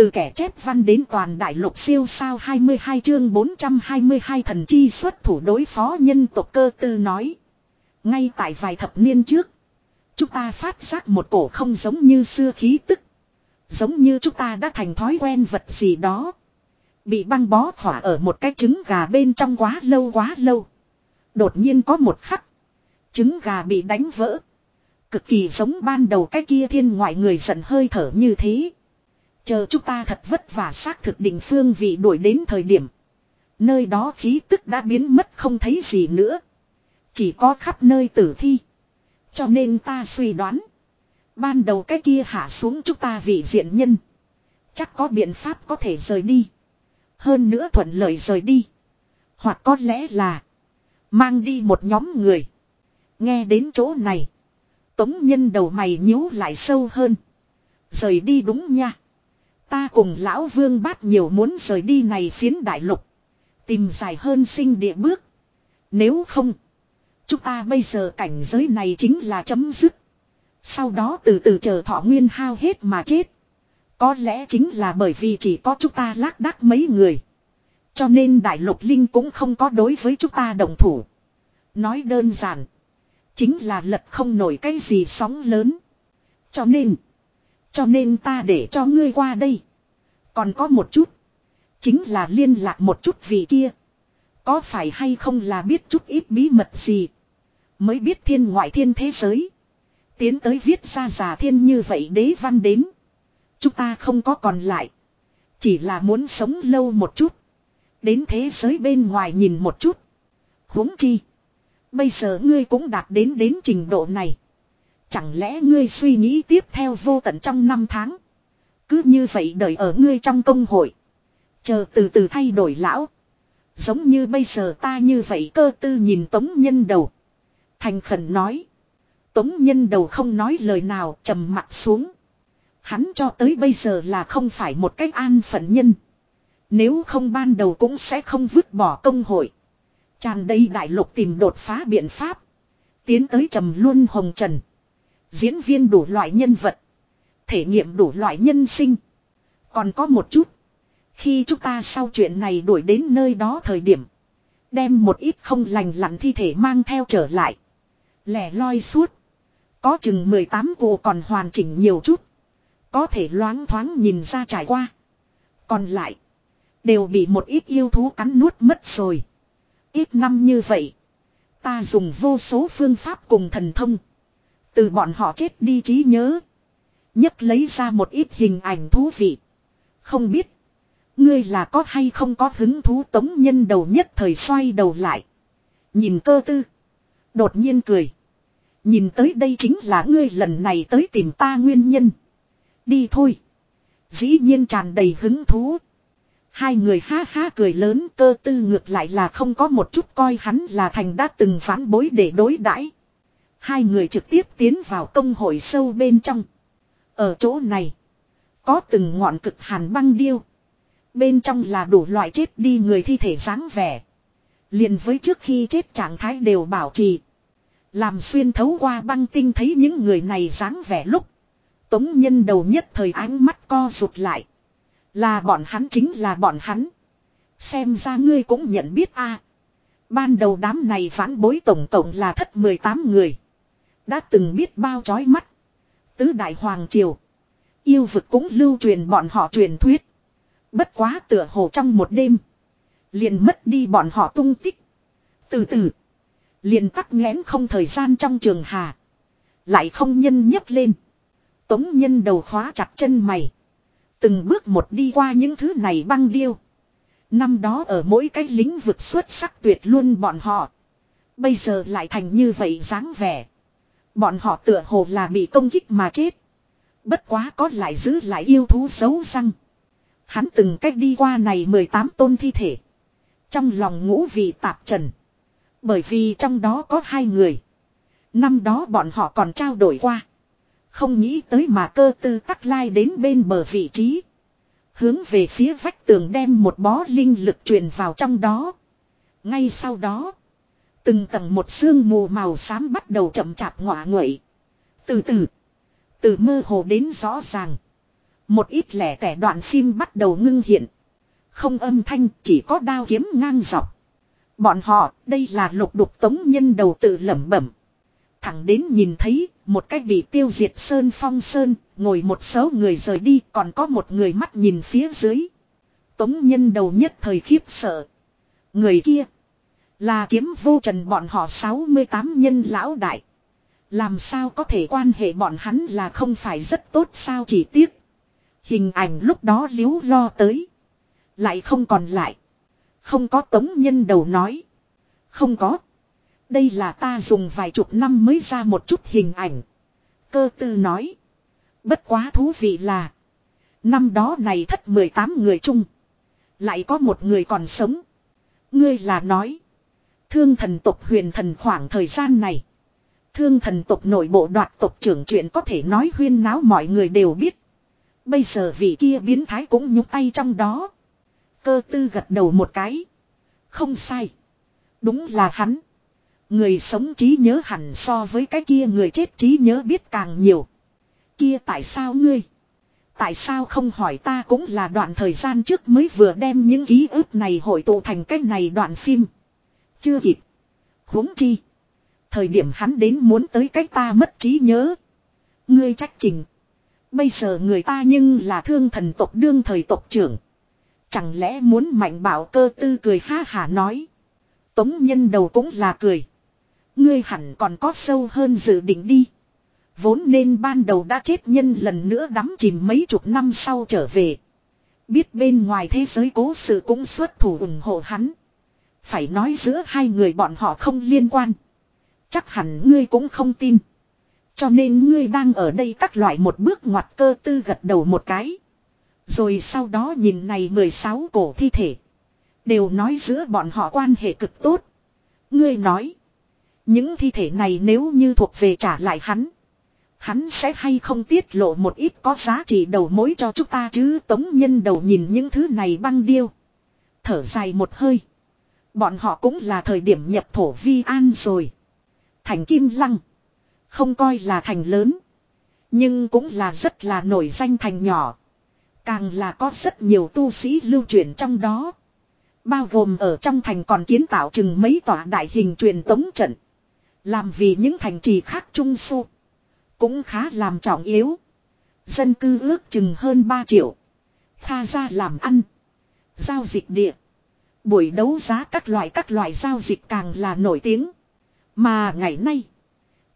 Từ kẻ chép văn đến toàn đại lục siêu sao 22 chương 422 thần chi xuất thủ đối phó nhân tộc cơ tư nói. Ngay tại vài thập niên trước. Chúng ta phát giác một cổ không giống như xưa khí tức. Giống như chúng ta đã thành thói quen vật gì đó. Bị băng bó khỏa ở một cái trứng gà bên trong quá lâu quá lâu. Đột nhiên có một khắc. Trứng gà bị đánh vỡ. Cực kỳ giống ban đầu cái kia thiên ngoại người giận hơi thở như thế. Chờ chúng ta thật vất vả xác thực định phương vị đuổi đến thời điểm. Nơi đó khí tức đã biến mất không thấy gì nữa. Chỉ có khắp nơi tử thi. Cho nên ta suy đoán. Ban đầu cái kia hạ xuống chúng ta vị diện nhân. Chắc có biện pháp có thể rời đi. Hơn nữa thuận lợi rời đi. Hoặc có lẽ là. Mang đi một nhóm người. Nghe đến chỗ này. Tống nhân đầu mày nhíu lại sâu hơn. Rời đi đúng nha. Ta cùng lão vương bát nhiều muốn rời đi này phiến đại lục. Tìm dài hơn sinh địa bước. Nếu không. Chúng ta bây giờ cảnh giới này chính là chấm dứt. Sau đó từ từ chờ thọ nguyên hao hết mà chết. Có lẽ chính là bởi vì chỉ có chúng ta lác đác mấy người. Cho nên đại lục linh cũng không có đối với chúng ta đồng thủ. Nói đơn giản. Chính là lật không nổi cái gì sóng lớn. Cho nên. Cho nên ta để cho ngươi qua đây. Còn có một chút. Chính là liên lạc một chút vì kia. Có phải hay không là biết chút ít bí mật gì. Mới biết thiên ngoại thiên thế giới. Tiến tới viết ra giả thiên như vậy đế văn đến. Chúng ta không có còn lại. Chỉ là muốn sống lâu một chút. Đến thế giới bên ngoài nhìn một chút. huống chi. Bây giờ ngươi cũng đạt đến đến trình độ này. Chẳng lẽ ngươi suy nghĩ tiếp theo vô tận trong năm tháng. Cứ như vậy đợi ở ngươi trong công hội. Chờ từ từ thay đổi lão. Giống như bây giờ ta như vậy cơ tư nhìn tống nhân đầu. Thành khẩn nói. Tống nhân đầu không nói lời nào, trầm mặt xuống. Hắn cho tới bây giờ là không phải một cách an phận nhân. Nếu không ban đầu cũng sẽ không vứt bỏ công hội. Tràn đầy đại lục tìm đột phá biện pháp. Tiến tới trầm luôn hồng trần. Diễn viên đủ loại nhân vật. Thể nghiệm đủ loại nhân sinh. Còn có một chút. Khi chúng ta sau chuyện này đuổi đến nơi đó thời điểm. Đem một ít không lành lặn thi thể mang theo trở lại. Lẻ loi suốt. Có chừng 18 cô còn hoàn chỉnh nhiều chút. Có thể loáng thoáng nhìn ra trải qua. Còn lại. Đều bị một ít yêu thú cắn nuốt mất rồi. Ít năm như vậy. Ta dùng vô số phương pháp cùng thần thông. Từ bọn họ chết đi trí nhớ. Nhất lấy ra một ít hình ảnh thú vị. Không biết. Ngươi là có hay không có hứng thú tống nhân đầu nhất thời xoay đầu lại. Nhìn cơ tư. Đột nhiên cười. Nhìn tới đây chính là ngươi lần này tới tìm ta nguyên nhân. Đi thôi. Dĩ nhiên tràn đầy hứng thú. Hai người ha ha cười lớn, cơ tư ngược lại là không có một chút coi hắn là thành đã từng phán bối để đối đãi. Hai người trực tiếp tiến vào công hội sâu bên trong. Ở chỗ này. Có từng ngọn cực hàn băng điêu. Bên trong là đủ loại chết đi người thi thể dáng vẻ. liền với trước khi chết trạng thái đều bảo trì. Làm xuyên thấu qua băng tinh thấy những người này dáng vẻ lúc. Tống nhân đầu nhất thời ánh mắt co rụt lại. Là bọn hắn chính là bọn hắn. Xem ra ngươi cũng nhận biết a. Ban đầu đám này phản bối tổng tổng là thất 18 người. Đã từng biết bao chói mắt. Tứ đại hoàng triều. Yêu vực cũng lưu truyền bọn họ truyền thuyết. Bất quá tựa hồ trong một đêm. Liền mất đi bọn họ tung tích. Từ từ. Liền tắc nghẽn không thời gian trong trường hà. Lại không nhân nhấc lên. Tống nhân đầu khóa chặt chân mày. Từng bước một đi qua những thứ này băng điêu. Năm đó ở mỗi cái lĩnh vực xuất sắc tuyệt luôn bọn họ. Bây giờ lại thành như vậy dáng vẻ. Bọn họ tựa hồ là bị công kích mà chết. Bất quá có lại giữ lại yêu thú xấu răng. Hắn từng cách đi qua này 18 tôn thi thể. Trong lòng ngũ vị tạp trần. Bởi vì trong đó có hai người. Năm đó bọn họ còn trao đổi qua. Không nghĩ tới mà cơ tư tắc lai đến bên bờ vị trí. Hướng về phía vách tường đem một bó linh lực truyền vào trong đó. Ngay sau đó. Từng tầng một sương mù màu xám bắt đầu chậm chạp ngọa nguậy. Từ từ. Từ mơ hồ đến rõ ràng. Một ít lẻ tẻ đoạn phim bắt đầu ngưng hiện. Không âm thanh, chỉ có đao kiếm ngang dọc. Bọn họ, đây là lục đục tống nhân đầu tự lẩm bẩm. Thẳng đến nhìn thấy, một cách bị tiêu diệt sơn phong sơn, ngồi một số người rời đi, còn có một người mắt nhìn phía dưới. Tống nhân đầu nhất thời khiếp sợ. Người kia là kiếm vô trần bọn họ 68 nhân lão đại. Làm sao có thể quan hệ bọn hắn là không phải rất tốt sao chỉ tiếc. Hình ảnh lúc đó liếu lo tới. Lại không còn lại. Không có tống nhân đầu nói. Không có. Đây là ta dùng vài chục năm mới ra một chút hình ảnh. Cơ tư nói. Bất quá thú vị là. Năm đó này thất 18 người chung. Lại có một người còn sống. Ngươi là nói. Thương thần tộc huyền thần khoảng thời gian này. Thương thần tộc nội bộ đoạt tộc trưởng chuyện có thể nói huyên náo mọi người đều biết. Bây giờ vị kia biến thái cũng nhúc tay trong đó. Cơ tư gật đầu một cái. Không sai. Đúng là hắn. Người sống trí nhớ hẳn so với cái kia người chết trí nhớ biết càng nhiều. Kia tại sao ngươi? Tại sao không hỏi ta cũng là đoạn thời gian trước mới vừa đem những ký ức này hội tụ thành cái này đoạn phim. Chưa kịp. huống chi. Thời điểm hắn đến muốn tới cách ta mất trí nhớ. Ngươi trách trình. Bây giờ người ta nhưng là thương thần tộc đương thời tộc trưởng. Chẳng lẽ muốn mạnh bảo cơ tư cười ha hả nói. Tống nhân đầu cũng là cười. Ngươi hẳn còn có sâu hơn dự định đi. Vốn nên ban đầu đã chết nhân lần nữa đắm chìm mấy chục năm sau trở về. Biết bên ngoài thế giới cố sự cũng xuất thủ ủng hộ hắn. Phải nói giữa hai người bọn họ không liên quan. Chắc hẳn ngươi cũng không tin. Cho nên ngươi đang ở đây các loại một bước ngoặt cơ tư gật đầu một cái. Rồi sau đó nhìn này 16 cổ thi thể. Đều nói giữa bọn họ quan hệ cực tốt. Ngươi nói. Những thi thể này nếu như thuộc về trả lại hắn. Hắn sẽ hay không tiết lộ một ít có giá trị đầu mối cho chúng ta chứ tống nhân đầu nhìn những thứ này băng điêu. Thở dài một hơi. Bọn họ cũng là thời điểm nhập thổ vi an rồi. Thành Kim Lăng. Không coi là thành lớn. Nhưng cũng là rất là nổi danh thành nhỏ. Càng là có rất nhiều tu sĩ lưu truyền trong đó. Bao gồm ở trong thành còn kiến tạo chừng mấy tòa đại hình truyền tống trận. Làm vì những thành trì khác trung su. Cũng khá làm trọng yếu. Dân cư ước chừng hơn 3 triệu. Tha ra làm ăn. Giao dịch địa. Buổi đấu giá các loại các loại giao dịch càng là nổi tiếng. Mà ngày nay.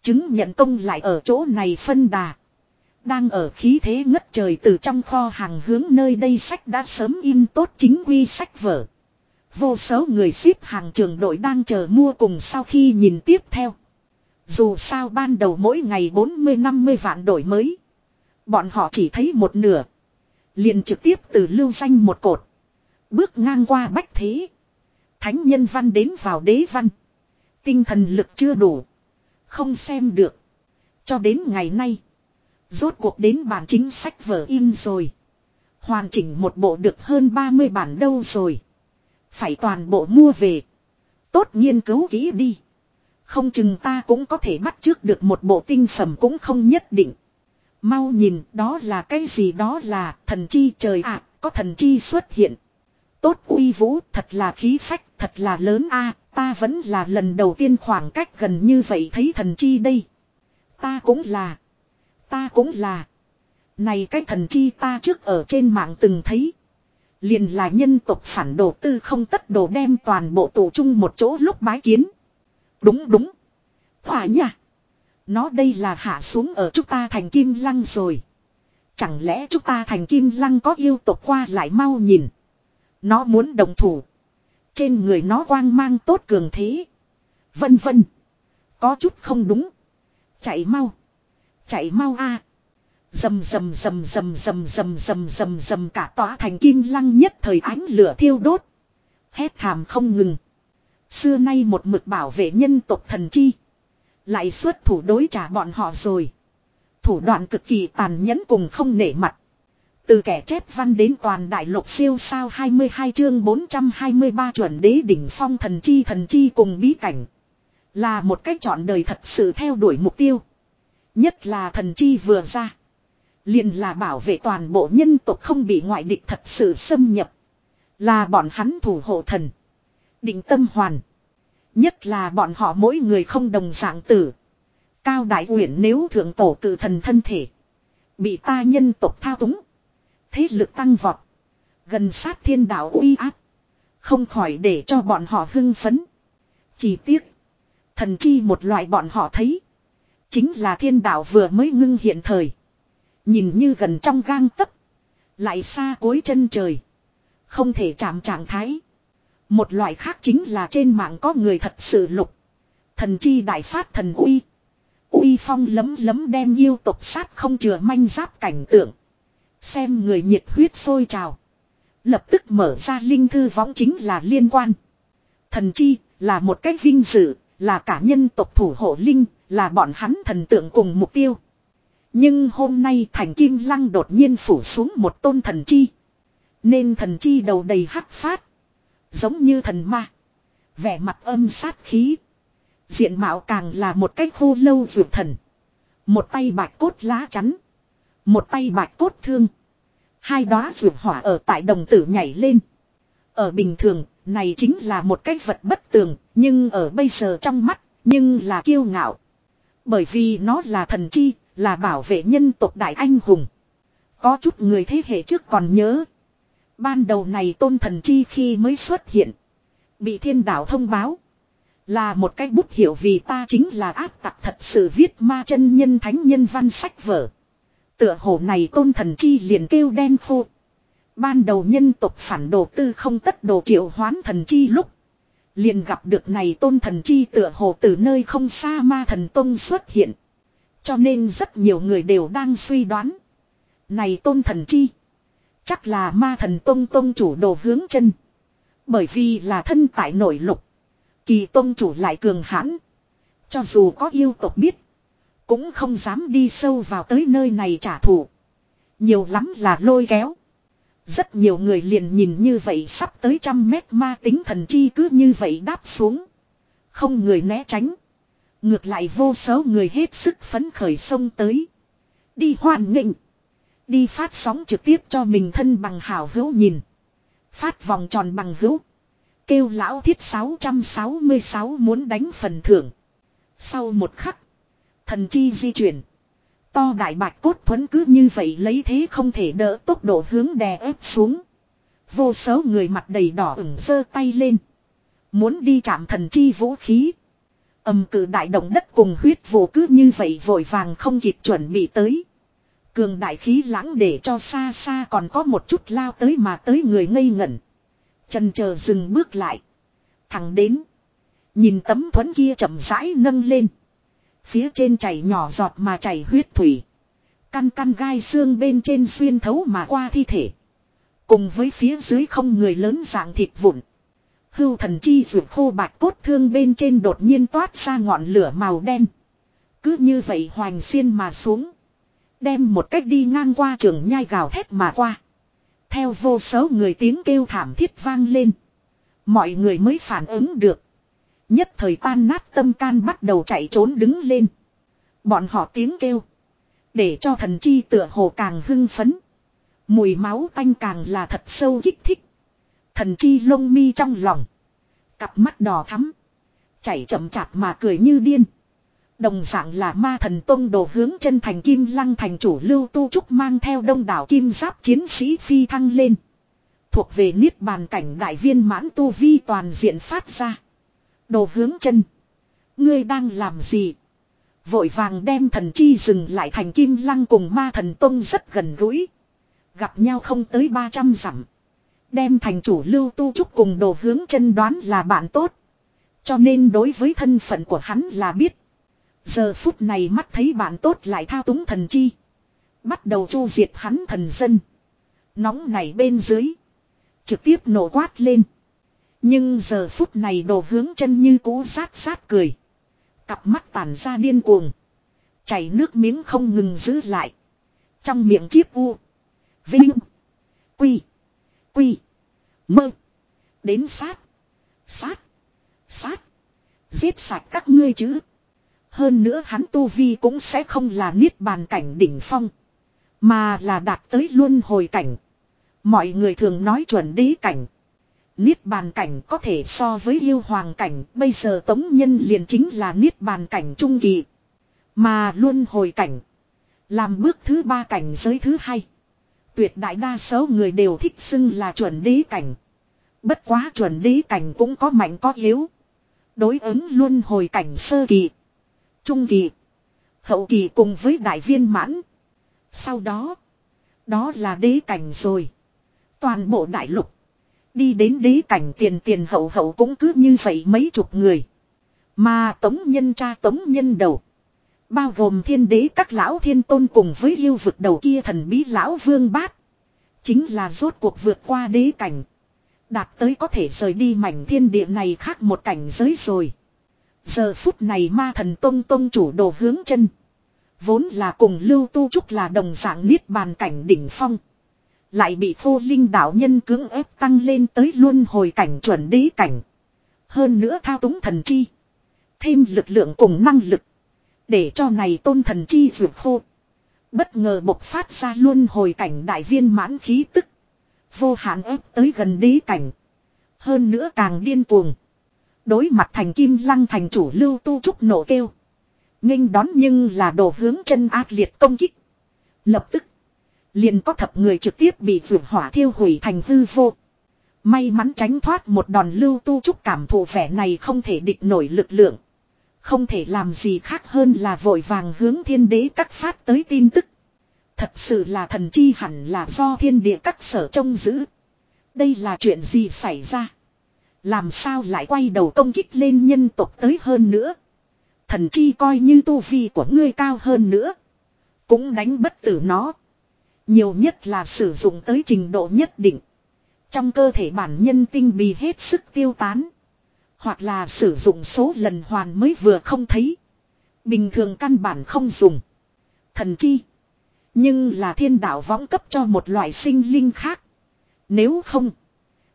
Chứng nhận công lại ở chỗ này phân đà. Đang ở khí thế ngất trời từ trong kho hàng hướng nơi đây sách đã sớm in tốt chính quy sách vở. Vô số người xếp hàng trường đội đang chờ mua cùng sau khi nhìn tiếp theo. Dù sao ban đầu mỗi ngày 40-50 vạn đổi mới. Bọn họ chỉ thấy một nửa. Liền trực tiếp từ lưu danh một cột. Bước ngang qua bách thế. Thánh nhân văn đến vào đế văn. Tinh thần lực chưa đủ. Không xem được. Cho đến ngày nay. Rốt cuộc đến bản chính sách vở in rồi. Hoàn chỉnh một bộ được hơn 30 bản đâu rồi. Phải toàn bộ mua về. Tốt nghiên cứu kỹ đi. Không chừng ta cũng có thể bắt trước được một bộ tinh phẩm cũng không nhất định. Mau nhìn đó là cái gì đó là thần chi trời ạ, có thần chi xuất hiện. Tốt uy vũ, thật là khí phách, thật là lớn a ta vẫn là lần đầu tiên khoảng cách gần như vậy thấy thần chi đây. Ta cũng là. Ta cũng là. Này cái thần chi ta trước ở trên mạng từng thấy. Liền là nhân tộc phản đồ tư không tất đồ đem toàn bộ tổ chung một chỗ lúc bái kiến. Đúng đúng. Hỏa nha. Nó đây là hạ xuống ở chúng ta thành kim lăng rồi. Chẳng lẽ chúng ta thành kim lăng có yêu tộc qua lại mau nhìn. Nó muốn đồng thủ. Trên người nó quang mang tốt cường thế. Vân vân. Có chút không đúng. Chạy mau. Chạy mau a. À. Dầm dầm dầm dầm dầm dầm dầm dầm dầm cả tỏa thành kim lăng nhất thời ánh lửa thiêu đốt. Hét thảm không ngừng. Xưa nay một mực bảo vệ nhân tộc thần chi. Lại xuất thủ đối trả bọn họ rồi. Thủ đoạn cực kỳ tàn nhẫn cùng không nể mặt. Từ kẻ chép văn đến toàn đại lục siêu sao 22 chương 423 chuẩn đế đỉnh phong thần chi thần chi cùng bí cảnh. Là một cách chọn đời thật sự theo đuổi mục tiêu. Nhất là thần chi vừa ra. liền là bảo vệ toàn bộ nhân tộc không bị ngoại địch thật sự xâm nhập. Là bọn hắn thủ hộ thần. Định tâm hoàn. Nhất là bọn họ mỗi người không đồng dạng tử. Cao đại uyển nếu thượng tổ cử thần thân thể. Bị ta nhân tộc thao túng. Thế lực tăng vọt. Gần sát thiên đạo uy áp. Không khỏi để cho bọn họ hưng phấn. Chỉ tiếc. Thần chi một loại bọn họ thấy. Chính là thiên đạo vừa mới ngưng hiện thời. Nhìn như gần trong gang tấc. Lại xa cuối chân trời. Không thể chạm trạng thái. Một loại khác chính là trên mạng có người thật sự lục. Thần chi đại phát thần uy. Uy phong lấm lấm đem yêu tộc sát không chừa manh giáp cảnh tượng. Xem người nhiệt huyết sôi trào. Lập tức mở ra linh thư võng chính là liên quan. Thần chi là một cách vinh dự, là cả nhân tộc thủ hộ linh, là bọn hắn thần tượng cùng mục tiêu. Nhưng hôm nay thành kim lăng đột nhiên phủ xuống một tôn thần chi. Nên thần chi đầu đầy hắc phát. Giống như thần ma. Vẻ mặt âm sát khí. Diện mạo càng là một cách khô lâu vượt thần. Một tay bạch cốt lá chắn. Một tay bạch cốt thương. Hai đóa rượu hỏa ở tại đồng tử nhảy lên. Ở bình thường, này chính là một cách vật bất tường, nhưng ở bây giờ trong mắt, nhưng là kiêu ngạo. Bởi vì nó là thần chi, là bảo vệ nhân tộc đại anh hùng. Có chút người thế hệ trước còn nhớ. Ban đầu này tôn thần chi khi mới xuất hiện. Bị thiên đạo thông báo. Là một cái bút hiểu vì ta chính là áp tặc thật sự viết ma chân nhân thánh nhân văn sách vở. Tựa hồ này tôn thần chi liền kêu đen khô. Ban đầu nhân tộc phản đồ tư không tất đồ triệu hoán thần chi lúc. Liền gặp được này tôn thần chi tựa hồ từ nơi không xa ma thần tông xuất hiện. Cho nên rất nhiều người đều đang suy đoán. Này tôn thần chi. Chắc là ma thần tông tông chủ đồ hướng chân. Bởi vì là thân tại nội lục. Kỳ tông chủ lại cường hãn. Cho dù có yêu tộc biết. Cũng không dám đi sâu vào tới nơi này trả thù. Nhiều lắm là lôi kéo. Rất nhiều người liền nhìn như vậy sắp tới trăm mét ma tính thần chi cứ như vậy đáp xuống. Không người né tránh. Ngược lại vô số người hết sức phấn khởi sông tới. Đi hoàn nghịnh. Đi phát sóng trực tiếp cho mình thân bằng hảo hữu nhìn. Phát vòng tròn bằng hữu. Kêu lão thiết 666 muốn đánh phần thưởng. Sau một khắc. Thần chi di chuyển. To đại bạch cốt thuẫn cứ như vậy lấy thế không thể đỡ tốc độ hướng đè ép xuống. Vô số người mặt đầy đỏ ửng giơ tay lên. Muốn đi chạm thần chi vũ khí. Âm cử đại động đất cùng huyết vô cứ như vậy vội vàng không kịp chuẩn bị tới. Cường đại khí lãng để cho xa xa còn có một chút lao tới mà tới người ngây ngẩn. Chân chờ dừng bước lại. Thẳng đến. Nhìn tấm thuẫn kia chậm rãi nâng lên. Phía trên chảy nhỏ giọt mà chảy huyết thủy. Căn căn gai xương bên trên xuyên thấu mà qua thi thể. Cùng với phía dưới không người lớn dạng thịt vụn. Hưu thần chi ruột khô bạc cốt thương bên trên đột nhiên toát ra ngọn lửa màu đen. Cứ như vậy hoành xiên mà xuống. Đem một cách đi ngang qua trường nhai gào thét mà qua. Theo vô số người tiếng kêu thảm thiết vang lên. Mọi người mới phản ứng được. Nhất thời tan nát tâm can bắt đầu chạy trốn đứng lên. Bọn họ tiếng kêu. Để cho thần chi tựa hồ càng hưng phấn. Mùi máu tanh càng là thật sâu kích thích. Thần chi lông mi trong lòng. Cặp mắt đỏ thắm. Chảy chậm chạp mà cười như điên. Đồng dạng là ma thần tông đồ hướng chân thành kim lăng thành chủ lưu tu trúc mang theo đông đảo kim giáp chiến sĩ phi thăng lên. Thuộc về niết bàn cảnh đại viên mãn tu vi toàn diện phát ra. Đồ hướng chân. Ngươi đang làm gì? Vội vàng đem thần chi dừng lại thành kim lăng cùng ma thần tông rất gần gũi. Gặp nhau không tới 300 dặm. Đem thành chủ lưu tu trúc cùng đồ hướng chân đoán là bạn tốt. Cho nên đối với thân phận của hắn là biết. Giờ phút này mắt thấy bạn tốt lại thao túng thần chi. Bắt đầu chu diệt hắn thần dân. Nóng này bên dưới. Trực tiếp nổ quát lên. Nhưng giờ phút này đồ hướng chân như cũ sát sát cười. Cặp mắt tản ra điên cuồng. Chảy nước miếng không ngừng giữ lại. Trong miệng chiếc u. Vinh. Quy. Quy. Mơ. Đến sát. Sát. Sát. Giết sạch các ngươi chứ. Hơn nữa hắn tu vi cũng sẽ không là niết bàn cảnh đỉnh phong. Mà là đạt tới luân hồi cảnh. Mọi người thường nói chuẩn đế cảnh. Niết bàn cảnh có thể so với yêu hoàng cảnh, bây giờ tống nhân liền chính là niết bàn cảnh trung kỳ. Mà luôn hồi cảnh. Làm bước thứ ba cảnh giới thứ hai. Tuyệt đại đa số người đều thích xưng là chuẩn đế cảnh. Bất quá chuẩn đế cảnh cũng có mạnh có yếu. Đối ứng luôn hồi cảnh sơ kỳ. Trung kỳ. Hậu kỳ cùng với đại viên mãn. Sau đó. Đó là đế cảnh rồi. Toàn bộ đại lục. Đi đến đế cảnh tiền tiền hậu hậu cũng cứ như vậy mấy chục người. Mà tống nhân cha tống nhân đầu. Bao gồm thiên đế các lão thiên tôn cùng với yêu vực đầu kia thần bí lão vương bát. Chính là rốt cuộc vượt qua đế cảnh. Đạt tới có thể rời đi mảnh thiên địa này khác một cảnh giới rồi. Giờ phút này ma thần tông tông chủ đồ hướng chân. Vốn là cùng lưu tu trúc là đồng dạng niết bàn cảnh đỉnh phong. Lại bị vô linh đạo nhân cưỡng ép tăng lên tới luân hồi cảnh chuẩn đế cảnh. Hơn nữa thao túng thần chi. Thêm lực lượng cùng năng lực. Để cho này tôn thần chi vượt khô. Bất ngờ bộc phát ra luân hồi cảnh đại viên mãn khí tức. Vô hạn ép tới gần đế cảnh. Hơn nữa càng điên cuồng. Đối mặt thành kim lăng thành chủ lưu tu trúc nổ kêu. nghênh đón nhưng là đồ hướng chân ác liệt công kích. Lập tức. Liền có thập người trực tiếp bị vượt hỏa thiêu hủy thành hư vô. May mắn tránh thoát một đòn lưu tu trúc cảm thụ vẻ này không thể địch nổi lực lượng. Không thể làm gì khác hơn là vội vàng hướng thiên đế các phát tới tin tức. Thật sự là thần chi hẳn là do thiên địa các sở trông giữ. Đây là chuyện gì xảy ra? Làm sao lại quay đầu công kích lên nhân tộc tới hơn nữa? Thần chi coi như tu vi của ngươi cao hơn nữa. Cũng đánh bất tử nó. Nhiều nhất là sử dụng tới trình độ nhất định. Trong cơ thể bản nhân tinh bì hết sức tiêu tán. Hoặc là sử dụng số lần hoàn mới vừa không thấy. Bình thường căn bản không dùng. Thần chi. Nhưng là thiên đạo võng cấp cho một loại sinh linh khác. Nếu không.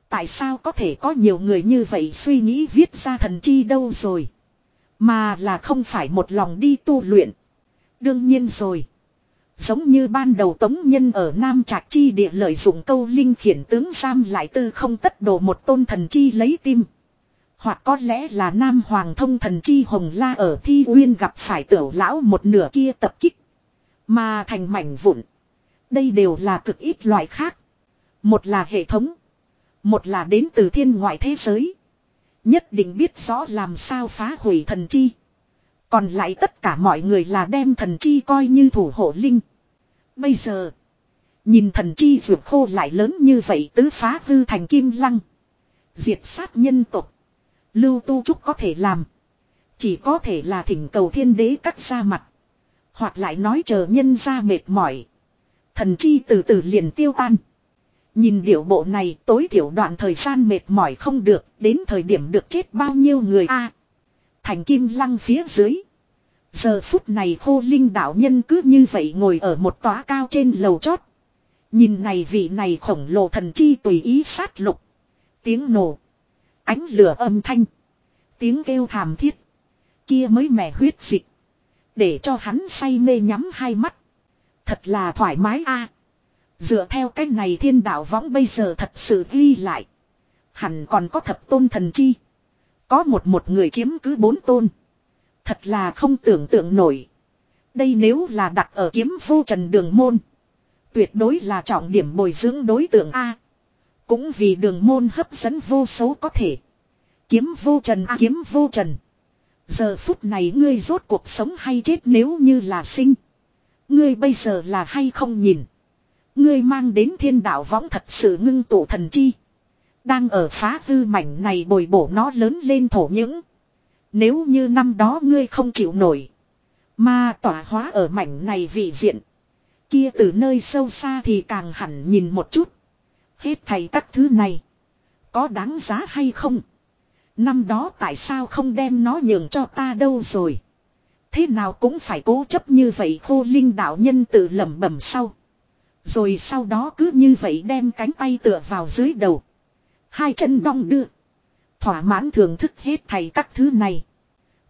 Tại sao có thể có nhiều người như vậy suy nghĩ viết ra thần chi đâu rồi. Mà là không phải một lòng đi tu luyện. Đương nhiên rồi. Giống như ban đầu tống nhân ở Nam trạch Chi địa lợi dụng câu linh khiển tướng giam lại tư không tất đồ một tôn thần chi lấy tim. Hoặc có lẽ là Nam Hoàng thông thần chi hồng la ở thi uyên gặp phải tiểu lão một nửa kia tập kích. Mà thành mảnh vụn. Đây đều là cực ít loại khác. Một là hệ thống. Một là đến từ thiên ngoại thế giới. Nhất định biết rõ làm sao phá hủy thần chi. Còn lại tất cả mọi người là đem thần chi coi như thủ hộ linh. Bây giờ. Nhìn thần chi ruột khô lại lớn như vậy tứ phá hư thành kim lăng. Diệt sát nhân tục. Lưu tu trúc có thể làm. Chỉ có thể là thỉnh cầu thiên đế cắt ra mặt. Hoặc lại nói chờ nhân ra mệt mỏi. Thần chi từ từ liền tiêu tan. Nhìn điệu bộ này tối thiểu đoạn thời gian mệt mỏi không được, đến thời điểm được chết bao nhiêu người a Thành kim lăng phía dưới. Giờ phút này khô linh đạo nhân cứ như vậy ngồi ở một tòa cao trên lầu chót. Nhìn này vị này khổng lồ thần chi tùy ý sát lục. Tiếng nổ. Ánh lửa âm thanh. Tiếng kêu thảm thiết. Kia mới mẻ huyết dịch. Để cho hắn say mê nhắm hai mắt. Thật là thoải mái a. Dựa theo cách này thiên đạo võng bây giờ thật sự ghi lại. Hẳn còn có thập tôn thần chi. Có một một người chiếm cứ bốn tôn. Thật là không tưởng tượng nổi. Đây nếu là đặt ở kiếm vô trần đường môn. Tuyệt đối là trọng điểm bồi dưỡng đối tượng A. Cũng vì đường môn hấp dẫn vô số có thể. Kiếm vô trần A, kiếm vô trần. Giờ phút này ngươi rốt cuộc sống hay chết nếu như là sinh. Ngươi bây giờ là hay không nhìn. Ngươi mang đến thiên đạo võng thật sự ngưng tụ thần chi. Đang ở phá hư mảnh này bồi bổ nó lớn lên thổ những. Nếu như năm đó ngươi không chịu nổi. Mà tỏa hóa ở mảnh này vị diện. Kia từ nơi sâu xa thì càng hẳn nhìn một chút. Hết thầy các thứ này. Có đáng giá hay không? Năm đó tại sao không đem nó nhường cho ta đâu rồi? Thế nào cũng phải cố chấp như vậy khô linh đạo nhân tự lẩm bẩm sau. Rồi sau đó cứ như vậy đem cánh tay tựa vào dưới đầu. Hai chân đong đưa. Thỏa mãn thưởng thức hết thầy các thứ này.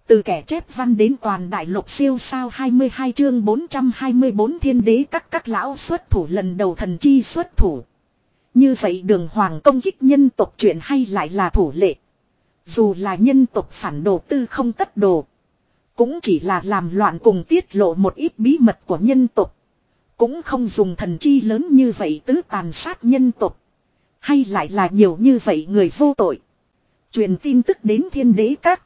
Từ kẻ chép văn đến toàn đại lục siêu sao 22 chương 424 thiên đế các các lão xuất thủ lần đầu thần chi xuất thủ. Như vậy đường hoàng công kích nhân tộc chuyện hay lại là thủ lệ. Dù là nhân tộc phản đồ tư không tất đồ. Cũng chỉ là làm loạn cùng tiết lộ một ít bí mật của nhân tộc. Cũng không dùng thần chi lớn như vậy tứ tàn sát nhân tộc. Hay lại là nhiều như vậy người vô tội. Truyền tin tức đến thiên đế các.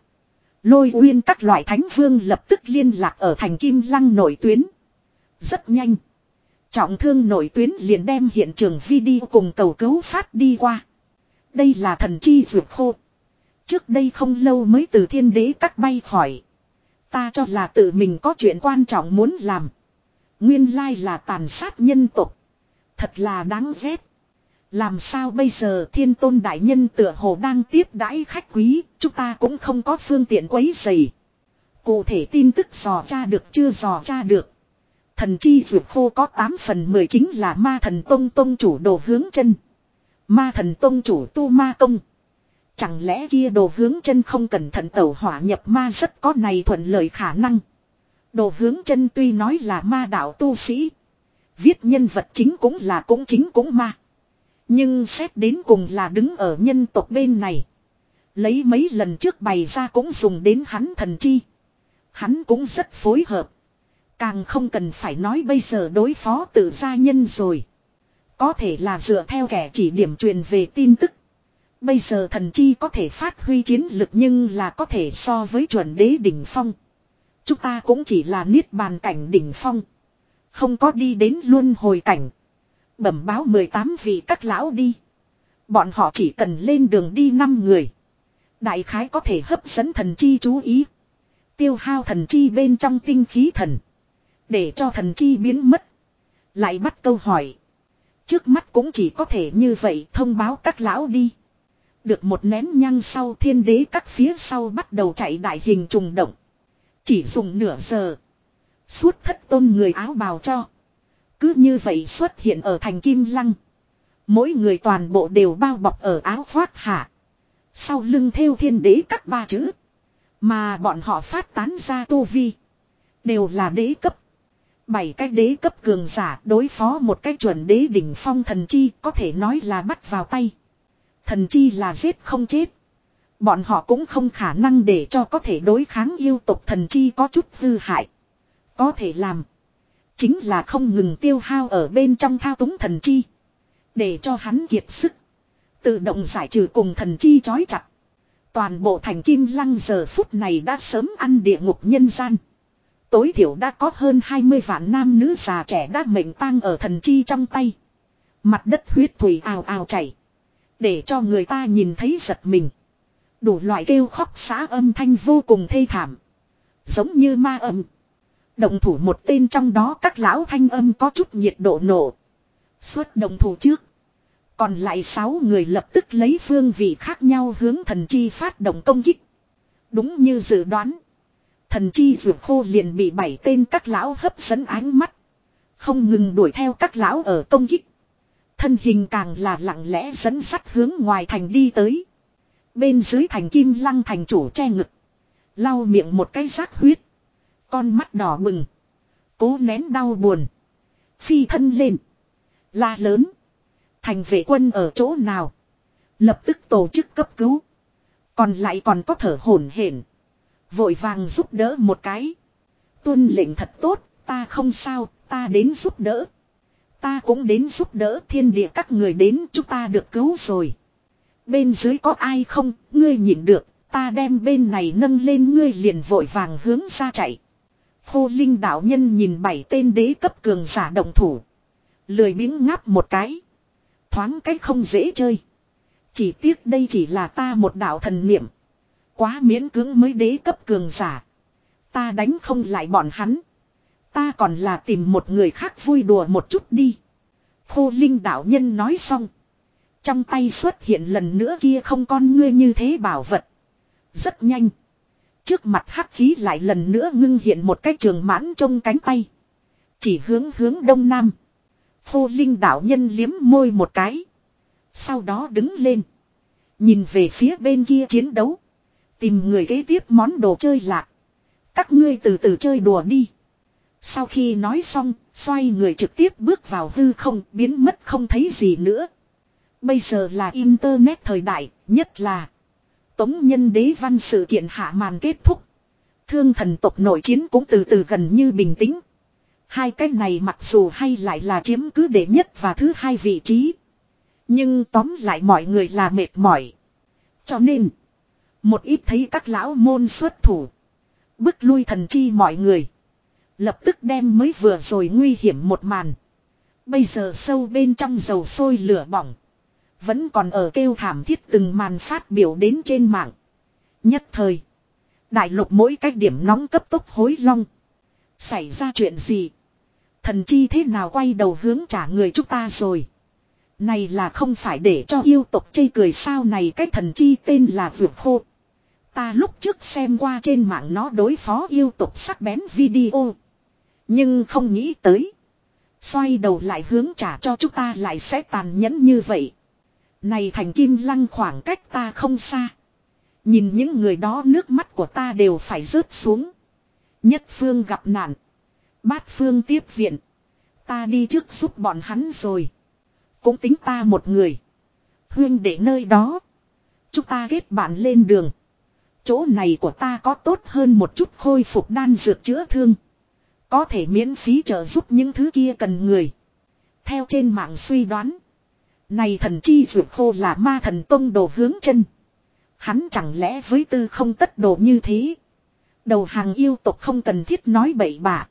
Lôi uyên các loại thánh vương lập tức liên lạc ở thành kim lăng nổi tuyến. Rất nhanh. Trọng thương nổi tuyến liền đem hiện trường video cùng cầu cứu phát đi qua. Đây là thần chi vượt khô. Trước đây không lâu mới từ thiên đế các bay khỏi. Ta cho là tự mình có chuyện quan trọng muốn làm. Nguyên lai là tàn sát nhân tộc. Thật là đáng ghét. Làm sao bây giờ thiên tôn đại nhân tựa hồ đang tiếp đãi khách quý, chúng ta cũng không có phương tiện quấy dày. Cụ thể tin tức dò tra được chưa dò tra được. Thần chi dược khô có 8 phần 10 chính là ma thần tông tông chủ đồ hướng chân. Ma thần tông chủ tu ma công. Chẳng lẽ kia đồ hướng chân không cẩn thận tẩu hỏa nhập ma rất có này thuận lợi khả năng. Đồ hướng chân tuy nói là ma đạo tu sĩ. Viết nhân vật chính cũng là cũng chính cũng ma. Nhưng xét đến cùng là đứng ở nhân tộc bên này. Lấy mấy lần trước bày ra cũng dùng đến hắn thần chi. Hắn cũng rất phối hợp. Càng không cần phải nói bây giờ đối phó tự gia nhân rồi. Có thể là dựa theo kẻ chỉ điểm truyền về tin tức. Bây giờ thần chi có thể phát huy chiến lực nhưng là có thể so với chuẩn đế đỉnh phong. Chúng ta cũng chỉ là niết bàn cảnh đỉnh phong. Không có đi đến luân hồi cảnh. Bẩm báo 18 vị các lão đi. Bọn họ chỉ cần lên đường đi 5 người. Đại khái có thể hấp dẫn thần chi chú ý. Tiêu hao thần chi bên trong tinh khí thần. Để cho thần chi biến mất. Lại bắt câu hỏi. Trước mắt cũng chỉ có thể như vậy thông báo các lão đi. Được một nén nhang sau thiên đế các phía sau bắt đầu chạy đại hình trùng động. Chỉ dùng nửa giờ. Suốt thất tôn người áo bào cho. Cứ như vậy xuất hiện ở thành kim lăng. Mỗi người toàn bộ đều bao bọc ở áo khoác hạ. Sau lưng theo thiên đế các ba chữ. Mà bọn họ phát tán ra tu vi. Đều là đế cấp. Bảy cái đế cấp cường giả đối phó một cái chuẩn đế đỉnh phong thần chi có thể nói là bắt vào tay. Thần chi là giết không chết. Bọn họ cũng không khả năng để cho có thể đối kháng yêu tục thần chi có chút hư hại. Có thể làm. Chính là không ngừng tiêu hao ở bên trong thao túng thần chi. Để cho hắn kiệt sức. Tự động giải trừ cùng thần chi chói chặt. Toàn bộ thành kim lăng giờ phút này đã sớm ăn địa ngục nhân gian. Tối thiểu đã có hơn 20 vạn nam nữ già trẻ đã mệnh tang ở thần chi trong tay. Mặt đất huyết thủy ào ào chảy. Để cho người ta nhìn thấy giật mình. Đủ loại kêu khóc xã âm thanh vô cùng thê thảm. Giống như ma âm. Động thủ một tên trong đó các lão thanh âm có chút nhiệt độ nổ. Xuất động thủ trước. Còn lại sáu người lập tức lấy phương vị khác nhau hướng thần chi phát động công kích. Đúng như dự đoán. Thần chi vượt khô liền bị bảy tên các lão hấp dẫn ánh mắt. Không ngừng đuổi theo các lão ở công kích. Thân hình càng là lặng lẽ dẫn sắt hướng ngoài thành đi tới. Bên dưới thành kim lăng thành chủ che ngực. Lau miệng một cái rác huyết. Con mắt đỏ bừng. Cố nén đau buồn. Phi thân lên. La lớn. Thành vệ quân ở chỗ nào. Lập tức tổ chức cấp cứu. Còn lại còn có thở hổn hển. Vội vàng giúp đỡ một cái. Tuân lệnh thật tốt. Ta không sao. Ta đến giúp đỡ. Ta cũng đến giúp đỡ thiên địa các người đến chúng ta được cứu rồi. Bên dưới có ai không, ngươi nhìn được, ta đem bên này nâng lên ngươi liền vội vàng hướng ra chạy. Khô Linh đạo nhân nhìn bảy tên đế cấp cường giả động thủ. Lười biếng ngáp một cái. Thoáng cách không dễ chơi. Chỉ tiếc đây chỉ là ta một đạo thần niệm. Quá miễn cưỡng mới đế cấp cường giả. Ta đánh không lại bọn hắn. Ta còn là tìm một người khác vui đùa một chút đi. Khô Linh đạo nhân nói xong. Trong tay xuất hiện lần nữa kia không con ngươi như thế bảo vật. Rất nhanh. Trước mặt hắc khí lại lần nữa ngưng hiện một cái trường mãn trong cánh tay. Chỉ hướng hướng đông nam. Khô Linh đạo nhân liếm môi một cái. Sau đó đứng lên. Nhìn về phía bên kia chiến đấu. Tìm người kế tiếp món đồ chơi lạc. Các ngươi từ từ chơi đùa đi. Sau khi nói xong, xoay người trực tiếp bước vào hư không, biến mất không thấy gì nữa. Bây giờ là Internet thời đại, nhất là Tống nhân đế văn sự kiện hạ màn kết thúc. Thương thần tộc nội chiến cũng từ từ gần như bình tĩnh. Hai cái này mặc dù hay lại là chiếm cứ đệ nhất và thứ hai vị trí. Nhưng tóm lại mọi người là mệt mỏi. Cho nên, một ít thấy các lão môn xuất thủ. Bức lui thần chi mọi người. Lập tức đem mới vừa rồi nguy hiểm một màn. Bây giờ sâu bên trong dầu sôi lửa bỏng. Vẫn còn ở kêu thảm thiết từng màn phát biểu đến trên mạng. Nhất thời. Đại lục mỗi cách điểm nóng cấp tốc hối long. Xảy ra chuyện gì? Thần chi thế nào quay đầu hướng trả người chúng ta rồi? Này là không phải để cho yêu tộc chây cười sao này cái thần chi tên là vượt khô. Ta lúc trước xem qua trên mạng nó đối phó yêu tộc sắc bén video. Nhưng không nghĩ tới. Xoay đầu lại hướng trả cho chúng ta lại sẽ tàn nhẫn như vậy. Này thành kim lăng khoảng cách ta không xa. Nhìn những người đó nước mắt của ta đều phải rớt xuống. Nhất phương gặp nạn. Bát phương tiếp viện. Ta đi trước giúp bọn hắn rồi. Cũng tính ta một người. Huyên để nơi đó. Chúng ta kết bạn lên đường. Chỗ này của ta có tốt hơn một chút khôi phục đan dược chữa thương. Có thể miễn phí trợ giúp những thứ kia cần người. Theo trên mạng suy đoán. Này thần chi dược khô là ma thần tông đồ hướng chân. Hắn chẳng lẽ với tư không tất đồ như thế. Đầu hàng yêu tộc không cần thiết nói bậy bạ.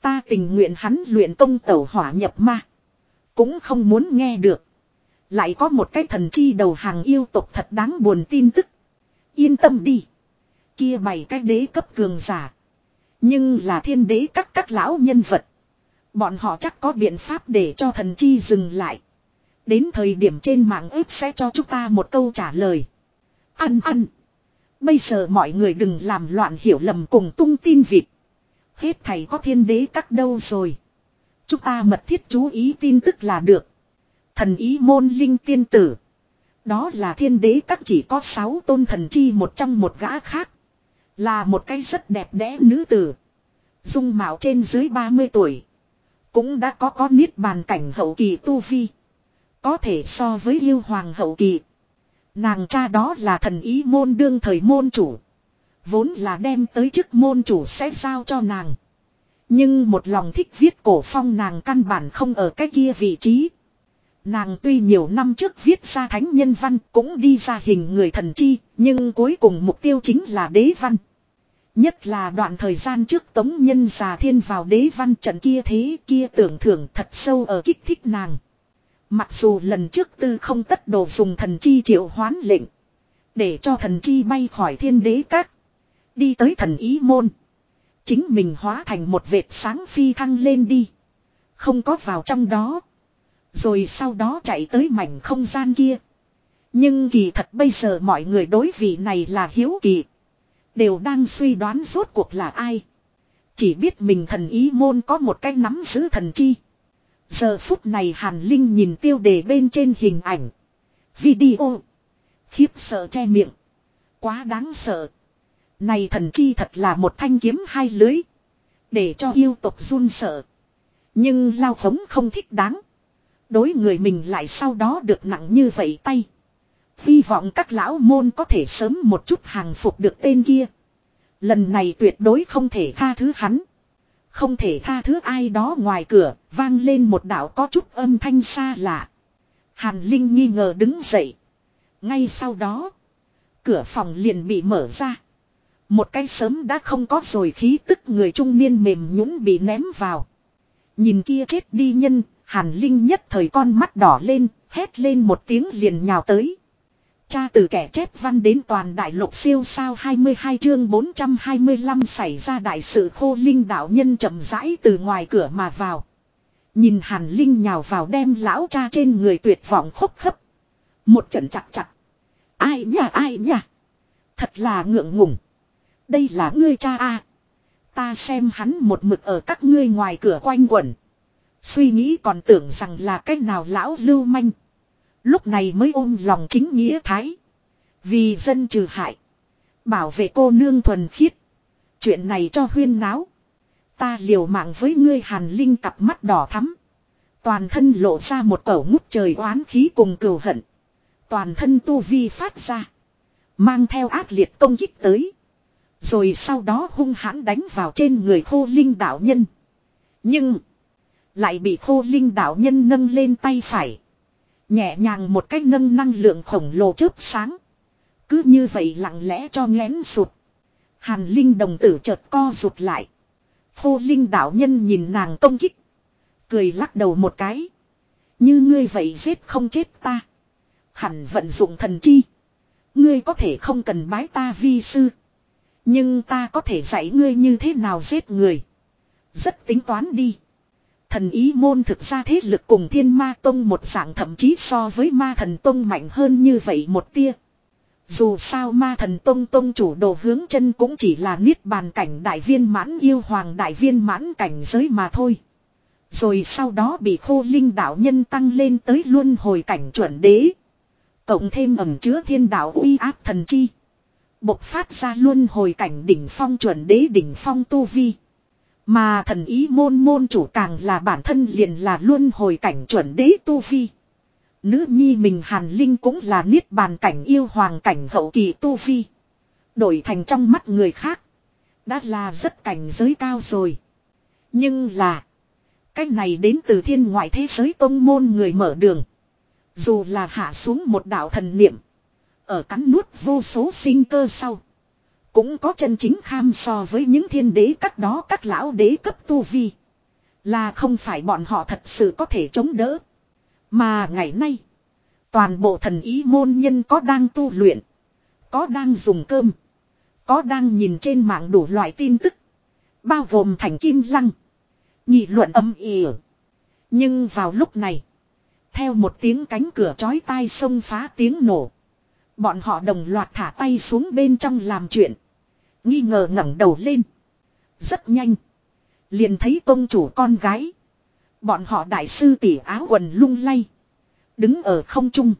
Ta tình nguyện hắn luyện công tẩu hỏa nhập ma. Cũng không muốn nghe được. Lại có một cái thần chi đầu hàng yêu tộc thật đáng buồn tin tức. Yên tâm đi. Kia bày cái đế cấp cường giả. Nhưng là thiên đế các các lão nhân vật. Bọn họ chắc có biện pháp để cho thần chi dừng lại. Đến thời điểm trên mạng ếp sẽ cho chúng ta một câu trả lời. Ăn ăn. Bây giờ mọi người đừng làm loạn hiểu lầm cùng tung tin vịt. Hết thầy có thiên đế các đâu rồi. Chúng ta mật thiết chú ý tin tức là được. Thần ý môn linh tiên tử. Đó là thiên đế các chỉ có sáu tôn thần chi một trong một gã khác. Là một cái rất đẹp đẽ nữ tử. Dung mạo trên dưới 30 tuổi. Cũng đã có có niết bàn cảnh hậu kỳ tu vi. Có thể so với yêu hoàng hậu kỳ. Nàng cha đó là thần ý môn đương thời môn chủ. Vốn là đem tới chức môn chủ sẽ giao cho nàng. Nhưng một lòng thích viết cổ phong nàng căn bản không ở cái kia vị trí. Nàng tuy nhiều năm trước viết ra thánh nhân văn cũng đi ra hình người thần chi, nhưng cuối cùng mục tiêu chính là đế văn. Nhất là đoạn thời gian trước tống nhân già thiên vào đế văn trận kia thế kia tưởng thưởng thật sâu ở kích thích nàng. Mặc dù lần trước tư không tất đồ dùng thần chi triệu hoán lệnh. Để cho thần chi bay khỏi thiên đế các. Đi tới thần ý môn. Chính mình hóa thành một vệt sáng phi thăng lên đi. Không có vào trong đó. Rồi sau đó chạy tới mảnh không gian kia. Nhưng kỳ thật bây giờ mọi người đối vị này là hiếu kỳ. Đều đang suy đoán rốt cuộc là ai. Chỉ biết mình thần ý môn có một cái nắm giữ thần chi. Giờ phút này Hàn Linh nhìn tiêu đề bên trên hình ảnh. Video. Khiếp sợ che miệng. Quá đáng sợ. Này thần chi thật là một thanh kiếm hai lưới. Để cho yêu tộc run sợ. Nhưng lao khống không thích đáng. Đối người mình lại sau đó được nặng như vậy tay. Hy vọng các lão môn có thể sớm một chút hàng phục được tên kia. Lần này tuyệt đối không thể tha thứ hắn. Không thể tha thứ ai đó ngoài cửa, vang lên một đạo có chút âm thanh xa lạ. Hàn Linh nghi ngờ đứng dậy. Ngay sau đó, cửa phòng liền bị mở ra. Một cái sớm đã không có rồi khí tức người trung niên mềm nhũn bị ném vào. Nhìn kia chết đi nhân, Hàn Linh nhất thời con mắt đỏ lên, hét lên một tiếng liền nhào tới. Cha từ kẻ chép văn đến toàn đại lục siêu sao 22 chương 425 xảy ra đại sự khô linh đạo nhân chậm rãi từ ngoài cửa mà vào. Nhìn Hàn Linh nhào vào đem lão cha trên người tuyệt vọng khúc khấp. Một trận chặt chặt. Ai nha ai nha. Thật là ngượng ngùng. Đây là ngươi cha a Ta xem hắn một mực ở các ngươi ngoài cửa quanh quẩn. Suy nghĩ còn tưởng rằng là cách nào lão lưu manh. Lúc này mới ôm lòng chính nghĩa thái. Vì dân trừ hại. Bảo vệ cô nương thuần khiết. Chuyện này cho huyên náo. Ta liều mạng với ngươi hàn linh cặp mắt đỏ thắm. Toàn thân lộ ra một cẩu ngút trời oán khí cùng cừu hận. Toàn thân tu vi phát ra. Mang theo ác liệt công kích tới. Rồi sau đó hung hãn đánh vào trên người khô linh đạo nhân. Nhưng. Lại bị khô linh đạo nhân nâng lên tay phải. Nhẹ nhàng một cách nâng năng lượng khổng lồ chớp sáng. Cứ như vậy lặng lẽ cho ngén sụt. Hàn linh đồng tử chợt co rụt lại. Khô linh đạo nhân nhìn nàng công kích. Cười lắc đầu một cái. Như ngươi vậy giết không chết ta. Hẳn vận dụng thần chi. Ngươi có thể không cần bái ta vi sư. Nhưng ta có thể dạy ngươi như thế nào giết người. Rất tính toán đi. Thần ý môn thực ra thế lực cùng thiên ma tông một dạng thậm chí so với ma thần tông mạnh hơn như vậy một tia. Dù sao ma thần tông tông chủ đồ hướng chân cũng chỉ là niết bàn cảnh đại viên mãn yêu hoàng đại viên mãn cảnh giới mà thôi. Rồi sau đó bị khô linh đạo nhân tăng lên tới luân hồi cảnh chuẩn đế. Cộng thêm ẩm chứa thiên đạo uy áp thần chi. Bộc phát ra luân hồi cảnh đỉnh phong chuẩn đế đỉnh phong tu vi. Mà thần ý môn môn chủ càng là bản thân liền là luôn hồi cảnh chuẩn đế tu vi. Nữ nhi mình hàn linh cũng là niết bàn cảnh yêu hoàng cảnh hậu kỳ tu vi. Đổi thành trong mắt người khác. Đã là rất cảnh giới cao rồi. Nhưng là. Cái này đến từ thiên ngoại thế giới tông môn người mở đường. Dù là hạ xuống một đạo thần niệm. Ở cắn nuốt vô số sinh cơ sau. Cũng có chân chính kham so với những thiên đế các đó các lão đế cấp tu vi. Là không phải bọn họ thật sự có thể chống đỡ. Mà ngày nay. Toàn bộ thần ý môn nhân có đang tu luyện. Có đang dùng cơm. Có đang nhìn trên mạng đủ loại tin tức. Bao gồm thành kim lăng. Nghị luận âm ỉ. Nhưng vào lúc này. Theo một tiếng cánh cửa chói tai xông phá tiếng nổ. Bọn họ đồng loạt thả tay xuống bên trong làm chuyện. Nghi ngờ ngẩng đầu lên. Rất nhanh. Liền thấy công chủ con gái. Bọn họ đại sư tỷ áo quần lung lay. Đứng ở không trung.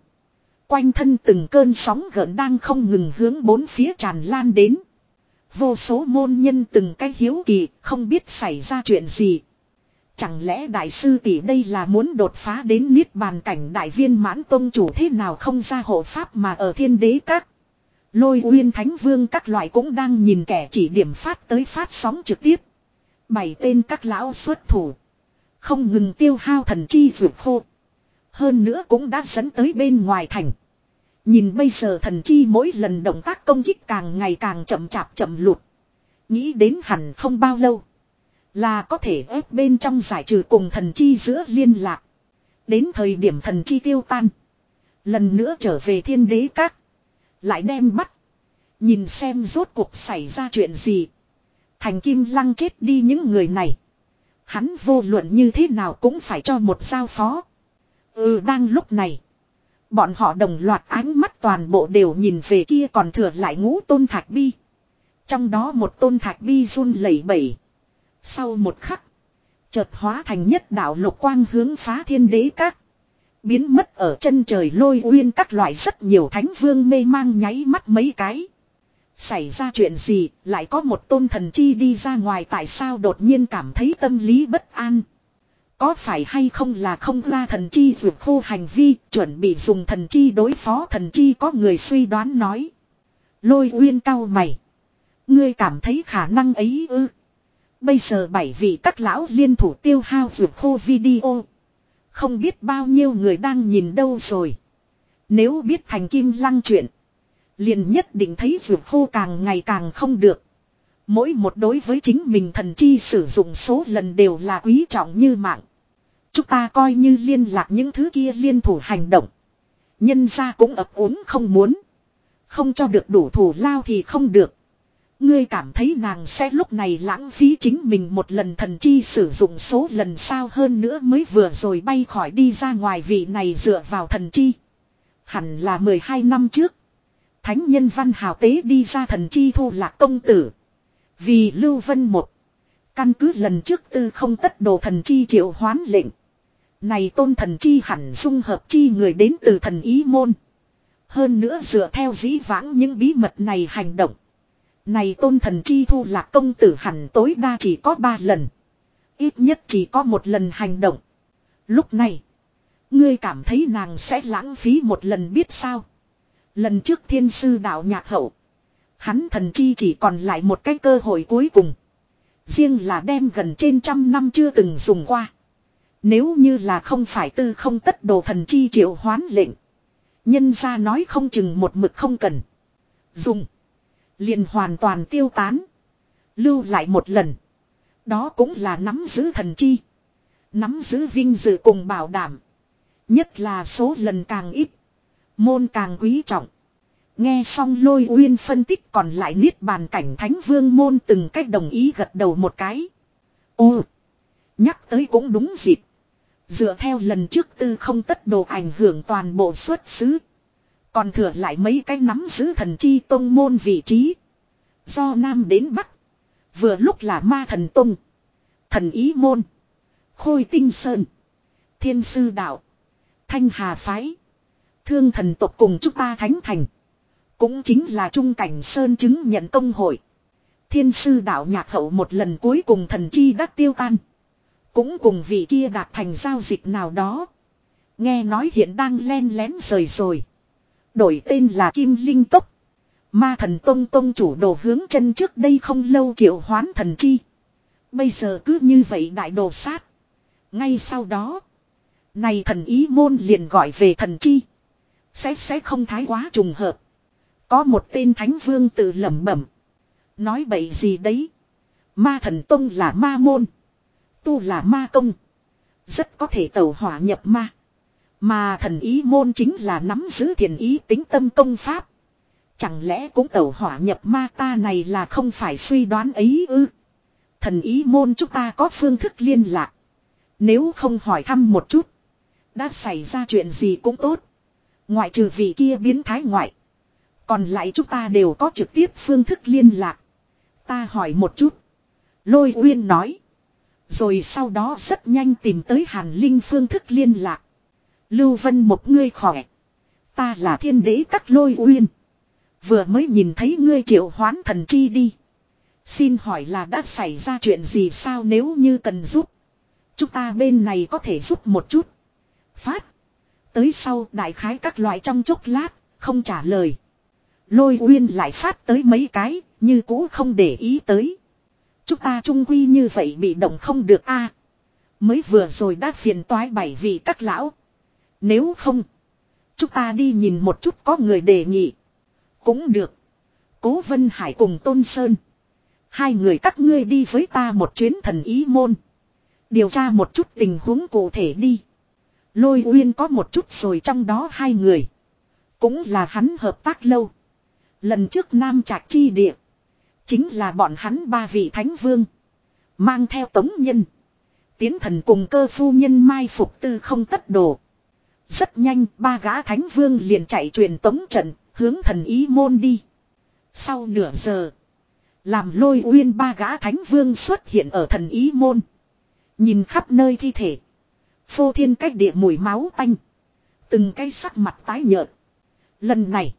Quanh thân từng cơn sóng gợn đang không ngừng hướng bốn phía tràn lan đến. Vô số môn nhân từng cái hiếu kỳ, không biết xảy ra chuyện gì. Chẳng lẽ đại sư tỷ đây là muốn đột phá đến niết bàn cảnh đại viên mãn tông chủ thế nào không ra hộ pháp mà ở thiên đế các. Lôi uyên thánh vương các loại cũng đang nhìn kẻ chỉ điểm phát tới phát sóng trực tiếp. Bảy tên các lão xuất thủ. Không ngừng tiêu hao thần chi vượt khô. Hơn nữa cũng đã dẫn tới bên ngoài thành. Nhìn bây giờ thần chi mỗi lần động tác công kích càng ngày càng chậm chạp chậm lụt. Nghĩ đến hẳn không bao lâu. Là có thể ép bên trong giải trừ cùng thần chi giữa liên lạc. Đến thời điểm thần chi tiêu tan. Lần nữa trở về thiên đế các. Lại đem bắt. Nhìn xem rốt cuộc xảy ra chuyện gì. Thành kim lăng chết đi những người này. Hắn vô luận như thế nào cũng phải cho một giao phó. Ừ đang lúc này. Bọn họ đồng loạt ánh mắt toàn bộ đều nhìn về kia còn thừa lại ngũ tôn thạch bi. Trong đó một tôn thạch bi run lẩy bẩy. Sau một khắc. Chợt hóa thành nhất đạo lục quang hướng phá thiên đế các. Biến mất ở chân trời lôi uyên các loại rất nhiều thánh vương mê mang nháy mắt mấy cái. Xảy ra chuyện gì, lại có một tôn thần chi đi ra ngoài tại sao đột nhiên cảm thấy tâm lý bất an. Có phải hay không là không ra thần chi vượt khô hành vi, chuẩn bị dùng thần chi đối phó thần chi có người suy đoán nói. Lôi uyên cao mày. Ngươi cảm thấy khả năng ấy ư. Bây giờ bảy vị các lão liên thủ tiêu hao vượt khô video. Không biết bao nhiêu người đang nhìn đâu rồi. Nếu biết thành kim lăng chuyện. Liền nhất định thấy vượt khô càng ngày càng không được. Mỗi một đối với chính mình thần chi sử dụng số lần đều là quý trọng như mạng. Chúng ta coi như liên lạc những thứ kia liên thủ hành động. Nhân ra cũng ập ốm không muốn. Không cho được đủ thủ lao thì không được. Ngươi cảm thấy nàng sẽ lúc này lãng phí chính mình một lần thần chi sử dụng số lần sao hơn nữa mới vừa rồi bay khỏi đi ra ngoài vị này dựa vào thần chi. Hẳn là 12 năm trước. Thánh nhân văn hào tế đi ra thần chi thu lạc công tử. Vì Lưu Vân một Căn cứ lần trước tư không tất đồ thần chi triệu hoán lệnh. Này tôn thần chi hẳn dung hợp chi người đến từ thần ý môn. Hơn nữa dựa theo dĩ vãng những bí mật này hành động. Này tôn thần chi thu lạc công tử hẳn tối đa chỉ có ba lần. Ít nhất chỉ có một lần hành động. Lúc này. Ngươi cảm thấy nàng sẽ lãng phí một lần biết sao. Lần trước thiên sư đạo nhạc hậu. Hắn thần chi chỉ còn lại một cái cơ hội cuối cùng. Riêng là đem gần trên trăm năm chưa từng dùng qua. Nếu như là không phải tư không tất đồ thần chi triệu hoán lệnh. Nhân ra nói không chừng một mực không cần. Dùng. Liền hoàn toàn tiêu tán. Lưu lại một lần. Đó cũng là nắm giữ thần chi. Nắm giữ vinh dự cùng bảo đảm. Nhất là số lần càng ít. Môn càng quý trọng. Nghe xong lôi uyên phân tích còn lại niết bàn cảnh thánh vương môn từng cách đồng ý gật đầu một cái. Ồ! Nhắc tới cũng đúng dịp. Dựa theo lần trước tư không tất đồ ảnh hưởng toàn bộ xuất xứ. Còn thừa lại mấy cái nắm giữ thần chi tông môn vị trí. Do Nam đến Bắc. Vừa lúc là ma thần tông. Thần ý môn. Khôi tinh sơn. Thiên sư đạo. Thanh hà phái. Thương thần tộc cùng chúng ta thánh thành. Cũng chính là trung cảnh sơn chứng nhận công hội. Thiên sư đạo nhạc hậu một lần cuối cùng thần chi đã tiêu tan. Cũng cùng vị kia đạt thành giao dịch nào đó. Nghe nói hiện đang len lén rời rồi. Đổi tên là Kim Linh Tốc. Ma thần Tông Tông chủ đồ hướng chân trước đây không lâu triệu hoán thần chi. Bây giờ cứ như vậy đại đồ sát. Ngay sau đó. Này thần ý môn liền gọi về thần chi. Sẽ sẽ không thái quá trùng hợp. Có một tên thánh vương tự lẩm bẩm. Nói bậy gì đấy. Ma thần tông là ma môn. Tu là ma công. Rất có thể tẩu hỏa nhập ma. Mà thần ý môn chính là nắm giữ thiền ý tính tâm công pháp. Chẳng lẽ cũng tẩu hỏa nhập ma ta này là không phải suy đoán ấy ư. Thần ý môn chúng ta có phương thức liên lạc. Nếu không hỏi thăm một chút. Đã xảy ra chuyện gì cũng tốt. Ngoại trừ vị kia biến thái ngoại. Còn lại chúng ta đều có trực tiếp phương thức liên lạc. Ta hỏi một chút. Lôi Uyên nói. Rồi sau đó rất nhanh tìm tới Hàn Linh phương thức liên lạc. Lưu Vân một ngươi khỏe. Ta là thiên đế các lôi uyên. Vừa mới nhìn thấy ngươi triệu hoán thần chi đi. Xin hỏi là đã xảy ra chuyện gì sao nếu như cần giúp. Chúng ta bên này có thể giúp một chút. Phát. Tới sau đại khái các loại trong chốc lát, không trả lời. Lôi uyên lại phát tới mấy cái, như cũ không để ý tới. Chúng ta trung quy như vậy bị động không được a Mới vừa rồi đã phiền toái bảy vị các lão. Nếu không, chúng ta đi nhìn một chút có người đề nghị. Cũng được. Cố Vân Hải cùng Tôn Sơn. Hai người các ngươi đi với ta một chuyến thần ý môn. Điều tra một chút tình huống cụ thể đi. Lôi Uyên có một chút rồi trong đó hai người. Cũng là hắn hợp tác lâu. Lần trước Nam trạch Chi Địa. Chính là bọn hắn ba vị thánh vương. Mang theo tống nhân. Tiến thần cùng cơ phu nhân mai phục tư không tất đồ. Rất nhanh ba gã thánh vương liền chạy truyền tống trận, hướng thần ý môn đi. Sau nửa giờ, làm lôi uyên ba gã thánh vương xuất hiện ở thần ý môn. Nhìn khắp nơi thi thể. Phô thiên cách địa mùi máu tanh. Từng cái sắc mặt tái nhợt. Lần này,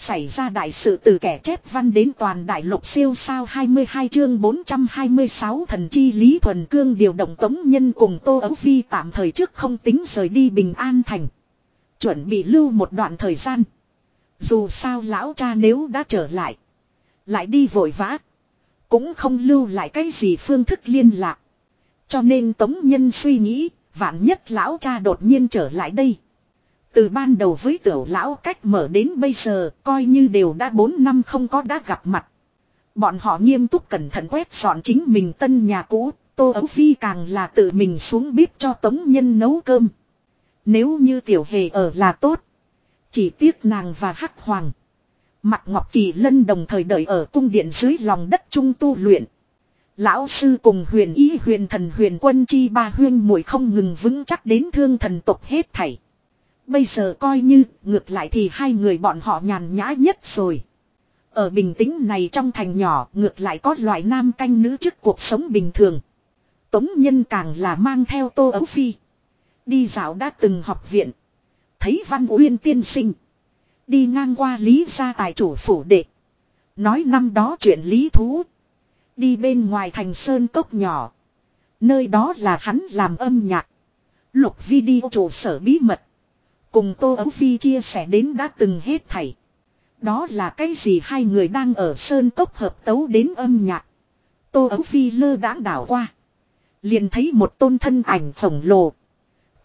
Xảy ra đại sự từ kẻ chép văn đến toàn đại lục siêu sao 22 chương 426 thần chi Lý Thuần Cương điều động tống nhân cùng Tô Ấu Phi tạm thời trước không tính rời đi Bình An Thành. Chuẩn bị lưu một đoạn thời gian. Dù sao lão cha nếu đã trở lại. Lại đi vội vã. Cũng không lưu lại cái gì phương thức liên lạc. Cho nên tống nhân suy nghĩ, vạn nhất lão cha đột nhiên trở lại đây. Từ ban đầu với tiểu lão cách mở đến bây giờ coi như đều đã 4 năm không có đã gặp mặt. Bọn họ nghiêm túc cẩn thận quét dọn chính mình tân nhà cũ, Tô Ấu Phi càng là tự mình xuống bếp cho Tống Nhân nấu cơm. Nếu như tiểu hề ở là tốt. Chỉ tiếc nàng và Hắc Hoàng. Mặt Ngọc Kỳ Lân đồng thời đợi ở cung điện dưới lòng đất trung tu luyện. Lão sư cùng huyền ý huyền thần huyền quân chi ba huyên muội không ngừng vững chắc đến thương thần tộc hết thảy. Bây giờ coi như, ngược lại thì hai người bọn họ nhàn nhã nhất rồi. Ở bình tĩnh này trong thành nhỏ, ngược lại có loại nam canh nữ trước cuộc sống bình thường. Tống nhân càng là mang theo tô ấu phi. Đi dạo đã từng học viện. Thấy văn uyên tiên sinh. Đi ngang qua lý gia tài chủ phủ đệ. Nói năm đó chuyện lý thú. Đi bên ngoài thành sơn cốc nhỏ. Nơi đó là hắn làm âm nhạc. Lục video trụ sở bí mật. Cùng Tô Ấu Phi chia sẻ đến đã từng hết thảy. Đó là cái gì hai người đang ở sơn tốc hợp tấu đến âm nhạc. Tô Ấu Phi lơ đãng đảo qua. Liền thấy một tôn thân ảnh khổng lồ.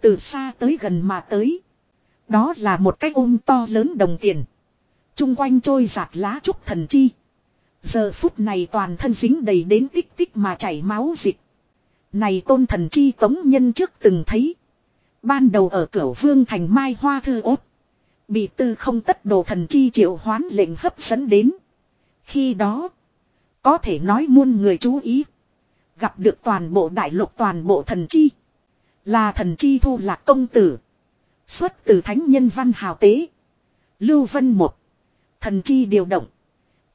Từ xa tới gần mà tới. Đó là một cái ôm to lớn đồng tiền. Trung quanh trôi giạt lá trúc thần chi. Giờ phút này toàn thân dính đầy đến tích tích mà chảy máu dịch. Này tôn thần chi tống nhân trước từng thấy. Ban đầu ở cửa vương thành mai hoa thư ốt. Bị tư không tất đồ thần chi triệu hoán lệnh hấp dẫn đến. Khi đó. Có thể nói muôn người chú ý. Gặp được toàn bộ đại lục toàn bộ thần chi. Là thần chi thu lạc công tử. Xuất từ thánh nhân văn hào tế. Lưu Vân một Thần chi điều động.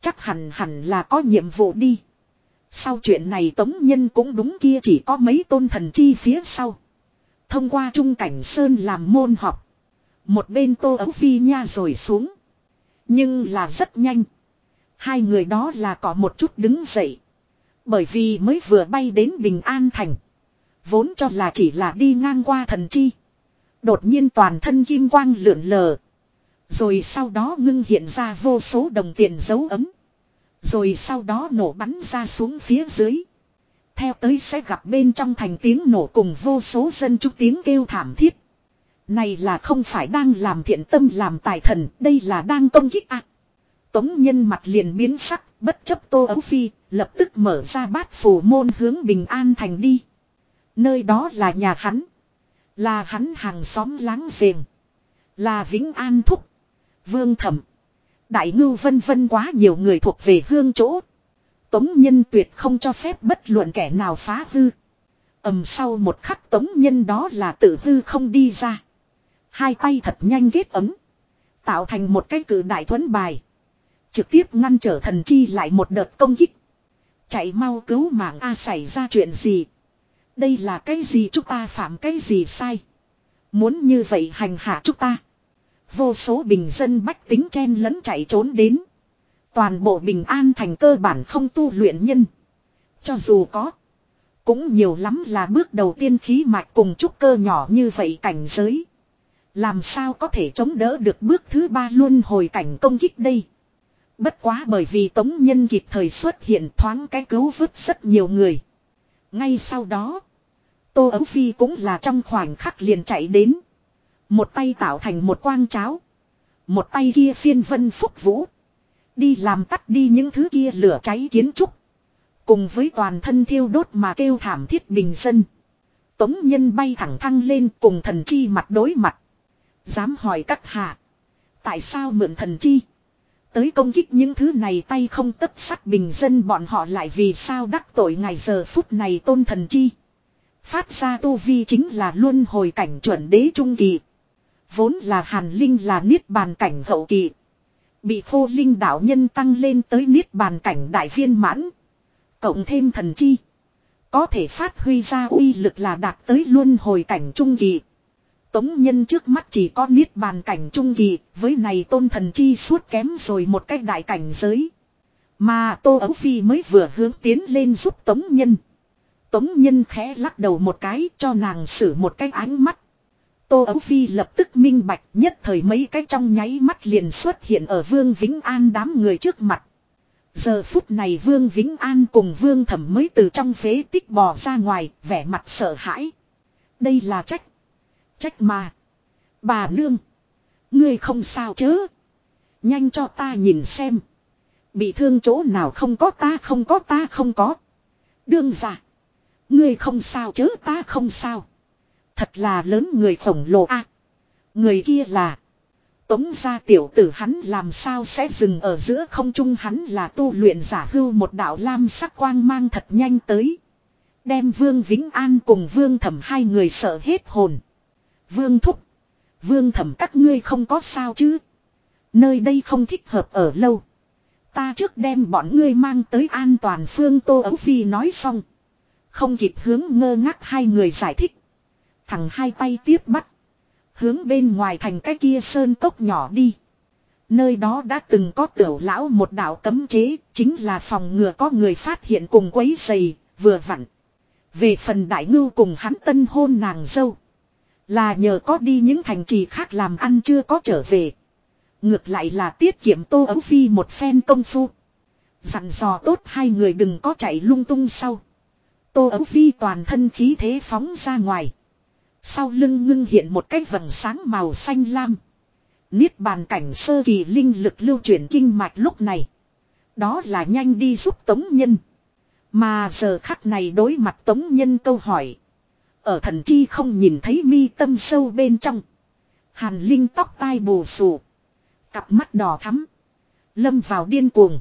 Chắc hẳn hẳn là có nhiệm vụ đi. Sau chuyện này Tống Nhân cũng đúng kia chỉ có mấy tôn thần chi phía sau. Thông qua Trung Cảnh Sơn làm môn học. Một bên tô ấu phi nha rồi xuống. Nhưng là rất nhanh. Hai người đó là có một chút đứng dậy. Bởi vì mới vừa bay đến Bình An Thành. Vốn cho là chỉ là đi ngang qua thần chi. Đột nhiên toàn thân kim quang lượn lờ. Rồi sau đó ngưng hiện ra vô số đồng tiền dấu ấm. Rồi sau đó nổ bắn ra xuống phía dưới. Theo tới sẽ gặp bên trong thành tiếng nổ cùng vô số dân chúc tiếng kêu thảm thiết. Này là không phải đang làm thiện tâm làm tài thần, đây là đang công kích ạ. Tống nhân mặt liền biến sắc, bất chấp tô ấu phi, lập tức mở ra bát phủ môn hướng bình an thành đi. Nơi đó là nhà hắn. Là hắn hàng xóm láng giềng. Là Vĩnh An Thúc. Vương Thẩm. Đại ngưu vân vân quá nhiều người thuộc về hương chỗ. Tống nhân tuyệt không cho phép bất luận kẻ nào phá hư. ầm sau một khắc tống nhân đó là tự hư không đi ra. Hai tay thật nhanh ghét ấm. Tạo thành một cái cử đại thuấn bài. Trực tiếp ngăn trở thần chi lại một đợt công kích. Chạy mau cứu mạng A xảy ra chuyện gì. Đây là cái gì chúng ta phạm cái gì sai. Muốn như vậy hành hạ chúng ta. Vô số bình dân bách tính chen lẫn chạy trốn đến. Toàn bộ bình an thành cơ bản không tu luyện nhân. Cho dù có. Cũng nhiều lắm là bước đầu tiên khí mạch cùng trúc cơ nhỏ như vậy cảnh giới. Làm sao có thể chống đỡ được bước thứ ba luôn hồi cảnh công kích đây. Bất quá bởi vì tống nhân kịp thời xuất hiện thoáng cái cứu vớt rất nhiều người. Ngay sau đó. Tô Ấu Phi cũng là trong khoảnh khắc liền chạy đến. Một tay tạo thành một quang cháo. Một tay kia phiên vân phúc vũ. Đi làm tắt đi những thứ kia lửa cháy kiến trúc. Cùng với toàn thân thiêu đốt mà kêu thảm thiết bình dân. Tống nhân bay thẳng thăng lên cùng thần chi mặt đối mặt. Dám hỏi các hạ. Tại sao mượn thần chi? Tới công kích những thứ này tay không tất sắt bình dân bọn họ lại vì sao đắc tội ngày giờ phút này tôn thần chi. Phát ra tu vi chính là luân hồi cảnh chuẩn đế trung kỳ. Vốn là hàn linh là niết bàn cảnh hậu kỳ. Bị khô linh đạo nhân tăng lên tới niết bàn cảnh đại viên mãn. Cộng thêm thần chi. Có thể phát huy ra uy lực là đạt tới luân hồi cảnh trung kỳ. Tống nhân trước mắt chỉ có niết bàn cảnh trung kỳ, với này tôn thần chi suốt kém rồi một cách đại cảnh giới. Mà Tô Ấu Phi mới vừa hướng tiến lên giúp Tống nhân. Tống nhân khẽ lắc đầu một cái cho nàng xử một cái ánh mắt. Tô Ấu Phi lập tức minh bạch nhất thời mấy cái trong nháy mắt liền xuất hiện ở Vương Vĩnh An đám người trước mặt. Giờ phút này Vương Vĩnh An cùng Vương Thẩm mới từ trong phế tích bò ra ngoài, vẻ mặt sợ hãi. Đây là trách. Trách mà. Bà nương. Ngươi không sao chứ. Nhanh cho ta nhìn xem. Bị thương chỗ nào không có ta không có ta không có. Đương giả. Ngươi không sao chứ ta không sao. Thật là lớn người khổng lồ a. người kia là. Tống gia tiểu tử hắn làm sao sẽ dừng ở giữa không trung hắn là tu luyện giả hưu một đạo lam sắc quang mang thật nhanh tới. Đem Vương Vĩnh An cùng Vương Thẩm hai người sợ hết hồn. Vương Thúc. Vương Thẩm các ngươi không có sao chứ. Nơi đây không thích hợp ở lâu. Ta trước đem bọn ngươi mang tới an toàn phương Tô Ấu Phi nói xong. Không kịp hướng ngơ ngác hai người giải thích. Thằng hai tay tiếp bắt. Hướng bên ngoài thành cái kia sơn cốc nhỏ đi. Nơi đó đã từng có tiểu lão một đạo cấm chế, chính là phòng ngừa có người phát hiện cùng quấy giày, vừa vặn. Về phần đại ngưu cùng hắn tân hôn nàng dâu. Là nhờ có đi những thành trì khác làm ăn chưa có trở về. Ngược lại là tiết kiệm tô ấu phi một phen công phu. Dặn dò tốt hai người đừng có chạy lung tung sau. Tô ấu phi toàn thân khí thế phóng ra ngoài. Sau lưng ngưng hiện một cái vầng sáng màu xanh lam. Niết bàn cảnh sơ kỳ linh lực lưu chuyển kinh mạch lúc này. Đó là nhanh đi giúp tống nhân. Mà giờ khắc này đối mặt tống nhân câu hỏi. Ở thần chi không nhìn thấy mi tâm sâu bên trong. Hàn Linh tóc tai bù xù. Cặp mắt đỏ thắm. Lâm vào điên cuồng.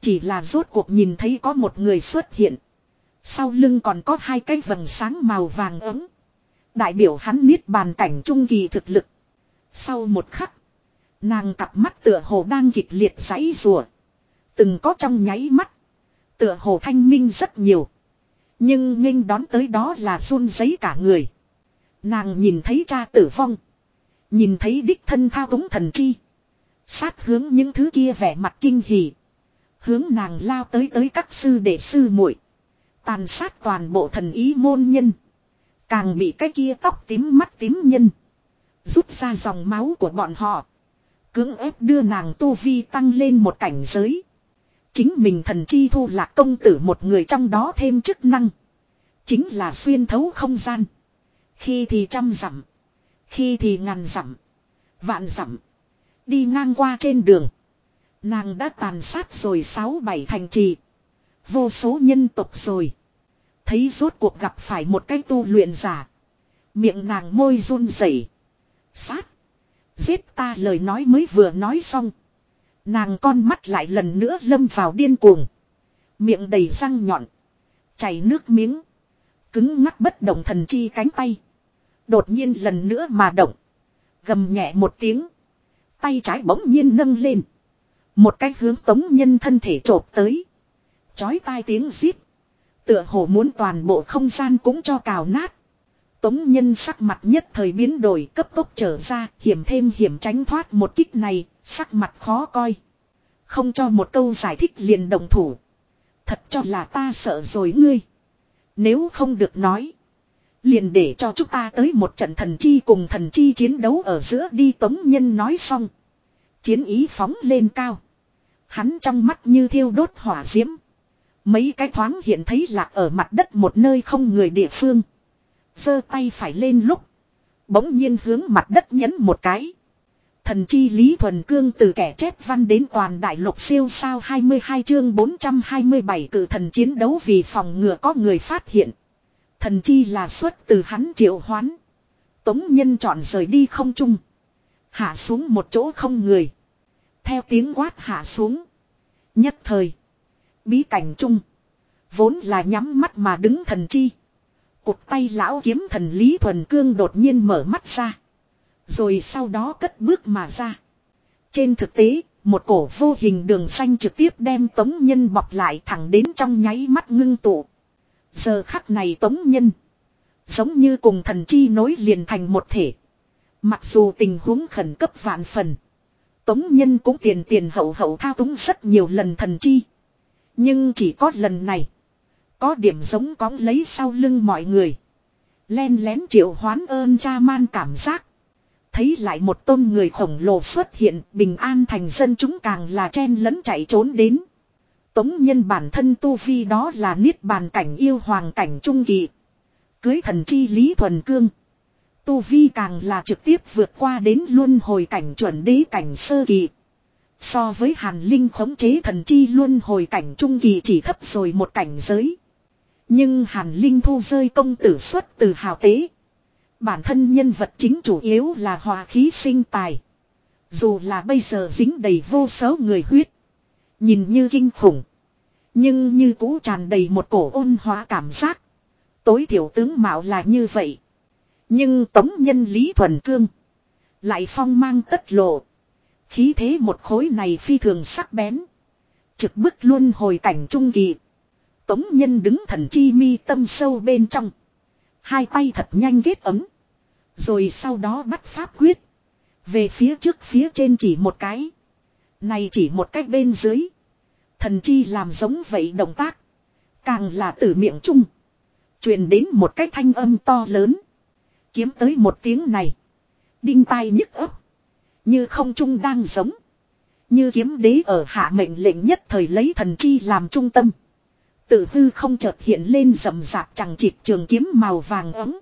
Chỉ là rốt cuộc nhìn thấy có một người xuất hiện. Sau lưng còn có hai cái vầng sáng màu vàng ấm. Đại biểu hắn niết bàn cảnh trung kỳ thực lực. Sau một khắc. Nàng cặp mắt tựa hồ đang kịch liệt giãy rùa. Từng có trong nháy mắt. Tựa hồ thanh minh rất nhiều. Nhưng nghênh đón tới đó là run giấy cả người. Nàng nhìn thấy cha tử vong. Nhìn thấy đích thân thao túng thần chi. Sát hướng những thứ kia vẻ mặt kinh hỉ. Hướng nàng lao tới tới các sư đệ sư muội Tàn sát toàn bộ thần ý môn nhân. Càng bị cái kia tóc tím mắt tím nhân. Rút ra dòng máu của bọn họ. Cưỡng ép đưa nàng tu vi tăng lên một cảnh giới. Chính mình thần chi thu là công tử một người trong đó thêm chức năng. Chính là xuyên thấu không gian. Khi thì trăm dặm. Khi thì ngàn dặm. Vạn dặm. Đi ngang qua trên đường. Nàng đã tàn sát rồi sáu bảy thành trì. Vô số nhân tộc rồi. Thấy rốt cuộc gặp phải một cái tu luyện giả. Miệng nàng môi run rẩy. Sát. Giết ta lời nói mới vừa nói xong. Nàng con mắt lại lần nữa lâm vào điên cuồng. Miệng đầy răng nhọn. Chảy nước miếng. Cứng ngắc bất động thần chi cánh tay. Đột nhiên lần nữa mà động. Gầm nhẹ một tiếng. Tay trái bỗng nhiên nâng lên. Một cái hướng tống nhân thân thể trộp tới. Chói tai tiếng giết. Tựa hồ muốn toàn bộ không gian cũng cho cào nát. Tống nhân sắc mặt nhất thời biến đổi cấp tốc trở ra, hiểm thêm hiểm tránh thoát một kích này, sắc mặt khó coi. Không cho một câu giải thích liền đồng thủ. Thật cho là ta sợ rồi ngươi. Nếu không được nói. Liền để cho chúng ta tới một trận thần chi cùng thần chi chiến đấu ở giữa đi tống nhân nói xong. Chiến ý phóng lên cao. Hắn trong mắt như thiêu đốt hỏa diễm. Mấy cái thoáng hiện thấy lạc ở mặt đất một nơi không người địa phương giơ tay phải lên lúc. Bỗng nhiên hướng mặt đất nhấn một cái. Thần chi Lý Thuần Cương từ kẻ chép văn đến toàn đại lục siêu sao 22 chương 427 cử thần chiến đấu vì phòng ngừa có người phát hiện. Thần chi là xuất từ hắn triệu hoán. Tống nhân chọn rời đi không trung. Hạ xuống một chỗ không người. Theo tiếng quát hạ xuống. Nhất thời. Bí cảnh chung Vốn là nhắm mắt mà đứng thần chi. Cụt tay lão kiếm thần Lý Thuần Cương đột nhiên mở mắt ra. Rồi sau đó cất bước mà ra. Trên thực tế, một cổ vô hình đường xanh trực tiếp đem tống nhân bọc lại thẳng đến trong nháy mắt ngưng tụ. Giờ khắc này tống nhân. Giống như cùng thần chi nối liền thành một thể. Mặc dù tình huống khẩn cấp vạn phần. Tống nhân cũng tiền tiền hậu hậu thao túng rất nhiều lần thần chi. Nhưng chỉ có lần này. Có điểm giống cóng lấy sau lưng mọi người. Len lén triệu hoán ơn cha man cảm giác. Thấy lại một tôn người khổng lồ xuất hiện, bình an thành dân chúng càng là chen lẫn chạy trốn đến. Tống nhân bản thân tu vi đó là niết bàn cảnh yêu hoàng cảnh trung kỳ. Cưới thần chi lý thuần cương. Tu vi càng là trực tiếp vượt qua đến luân hồi cảnh chuẩn đế cảnh sơ kỳ. So với hàn linh khống chế thần chi luôn hồi cảnh trung kỳ chỉ thấp rồi một cảnh giới. Nhưng Hàn Linh thu rơi công tử xuất từ hào tế. Bản thân nhân vật chính chủ yếu là hòa khí sinh tài. Dù là bây giờ dính đầy vô số người huyết. Nhìn như kinh khủng. Nhưng như cũ tràn đầy một cổ ôn hóa cảm giác. Tối thiểu tướng mạo là như vậy. Nhưng tống nhân Lý Thuần Cương. Lại phong mang tất lộ. Khí thế một khối này phi thường sắc bén. Trực bức luôn hồi cảnh trung kỳ. Tống nhân đứng thần chi mi tâm sâu bên trong. Hai tay thật nhanh ghét ấm. Rồi sau đó bắt pháp quyết. Về phía trước phía trên chỉ một cái. Này chỉ một cách bên dưới. Thần chi làm giống vậy động tác. Càng là từ miệng chung. truyền đến một cái thanh âm to lớn. Kiếm tới một tiếng này. Đinh tai nhức ấp. Như không trung đang giống. Như kiếm đế ở hạ mệnh lệnh nhất thời lấy thần chi làm trung tâm. Tự hư không chợt hiện lên rầm rạp chẳng chịt trường kiếm màu vàng ấm.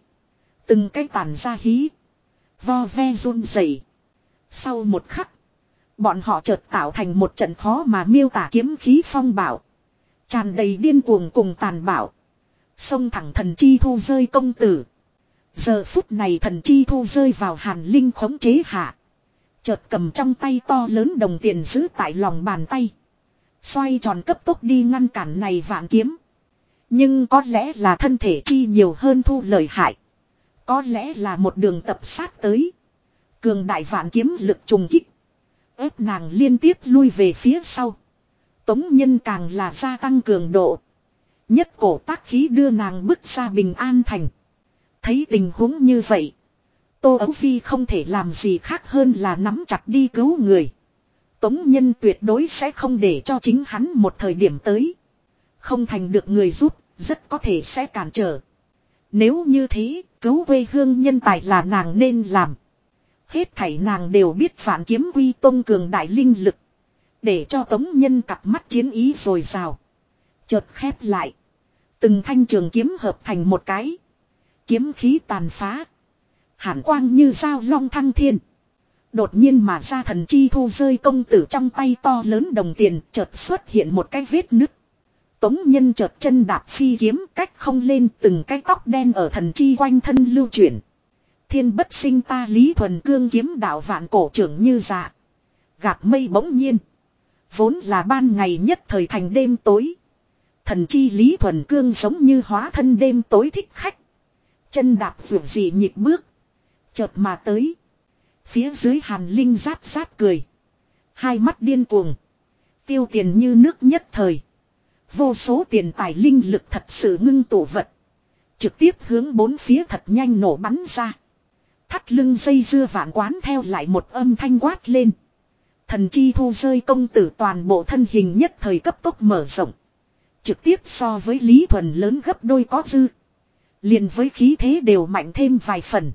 Từng cái tàn ra hí. Vo ve run rẩy. Sau một khắc. Bọn họ chợt tạo thành một trận khó mà miêu tả kiếm khí phong bảo. Tràn đầy điên cuồng cùng tàn bạo. Xông thẳng thần chi thu rơi công tử. Giờ phút này thần chi thu rơi vào hàn linh khống chế hạ. Chợt cầm trong tay to lớn đồng tiền giữ tại lòng bàn tay. Xoay tròn cấp tốc đi ngăn cản này vạn kiếm. Nhưng có lẽ là thân thể chi nhiều hơn thu lợi hại. Có lẽ là một đường tập sát tới. Cường đại vạn kiếm lực trùng kích. ép nàng liên tiếp lui về phía sau. Tống nhân càng là gia tăng cường độ. Nhất cổ tác khí đưa nàng bước ra bình an thành. Thấy tình huống như vậy. Tô Ấu Phi không thể làm gì khác hơn là nắm chặt đi cứu người. Tống Nhân tuyệt đối sẽ không để cho chính hắn một thời điểm tới. Không thành được người giúp, rất có thể sẽ cản trở. Nếu như thế, cứu quê hương nhân tài là nàng nên làm. Hết thảy nàng đều biết phản kiếm quy tôn cường đại linh lực. Để cho Tống Nhân cặp mắt chiến ý rồi rào. Chợt khép lại. Từng thanh trường kiếm hợp thành một cái. Kiếm khí tàn phá. Hàn quang như sao long thăng thiên. Đột nhiên mà ra thần chi thu rơi công tử trong tay to lớn đồng tiền, chợt xuất hiện một cái vết nứt. Tống nhân chợt chân đạp phi kiếm cách không lên, từng cái tóc đen ở thần chi quanh thân lưu chuyển. Thiên bất sinh ta lý thuần cương kiếm đạo vạn cổ trưởng như dạ. Gạt mây bỗng nhiên. Vốn là ban ngày nhất thời thành đêm tối. Thần chi lý thuần cương giống như hóa thân đêm tối thích khách. Chân đạp vượt dị nhịp bước. Chợt mà tới. Phía dưới hàn linh rát rát cười. Hai mắt điên cuồng. Tiêu tiền như nước nhất thời. Vô số tiền tài linh lực thật sự ngưng tụ vật. Trực tiếp hướng bốn phía thật nhanh nổ bắn ra. Thắt lưng dây dưa vạn quán theo lại một âm thanh quát lên. Thần chi thu rơi công tử toàn bộ thân hình nhất thời cấp tốc mở rộng. Trực tiếp so với Lý Thuần lớn gấp đôi có dư. liền với khí thế đều mạnh thêm vài phần.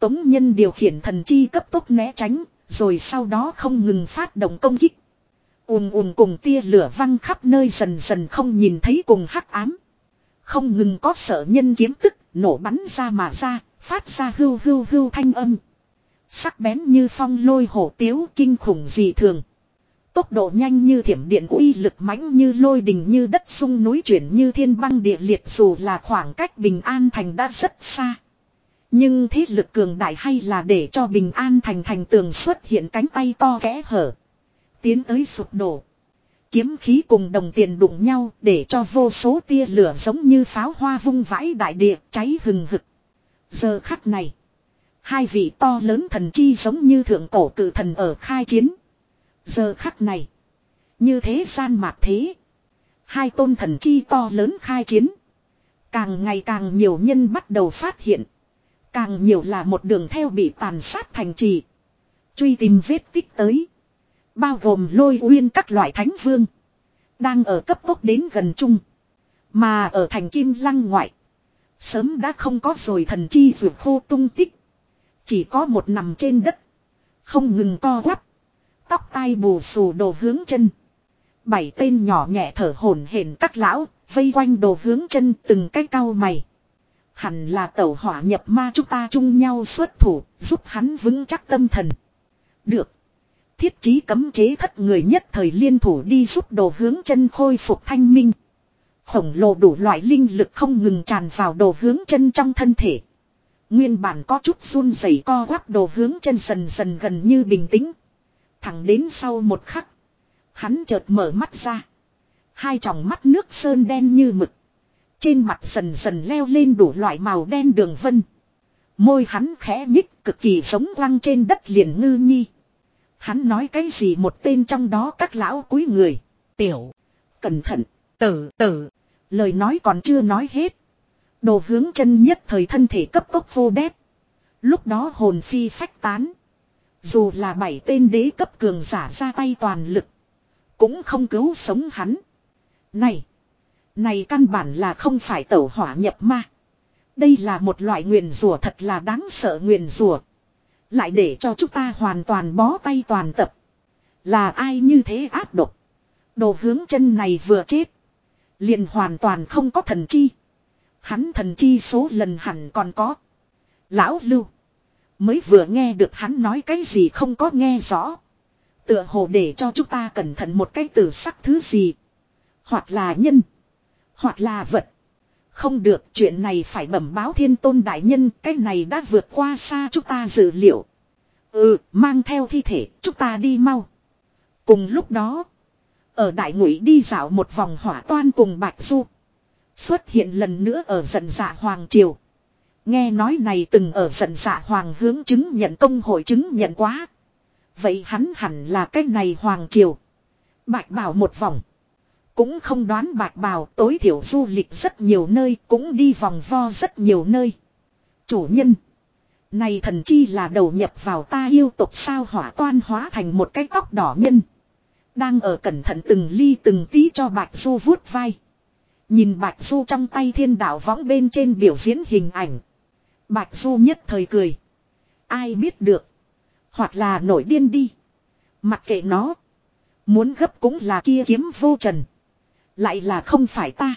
Tống nhân điều khiển thần chi cấp tốc né tránh, rồi sau đó không ngừng phát động công kích. ùm ùm cùng tia lửa văng khắp nơi dần dần không nhìn thấy cùng hắc ám. Không ngừng có sợ nhân kiếm tức, nổ bắn ra mà ra, phát ra hưu hưu hưu thanh âm. Sắc bén như phong lôi hổ tiếu kinh khủng dị thường. Tốc độ nhanh như thiểm điện uy lực mãnh như lôi đình như đất sung núi chuyển như thiên băng địa liệt dù là khoảng cách bình an thành đã rất xa. Nhưng thế lực cường đại hay là để cho bình an thành thành tường xuất hiện cánh tay to kẽ hở. Tiến tới sụp đổ. Kiếm khí cùng đồng tiền đụng nhau để cho vô số tia lửa giống như pháo hoa vung vãi đại địa cháy hừng hực. Giờ khắc này. Hai vị to lớn thần chi giống như thượng cổ cử thần ở khai chiến. Giờ khắc này. Như thế gian mạc thế. Hai tôn thần chi to lớn khai chiến. Càng ngày càng nhiều nhân bắt đầu phát hiện. Càng nhiều là một đường theo bị tàn sát thành trì. Truy tìm vết tích tới. Bao gồm lôi uyên các loại thánh vương. Đang ở cấp tốc đến gần chung. Mà ở thành kim lăng ngoại. Sớm đã không có rồi thần chi vượt khô tung tích. Chỉ có một nằm trên đất. Không ngừng co quắp. Tóc tai bù xù đồ hướng chân. Bảy tên nhỏ nhẹ thở hổn hển các lão. Vây quanh đồ hướng chân từng cái cao mày. Hẳn là tẩu hỏa nhập ma chúng ta chung nhau xuất thủ, giúp hắn vững chắc tâm thần. Được. Thiết chí cấm chế thất người nhất thời liên thủ đi giúp đồ hướng chân khôi phục thanh minh. Khổng lồ đủ loại linh lực không ngừng tràn vào đồ hướng chân trong thân thể. Nguyên bản có chút run rẩy co quắp đồ hướng chân dần dần gần như bình tĩnh. Thẳng đến sau một khắc. Hắn chợt mở mắt ra. Hai tròng mắt nước sơn đen như mực. Trên mặt dần dần leo lên đủ loại màu đen đường vân. Môi hắn khẽ nhích cực kỳ giống quăng trên đất liền ngư nhi. Hắn nói cái gì một tên trong đó các lão cúi người. Tiểu. Cẩn thận. Tử tử. Lời nói còn chưa nói hết. Đồ hướng chân nhất thời thân thể cấp tốc vô đét. Lúc đó hồn phi phách tán. Dù là bảy tên đế cấp cường giả ra tay toàn lực. Cũng không cứu sống hắn. Này. Này căn bản là không phải tẩu hỏa nhập ma. Đây là một loại nguyền rủa thật là đáng sợ nguyền rủa, Lại để cho chúng ta hoàn toàn bó tay toàn tập. Là ai như thế áp độc. Đồ hướng chân này vừa chết. Liền hoàn toàn không có thần chi. Hắn thần chi số lần hẳn còn có. Lão Lưu. Mới vừa nghe được hắn nói cái gì không có nghe rõ. Tựa hồ để cho chúng ta cẩn thận một cái từ sắc thứ gì. Hoặc là nhân. Hoặc là vật. Không được, chuyện này phải bẩm báo thiên tôn đại nhân. Cái này đã vượt qua xa chúng ta dự liệu. Ừ mang theo thi thể, chúng ta đi mau. Cùng lúc đó. Ở đại ngụy đi dạo một vòng hỏa toan cùng Bạch Du. Xuất hiện lần nữa ở giận dạ Hoàng Triều. Nghe nói này từng ở giận dạ Hoàng hướng chứng nhận công hội chứng nhận quá. Vậy hắn hẳn là cái này Hoàng Triều. Bạch bảo một vòng. Cũng không đoán bạc bào, tối thiểu du lịch rất nhiều nơi, cũng đi vòng vo rất nhiều nơi. Chủ nhân. Này thần chi là đầu nhập vào ta yêu tục sao hỏa toan hóa thành một cái tóc đỏ nhân. Đang ở cẩn thận từng ly từng tí cho bạch du vuốt vai. Nhìn bạch du trong tay thiên đạo võng bên trên biểu diễn hình ảnh. Bạch du nhất thời cười. Ai biết được. Hoặc là nổi điên đi. Mặc kệ nó. Muốn gấp cũng là kia kiếm vô trần. Lại là không phải ta.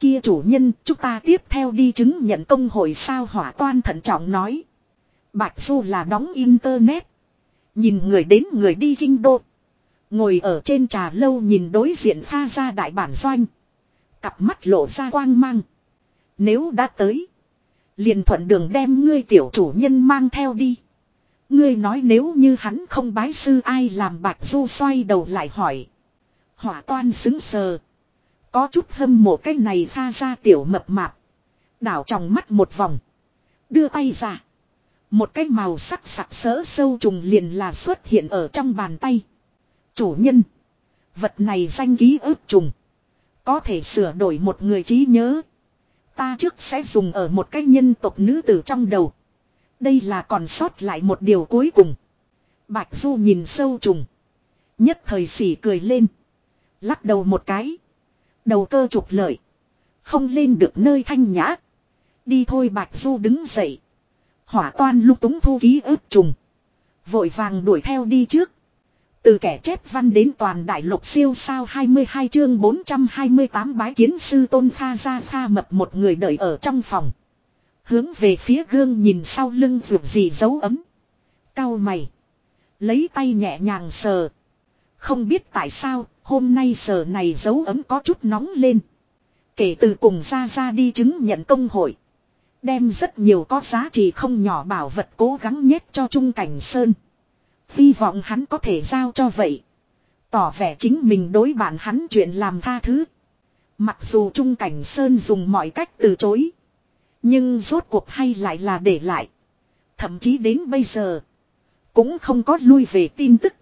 Kia chủ nhân, chúng ta tiếp theo đi chứng nhận công hội sao hỏa toan thận trọng nói. Bạch Du là đóng internet. Nhìn người đến người đi kinh đô. Ngồi ở trên trà lâu nhìn đối diện pha ra đại bản doanh. Cặp mắt lộ ra quang mang. Nếu đã tới. Liền thuận đường đem ngươi tiểu chủ nhân mang theo đi. Ngươi nói nếu như hắn không bái sư ai làm bạch du xoay đầu lại hỏi. Hỏa toan xứng sờ. Có chút hâm mộ cái này pha ra tiểu mập mạp. Đảo trong mắt một vòng. Đưa tay ra. Một cái màu sắc sặc sỡ sâu trùng liền là xuất hiện ở trong bàn tay. Chủ nhân. Vật này danh ký ức trùng. Có thể sửa đổi một người trí nhớ. Ta trước sẽ dùng ở một cái nhân tộc nữ tử trong đầu. Đây là còn sót lại một điều cuối cùng. Bạch Du nhìn sâu trùng. Nhất thời sỉ cười lên. Lắc đầu một cái. Đầu cơ trục lợi. Không lên được nơi thanh nhã. Đi thôi Bạch Du đứng dậy. Hỏa toan lúc túng thu ký ức trùng. Vội vàng đuổi theo đi trước. Từ kẻ chép văn đến toàn đại lục siêu sao 22 chương 428 bái kiến sư tôn pha ra pha mập một người đợi ở trong phòng. Hướng về phía gương nhìn sau lưng vượt gì dấu ấm. Cao mày. Lấy tay nhẹ nhàng sờ. Không biết tại sao, hôm nay sở này dấu ấm có chút nóng lên. Kể từ cùng ra ra đi chứng nhận công hội. Đem rất nhiều có giá trị không nhỏ bảo vật cố gắng nhét cho Trung Cảnh Sơn. Hy vọng hắn có thể giao cho vậy. Tỏ vẻ chính mình đối bản hắn chuyện làm tha thứ. Mặc dù Trung Cảnh Sơn dùng mọi cách từ chối. Nhưng rốt cuộc hay lại là để lại. Thậm chí đến bây giờ. Cũng không có lui về tin tức.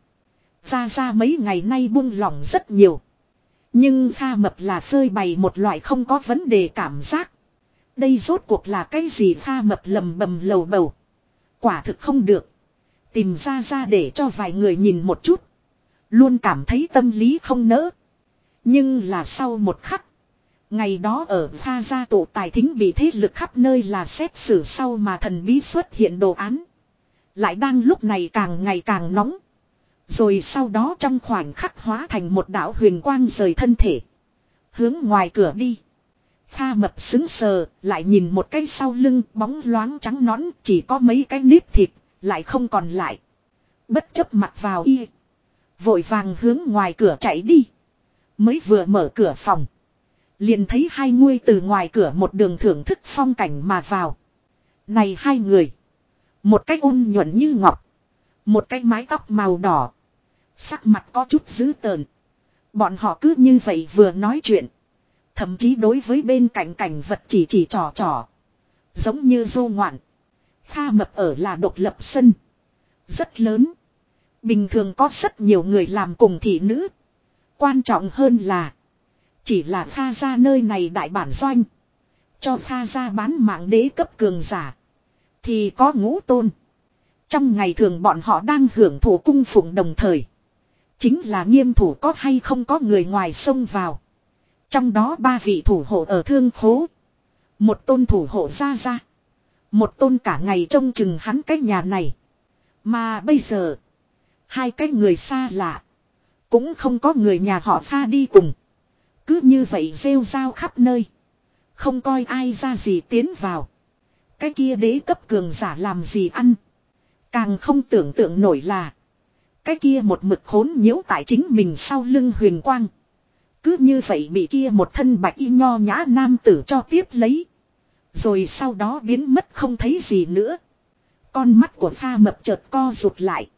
Ra ra mấy ngày nay buông lỏng rất nhiều. Nhưng Kha Mập là phơi bày một loại không có vấn đề cảm giác. Đây rốt cuộc là cái gì Kha Mập lầm bầm lầu bầu. Quả thực không được. Tìm ra ra để cho vài người nhìn một chút. Luôn cảm thấy tâm lý không nỡ. Nhưng là sau một khắc. Ngày đó ở Kha gia tụ tài thính bị thế lực khắp nơi là xét xử sau mà thần bí xuất hiện đồ án. Lại đang lúc này càng ngày càng nóng. Rồi sau đó trong khoảnh khắc hóa thành một đạo huyền quang rời thân thể. Hướng ngoài cửa đi. Kha mập xứng sờ, lại nhìn một cái sau lưng bóng loáng trắng nõn chỉ có mấy cái nếp thịt, lại không còn lại. Bất chấp mặt vào y. Vội vàng hướng ngoài cửa chạy đi. Mới vừa mở cửa phòng. Liền thấy hai người từ ngoài cửa một đường thưởng thức phong cảnh mà vào. Này hai người. Một cách ôn nhuận như ngọc. Một cái mái tóc màu đỏ. Sắc mặt có chút dữ tợn. Bọn họ cứ như vậy vừa nói chuyện. Thậm chí đối với bên cạnh cảnh vật chỉ chỉ trò trò. Giống như du ngoạn. Kha mập ở là độc lập sân. Rất lớn. Bình thường có rất nhiều người làm cùng thị nữ. Quan trọng hơn là. Chỉ là Kha ra nơi này đại bản doanh. Cho Kha ra bán mạng đế cấp cường giả. Thì có ngũ tôn. Trong ngày thường bọn họ đang hưởng thụ cung phụng đồng thời. Chính là nghiêm thủ có hay không có người ngoài xông vào. Trong đó ba vị thủ hộ ở thương khố. Một tôn thủ hộ ra ra. Một tôn cả ngày trông chừng hắn cái nhà này. Mà bây giờ. Hai cái người xa lạ. Cũng không có người nhà họ pha đi cùng. Cứ như vậy rêu rao khắp nơi. Không coi ai ra gì tiến vào. Cái kia đế cấp cường giả làm gì ăn. Càng không tưởng tượng nổi là. Cái kia một mực khốn nhiễu tại chính mình sau lưng huyền quang. Cứ như vậy bị kia một thân bạch y nho nhã nam tử cho tiếp lấy. Rồi sau đó biến mất không thấy gì nữa. Con mắt của pha mập chợt co rụt lại.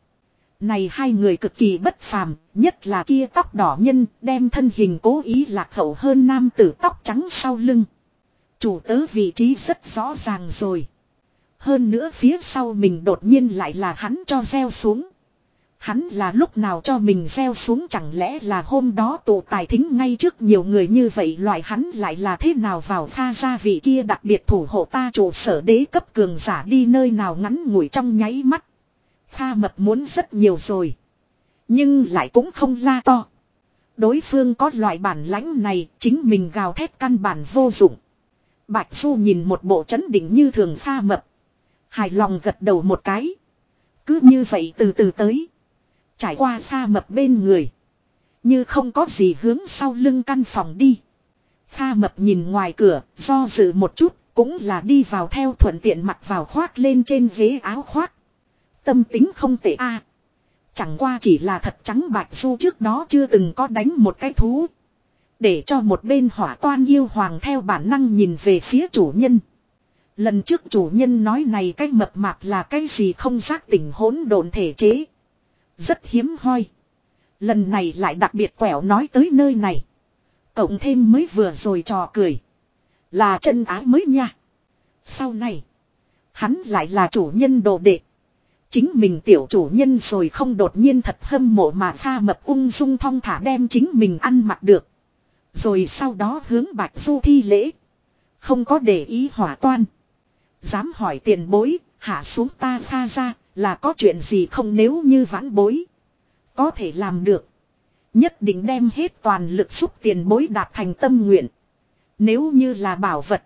Này hai người cực kỳ bất phàm, nhất là kia tóc đỏ nhân đem thân hình cố ý lạc hậu hơn nam tử tóc trắng sau lưng. Chủ tớ vị trí rất rõ ràng rồi. Hơn nữa phía sau mình đột nhiên lại là hắn cho gieo xuống. Hắn là lúc nào cho mình gieo xuống chẳng lẽ là hôm đó tụ tài thính ngay trước nhiều người như vậy, loại hắn lại là thế nào vào pha gia vị kia đặc biệt thủ hộ ta trụ sở đế cấp cường giả đi nơi nào ngắn ngủi trong nháy mắt. Pha mập muốn rất nhiều rồi. Nhưng lại cũng không la to. Đối phương có loại bản lãnh này, chính mình gào thét căn bản vô dụng. Bạch du nhìn một bộ chấn định như thường pha mập. Hài lòng gật đầu một cái. Cứ như vậy từ từ tới. Trải qua pha mập bên người. Như không có gì hướng sau lưng căn phòng đi. Pha mập nhìn ngoài cửa, do dự một chút, cũng là đi vào theo thuận tiện mặt vào khoác lên trên ghế áo khoác. Tâm tính không tệ a Chẳng qua chỉ là thật trắng bạch du trước đó chưa từng có đánh một cái thú. Để cho một bên hỏa toan yêu hoàng theo bản năng nhìn về phía chủ nhân. Lần trước chủ nhân nói này cái mập mạp là cái gì không giác tỉnh hỗn độn thể chế. Rất hiếm hoi. Lần này lại đặc biệt quẻo nói tới nơi này. Cộng thêm mới vừa rồi trò cười. Là chân ái mới nha. Sau này. Hắn lại là chủ nhân đồ đệ. Chính mình tiểu chủ nhân rồi không đột nhiên thật hâm mộ mà pha mập ung dung thong thả đem chính mình ăn mặc được. Rồi sau đó hướng bạch du thi lễ. Không có để ý hỏa toan. Dám hỏi tiền bối, hạ xuống ta pha ra, là có chuyện gì không nếu như vãn bối. Có thể làm được. Nhất định đem hết toàn lực xúc tiền bối đạt thành tâm nguyện. Nếu như là bảo vật.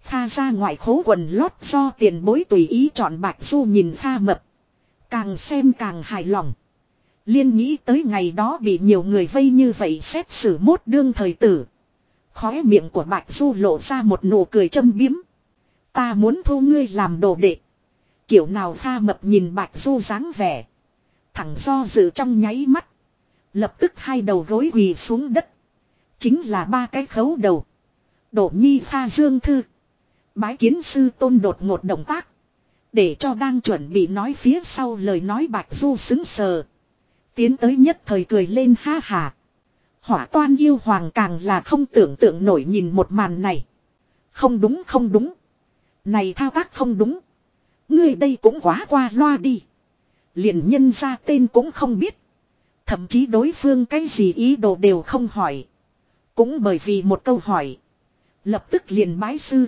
Kha ra ngoại khố quần lót do tiền bối tùy ý chọn bạch du nhìn Kha mập. Càng xem càng hài lòng. Liên nghĩ tới ngày đó bị nhiều người vây như vậy xét xử mốt đương thời tử. Khóe miệng của Bạch Du lộ ra một nụ cười châm biếm. Ta muốn thu ngươi làm đồ đệ. Kiểu nào pha mập nhìn Bạch Du dáng vẻ. Thẳng do dự trong nháy mắt. Lập tức hai đầu gối quỳ xuống đất. Chính là ba cái khấu đầu. Đổ nhi pha dương thư. Bái kiến sư tôn đột ngột động tác. Để cho đang chuẩn bị nói phía sau lời nói Bạch Du xứng sờ. Tiến tới nhất thời cười lên ha hà. Hỏa toan yêu hoàng càng là không tưởng tượng nổi nhìn một màn này. Không đúng không đúng. Này thao tác không đúng ngươi đây cũng quá qua loa đi. liền nhân ra tên cũng không biết. Thậm chí đối phương cái gì ý đồ đều không hỏi. Cũng bởi vì một câu hỏi. Lập tức liền bái sư.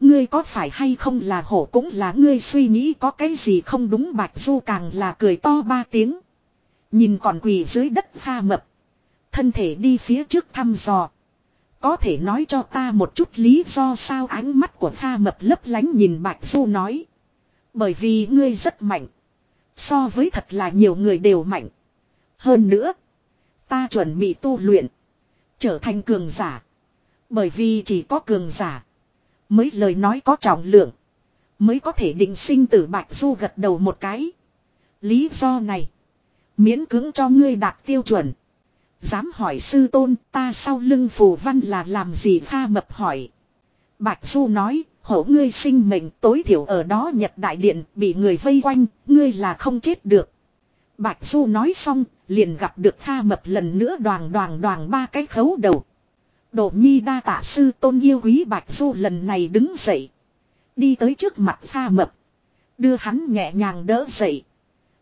Ngươi có phải hay không là hổ cũng là ngươi suy nghĩ có cái gì không đúng bạch du càng là cười to ba tiếng. Nhìn còn quỳ dưới đất pha mập. Thân thể đi phía trước thăm dò. Có thể nói cho ta một chút lý do sao ánh mắt của pha mập lấp lánh nhìn Bạch Du nói. Bởi vì ngươi rất mạnh. So với thật là nhiều người đều mạnh. Hơn nữa. Ta chuẩn bị tu luyện. Trở thành cường giả. Bởi vì chỉ có cường giả. Mới lời nói có trọng lượng. Mới có thể định sinh tử Bạch Du gật đầu một cái. Lý do này. Miễn cứng cho ngươi đạt tiêu chuẩn. Dám hỏi sư tôn ta sau lưng phù văn là làm gì pha mập hỏi. Bạch Du nói, hổ ngươi sinh mệnh tối thiểu ở đó nhật đại điện bị người vây quanh, ngươi là không chết được. Bạch Du nói xong, liền gặp được pha mập lần nữa đoàn đoàn đoàn ba cái khấu đầu. Độ nhi đa tạ sư tôn yêu quý Bạch Du lần này đứng dậy. Đi tới trước mặt pha mập. Đưa hắn nhẹ nhàng đỡ dậy.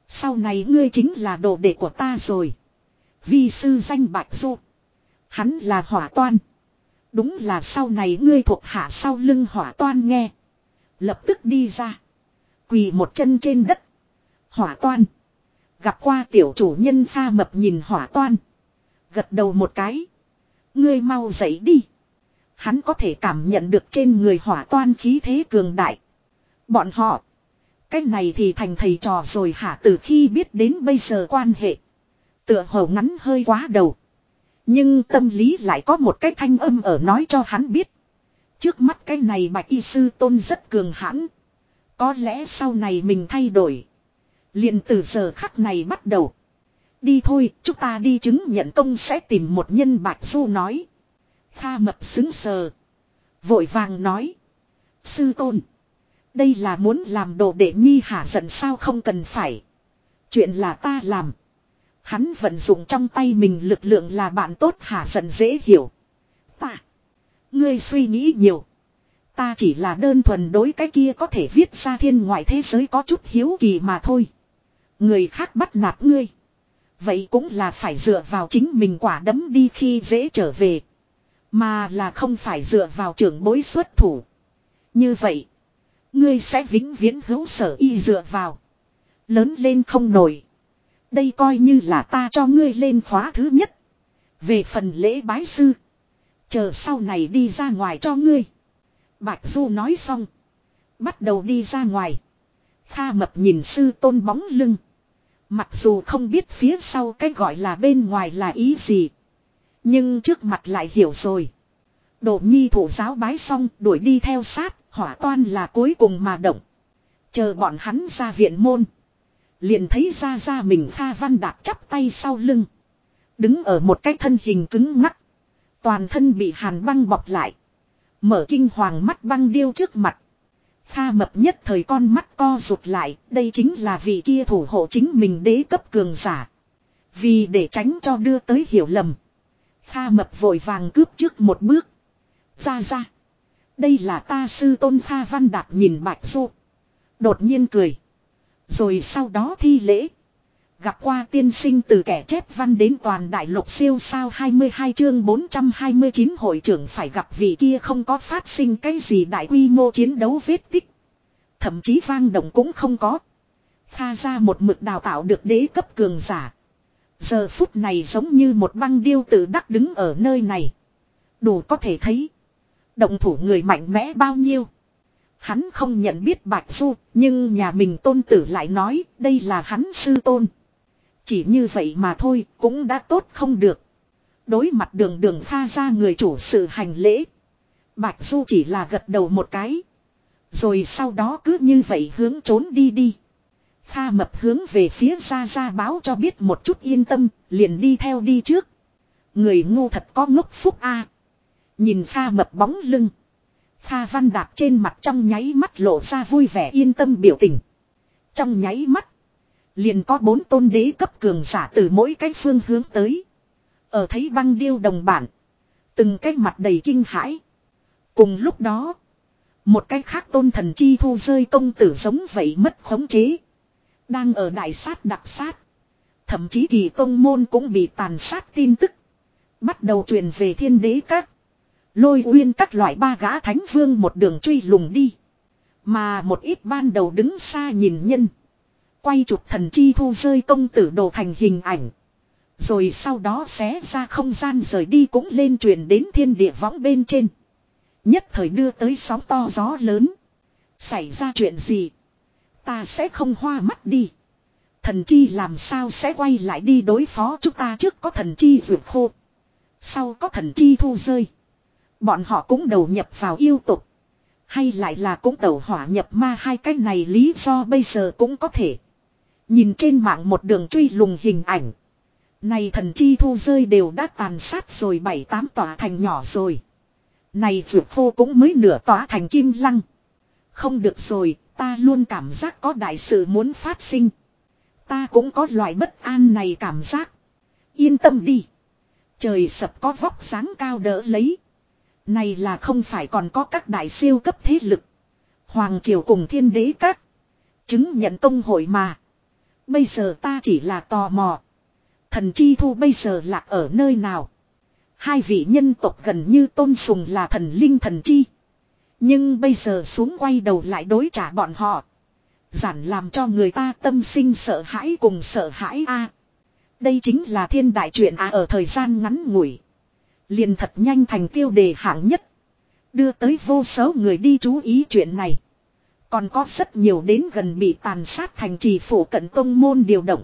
Sau này ngươi chính là đồ đệ của ta rồi. Vi sư danh Bạch Du. Hắn là hỏa toan. Đúng là sau này ngươi thuộc hạ sau lưng hỏa toan nghe. Lập tức đi ra. Quỳ một chân trên đất. Hỏa toan. Gặp qua tiểu chủ nhân pha mập nhìn hỏa toan. Gật đầu một cái. Ngươi mau dậy đi. Hắn có thể cảm nhận được trên người hỏa toan khí thế cường đại. Bọn họ. Cái này thì thành thầy trò rồi hả từ khi biết đến bây giờ quan hệ. Tựa hồ ngắn hơi quá đầu. Nhưng tâm lý lại có một cái thanh âm ở nói cho hắn biết. Trước mắt cái này bạch y sư tôn rất cường hãn. Có lẽ sau này mình thay đổi. liền từ giờ khắc này bắt đầu. Đi thôi, chúng ta đi chứng nhận công sẽ tìm một nhân bạch du nói. Kha mập xứng sờ. Vội vàng nói. Sư tôn. Đây là muốn làm đồ để nhi hả giận sao không cần phải. Chuyện là ta làm. Hắn vận dụng trong tay mình lực lượng là bạn tốt hả giận dễ hiểu. Ta. Ngươi suy nghĩ nhiều. Ta chỉ là đơn thuần đối cái kia có thể viết ra thiên ngoại thế giới có chút hiếu kỳ mà thôi. Người khác bắt nạt ngươi. Vậy cũng là phải dựa vào chính mình quả đấm đi khi dễ trở về. Mà là không phải dựa vào trưởng bối xuất thủ. Như vậy. Ngươi sẽ vĩnh viễn hữu sở y dựa vào. Lớn lên không nổi. Đây coi như là ta cho ngươi lên khóa thứ nhất. Về phần lễ bái sư. Chờ sau này đi ra ngoài cho ngươi. Bạch Du nói xong. Bắt đầu đi ra ngoài. Kha mập nhìn sư tôn bóng lưng. Mặc dù không biết phía sau cái gọi là bên ngoài là ý gì. Nhưng trước mặt lại hiểu rồi. Độ nhi thủ giáo bái xong đuổi đi theo sát, hỏa toan là cuối cùng mà động. Chờ bọn hắn ra viện môn. Liền thấy ra ra mình Kha Văn Đạt chắp tay sau lưng. Đứng ở một cái thân hình cứng ngắc. Toàn thân bị hàn băng bọc lại. Mở kinh hoàng mắt băng điêu trước mặt. Kha mập nhất thời con mắt co rụt lại, đây chính là vị kia thủ hộ chính mình đế cấp cường giả. Vì để tránh cho đưa tới hiểu lầm. Kha mập vội vàng cướp trước một bước. Ra ra. Đây là ta sư tôn Kha Văn Đạt nhìn Bạch Du. Đột nhiên cười. Rồi sau đó thi lễ. Gặp qua tiên sinh từ kẻ chép văn đến toàn đại lục siêu sao 22 chương 429 hội trưởng phải gặp vị kia không có phát sinh cái gì đại quy mô chiến đấu vết tích. Thậm chí vang động cũng không có. Kha ra một mực đào tạo được đế cấp cường giả. Giờ phút này giống như một băng điêu tự đắc đứng ở nơi này. Đủ có thể thấy. Động thủ người mạnh mẽ bao nhiêu. Hắn không nhận biết Bạch Du, nhưng nhà mình tôn tử lại nói đây là hắn sư tôn. Chỉ như vậy mà thôi, cũng đã tốt không được. Đối mặt đường đường pha ra người chủ sự hành lễ. Bạch Du chỉ là gật đầu một cái. Rồi sau đó cứ như vậy hướng trốn đi đi. Kha mập hướng về phía ra ra báo cho biết một chút yên tâm, liền đi theo đi trước. Người ngu thật có ngốc phúc a. Nhìn Kha mập bóng lưng. Kha văn đạp trên mặt trong nháy mắt lộ ra vui vẻ yên tâm biểu tình. Trong nháy mắt. Liền có bốn tôn đế cấp cường giả từ mỗi cái phương hướng tới. Ở thấy băng điêu đồng bản. Từng cái mặt đầy kinh hãi. Cùng lúc đó. Một cái khác tôn thần chi thu rơi công tử giống vậy mất khống chế. Đang ở đại sát đặc sát. Thậm chí kỳ công môn cũng bị tàn sát tin tức. Bắt đầu truyền về thiên đế các. Lôi uyên các loại ba gã thánh vương một đường truy lùng đi. Mà một ít ban đầu đứng xa nhìn nhân. Quay chụp thần chi thu rơi công tử đồ thành hình ảnh. Rồi sau đó xé ra không gian rời đi cũng lên truyền đến thiên địa võng bên trên. Nhất thời đưa tới sóng to gió lớn. Xảy ra chuyện gì? Ta sẽ không hoa mắt đi. Thần chi làm sao sẽ quay lại đi đối phó chúng ta trước có thần chi vượt khô. Sau có thần chi thu rơi. Bọn họ cũng đầu nhập vào yêu tục. Hay lại là cũng tẩu hỏa nhập ma hai cái này lý do bây giờ cũng có thể. Nhìn trên mạng một đường truy lùng hình ảnh. Này thần chi thu rơi đều đã tàn sát rồi bảy tám tòa thành nhỏ rồi. Này vượt khô cũng mới nửa tòa thành kim lăng. Không được rồi, ta luôn cảm giác có đại sự muốn phát sinh. Ta cũng có loại bất an này cảm giác. Yên tâm đi. Trời sập có vóc sáng cao đỡ lấy. Này là không phải còn có các đại siêu cấp thế lực. Hoàng triều cùng thiên đế các. Chứng nhận công hội mà. Bây giờ ta chỉ là tò mò. Thần chi thu bây giờ lạc ở nơi nào. Hai vị nhân tộc gần như tôn sùng là thần linh thần chi. Nhưng bây giờ xuống quay đầu lại đối trả bọn họ. Giản làm cho người ta tâm sinh sợ hãi cùng sợ hãi a. đây chính là thiên đại chuyện à ở thời gian ngắn ngủi. Liền thật nhanh thành tiêu đề hạng nhất. Đưa tới vô số người đi chú ý chuyện này. Còn có rất nhiều đến gần bị tàn sát thành trì phủ cận tông môn điều động.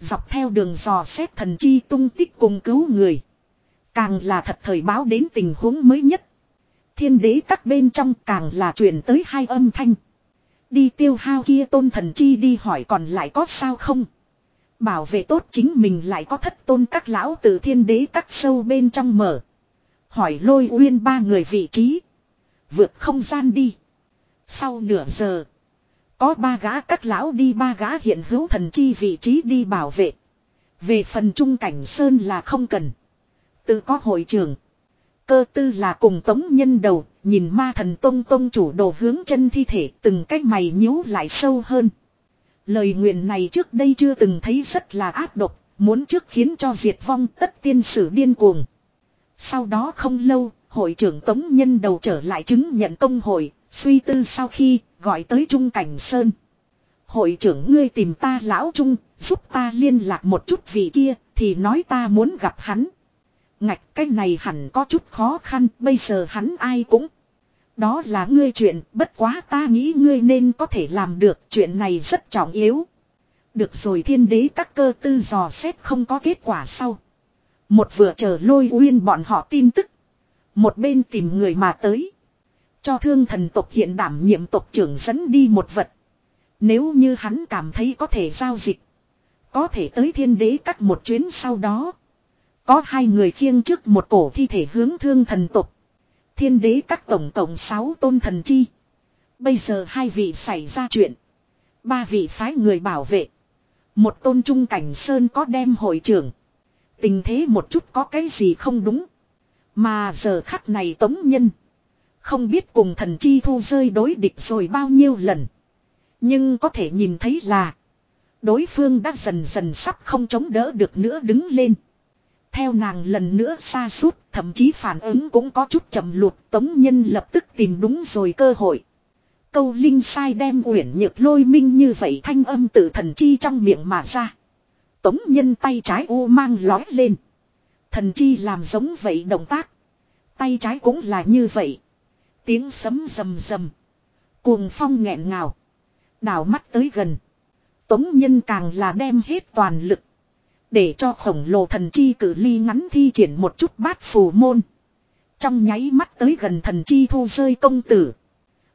Dọc theo đường dò xét thần chi tung tích cùng cứu người. Càng là thật thời báo đến tình huống mới nhất. Thiên đế các bên trong càng là truyền tới hai âm thanh. Đi tiêu hao kia tôn thần chi đi hỏi còn lại có sao không. Bảo vệ tốt chính mình lại có thất tôn các lão từ thiên đế các sâu bên trong mở. Hỏi lôi uyên ba người vị trí. Vượt không gian đi. Sau nửa giờ. Có ba gã các lão đi ba gã hiện hữu thần chi vị trí đi bảo vệ. Về phần trung cảnh sơn là không cần. Tự có hội trường. Cơ tư là cùng tống nhân đầu, nhìn ma thần tông tông chủ đồ hướng chân thi thể từng cách mày nhíu lại sâu hơn. Lời nguyện này trước đây chưa từng thấy rất là ác độc, muốn trước khiến cho diệt vong tất tiên sử điên cuồng. Sau đó không lâu, hội trưởng tống nhân đầu trở lại chứng nhận công hội, suy tư sau khi gọi tới Trung Cảnh Sơn. Hội trưởng ngươi tìm ta lão Trung, giúp ta liên lạc một chút vị kia, thì nói ta muốn gặp hắn. Ngạch cái này hẳn có chút khó khăn, bây giờ hắn ai cũng. Đó là ngươi chuyện, bất quá ta nghĩ ngươi nên có thể làm được, chuyện này rất trọng yếu. Được rồi thiên đế các cơ tư dò xét không có kết quả sau. Một vừa chờ lôi uyên bọn họ tin tức. Một bên tìm người mà tới. Cho thương thần tộc hiện đảm nhiệm tộc trưởng dẫn đi một vật. Nếu như hắn cảm thấy có thể giao dịch. Có thể tới thiên đế cắt một chuyến sau đó. Có hai người khiêng trước một cổ thi thể hướng thương thần tộc. Thiên đế các tổng cộng sáu tôn thần chi. Bây giờ hai vị xảy ra chuyện. Ba vị phái người bảo vệ. Một tôn trung cảnh sơn có đem hội trưởng. Tình thế một chút có cái gì không đúng. Mà giờ khắc này tống nhân. Không biết cùng thần chi thu rơi đối địch rồi bao nhiêu lần. Nhưng có thể nhìn thấy là. Đối phương đã dần dần sắp không chống đỡ được nữa đứng lên. Theo nàng lần nữa xa suốt, thậm chí phản ứng cũng có chút chậm lụt, tống nhân lập tức tìm đúng rồi cơ hội. Câu linh sai đem uyển nhược lôi minh như vậy thanh âm tự thần chi trong miệng mà ra. Tống nhân tay trái u mang lói lên. Thần chi làm giống vậy động tác. Tay trái cũng là như vậy. Tiếng sấm rầm rầm. Cuồng phong nghẹn ngào. Đảo mắt tới gần. Tống nhân càng là đem hết toàn lực. Để cho khổng lồ thần chi cử ly ngắn thi triển một chút bát phù môn. Trong nháy mắt tới gần thần chi thu rơi công tử.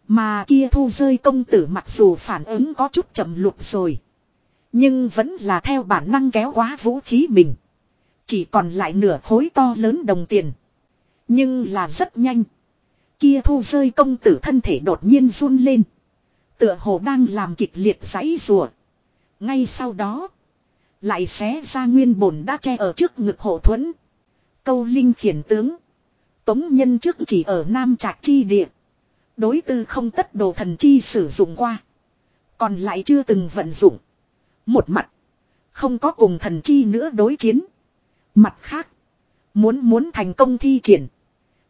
Mà kia thu rơi công tử mặc dù phản ứng có chút chậm lụt rồi. Nhưng vẫn là theo bản năng kéo quá vũ khí mình. Chỉ còn lại nửa khối to lớn đồng tiền. Nhưng là rất nhanh. Kia thu rơi công tử thân thể đột nhiên run lên. Tựa hồ đang làm kịch liệt giấy rùa. Ngay sau đó. Lại xé ra nguyên bổn đã che ở trước ngực hộ thuẫn. Câu linh khiển tướng. Tống nhân trước chỉ ở Nam Trạc Chi địa. Đối tư không tất đồ thần chi sử dụng qua. Còn lại chưa từng vận dụng. Một mặt. Không có cùng thần chi nữa đối chiến. Mặt khác. Muốn muốn thành công thi triển.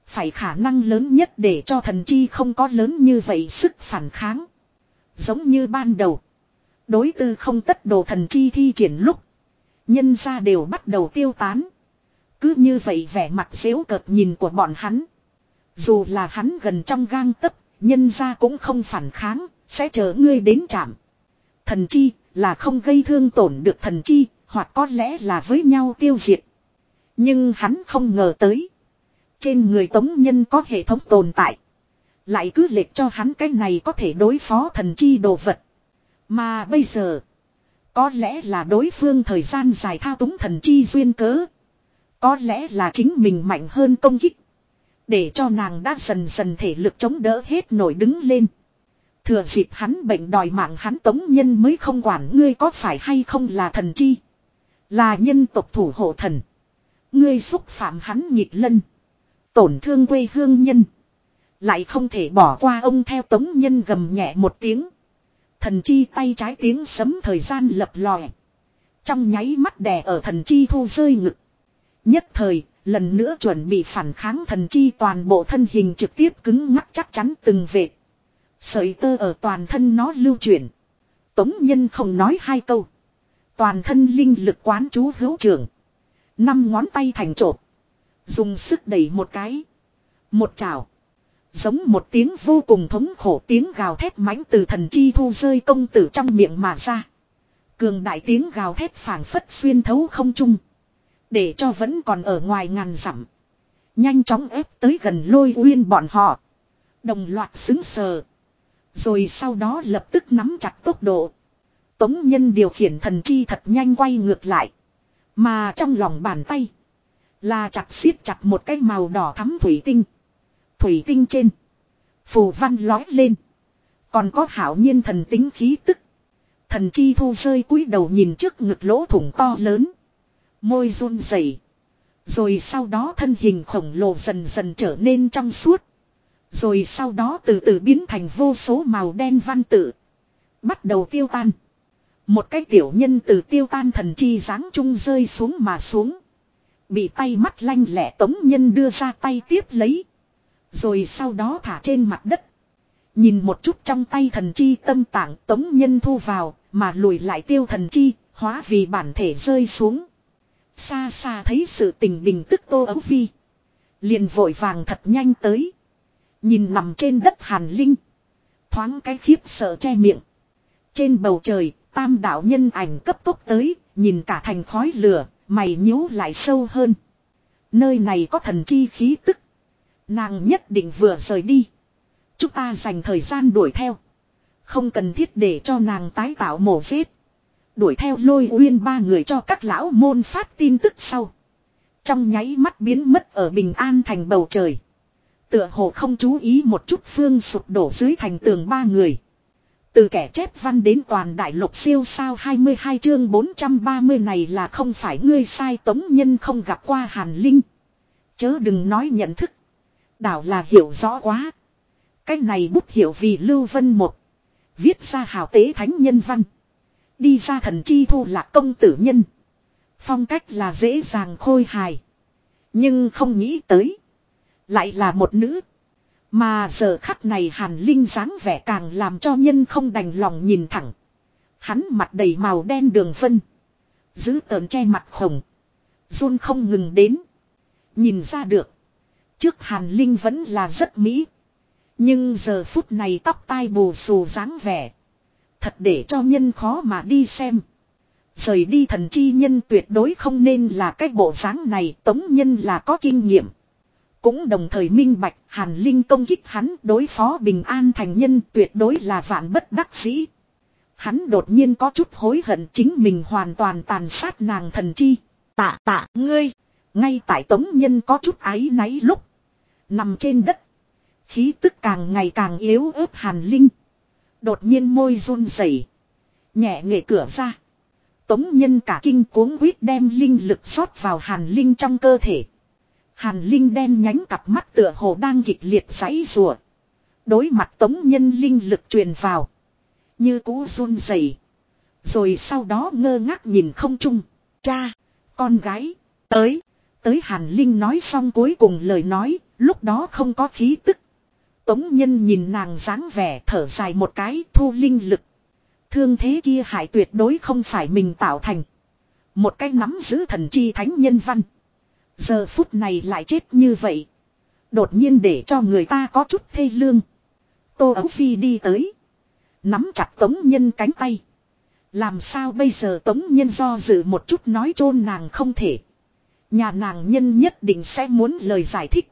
Phải khả năng lớn nhất để cho thần chi không có lớn như vậy sức phản kháng. Giống như ban đầu. Đối tư không tất đồ thần chi thi triển lúc. Nhân ra đều bắt đầu tiêu tán. Cứ như vậy vẻ mặt xếu cợt nhìn của bọn hắn. Dù là hắn gần trong gang tấc, nhân ra cũng không phản kháng, sẽ chờ ngươi đến chạm. Thần chi là không gây thương tổn được thần chi, hoặc có lẽ là với nhau tiêu diệt. Nhưng hắn không ngờ tới. Trên người tống nhân có hệ thống tồn tại. Lại cứ lệch cho hắn cái này có thể đối phó thần chi đồ vật. Mà bây giờ. Có lẽ là đối phương thời gian dài thao túng thần chi duyên cớ. Có lẽ là chính mình mạnh hơn công kích. Để cho nàng đã dần dần thể lực chống đỡ hết nổi đứng lên. Thừa dịp hắn bệnh đòi mạng hắn tống nhân mới không quản ngươi có phải hay không là thần chi. Là nhân tộc thủ hộ thần. Ngươi xúc phạm hắn nhịp lân. Tổn thương quê hương nhân. Lại không thể bỏ qua ông theo tống nhân gầm nhẹ một tiếng. Thần chi tay trái tiếng sấm thời gian lập lòe. Trong nháy mắt đè ở thần chi thu rơi ngực. Nhất thời, lần nữa chuẩn bị phản kháng thần chi toàn bộ thân hình trực tiếp cứng ngắc chắc chắn từng vệt. Sợi tơ ở toàn thân nó lưu chuyển. Tống nhân không nói hai câu. Toàn thân linh lực quán chú hữu trưởng. Năm ngón tay thành trộp. Dùng sức đẩy một cái. Một chảo. Giống một tiếng vô cùng thống khổ tiếng gào thét mãnh từ thần chi thu rơi công tử trong miệng mà ra. Cường đại tiếng gào thét phảng phất xuyên thấu không trung. Để cho vẫn còn ở ngoài ngàn dặm. Nhanh chóng ép tới gần lôi uyên bọn họ. Đồng loạt xứng sờ. Rồi sau đó lập tức nắm chặt tốc độ. Tống nhân điều khiển thần chi thật nhanh quay ngược lại. Mà trong lòng bàn tay. Là chặt siết chặt một cái màu đỏ thắm thủy tinh. Thủy tinh trên. Phù văn lói lên. Còn có hảo nhiên thần tính khí tức. Thần chi thu rơi cúi đầu nhìn trước ngực lỗ thủng to lớn. Môi run rẩy. Rồi sau đó thân hình khổng lồ dần dần trở nên trong suốt. Rồi sau đó từ từ biến thành vô số màu đen văn tự. Bắt đầu tiêu tan. Một cái tiểu nhân từ tiêu tan thần chi dáng trung rơi xuống mà xuống. Bị tay mắt lanh lẹ tống nhân đưa ra tay tiếp lấy. Rồi sau đó thả trên mặt đất. Nhìn một chút trong tay thần chi tâm tạng tống nhân thu vào, mà lùi lại tiêu thần chi, hóa vì bản thể rơi xuống. Xa xa thấy sự tình bình tức tô ấu vi. Liền vội vàng thật nhanh tới. Nhìn nằm trên đất hàn linh. Thoáng cái khiếp sợ che miệng. Trên bầu trời, tam đạo nhân ảnh cấp tốc tới, nhìn cả thành khói lửa, mày nhíu lại sâu hơn. Nơi này có thần chi khí tức. Nàng nhất định vừa rời đi. Chúng ta dành thời gian đuổi theo. Không cần thiết để cho nàng tái tạo mổ giết. Đuổi theo lôi uyên ba người cho các lão môn phát tin tức sau. Trong nháy mắt biến mất ở bình an thành bầu trời. Tựa hồ không chú ý một chút phương sụp đổ dưới thành tường ba người. Từ kẻ chép văn đến toàn đại lục siêu sao 22 chương 430 này là không phải ngươi sai tống nhân không gặp qua hàn linh. Chớ đừng nói nhận thức. Đảo là hiểu rõ quá. Cái này bút hiểu vì Lưu Vân một Viết ra hào tế thánh nhân văn. Đi ra thần chi thu là công tử nhân. Phong cách là dễ dàng khôi hài. Nhưng không nghĩ tới. Lại là một nữ. Mà giờ khắc này hàn linh dáng vẻ càng làm cho nhân không đành lòng nhìn thẳng. Hắn mặt đầy màu đen đường phân, Giữ tờn che mặt khổng. run không ngừng đến. Nhìn ra được. Trước hàn linh vẫn là rất mỹ. Nhưng giờ phút này tóc tai bù xù dáng vẻ. Thật để cho nhân khó mà đi xem. Rời đi thần chi nhân tuyệt đối không nên là cái bộ dáng này, tống nhân là có kinh nghiệm. Cũng đồng thời minh bạch hàn linh công kích hắn đối phó bình an thành nhân tuyệt đối là vạn bất đắc dĩ. Hắn đột nhiên có chút hối hận chính mình hoàn toàn tàn sát nàng thần chi. Tạ tạ ngươi. Ngay tại tống nhân có chút áy náy lúc. Nằm trên đất. Khí tức càng ngày càng yếu ớt hàn linh. Đột nhiên môi run rẩy, Nhẹ nghệ cửa ra. Tống nhân cả kinh cuống quýt đem linh lực rót vào hàn linh trong cơ thể. Hàn linh đen nhánh cặp mắt tựa hồ đang kịch liệt giãy rùa. Đối mặt tống nhân linh lực truyền vào. Như cú run rẩy, Rồi sau đó ngơ ngác nhìn không trung. Cha, con gái, tới. Tới hàn linh nói xong cuối cùng lời nói, lúc đó không có khí tức. Tống nhân nhìn nàng dáng vẻ thở dài một cái thu linh lực. Thương thế kia hại tuyệt đối không phải mình tạo thành. Một cái nắm giữ thần chi thánh nhân văn. Giờ phút này lại chết như vậy. Đột nhiên để cho người ta có chút thê lương. Tô Ấu Phi đi tới. Nắm chặt Tống Nhân cánh tay. Làm sao bây giờ Tống Nhân do dự một chút nói chôn nàng không thể. Nhà nàng nhân nhất định sẽ muốn lời giải thích.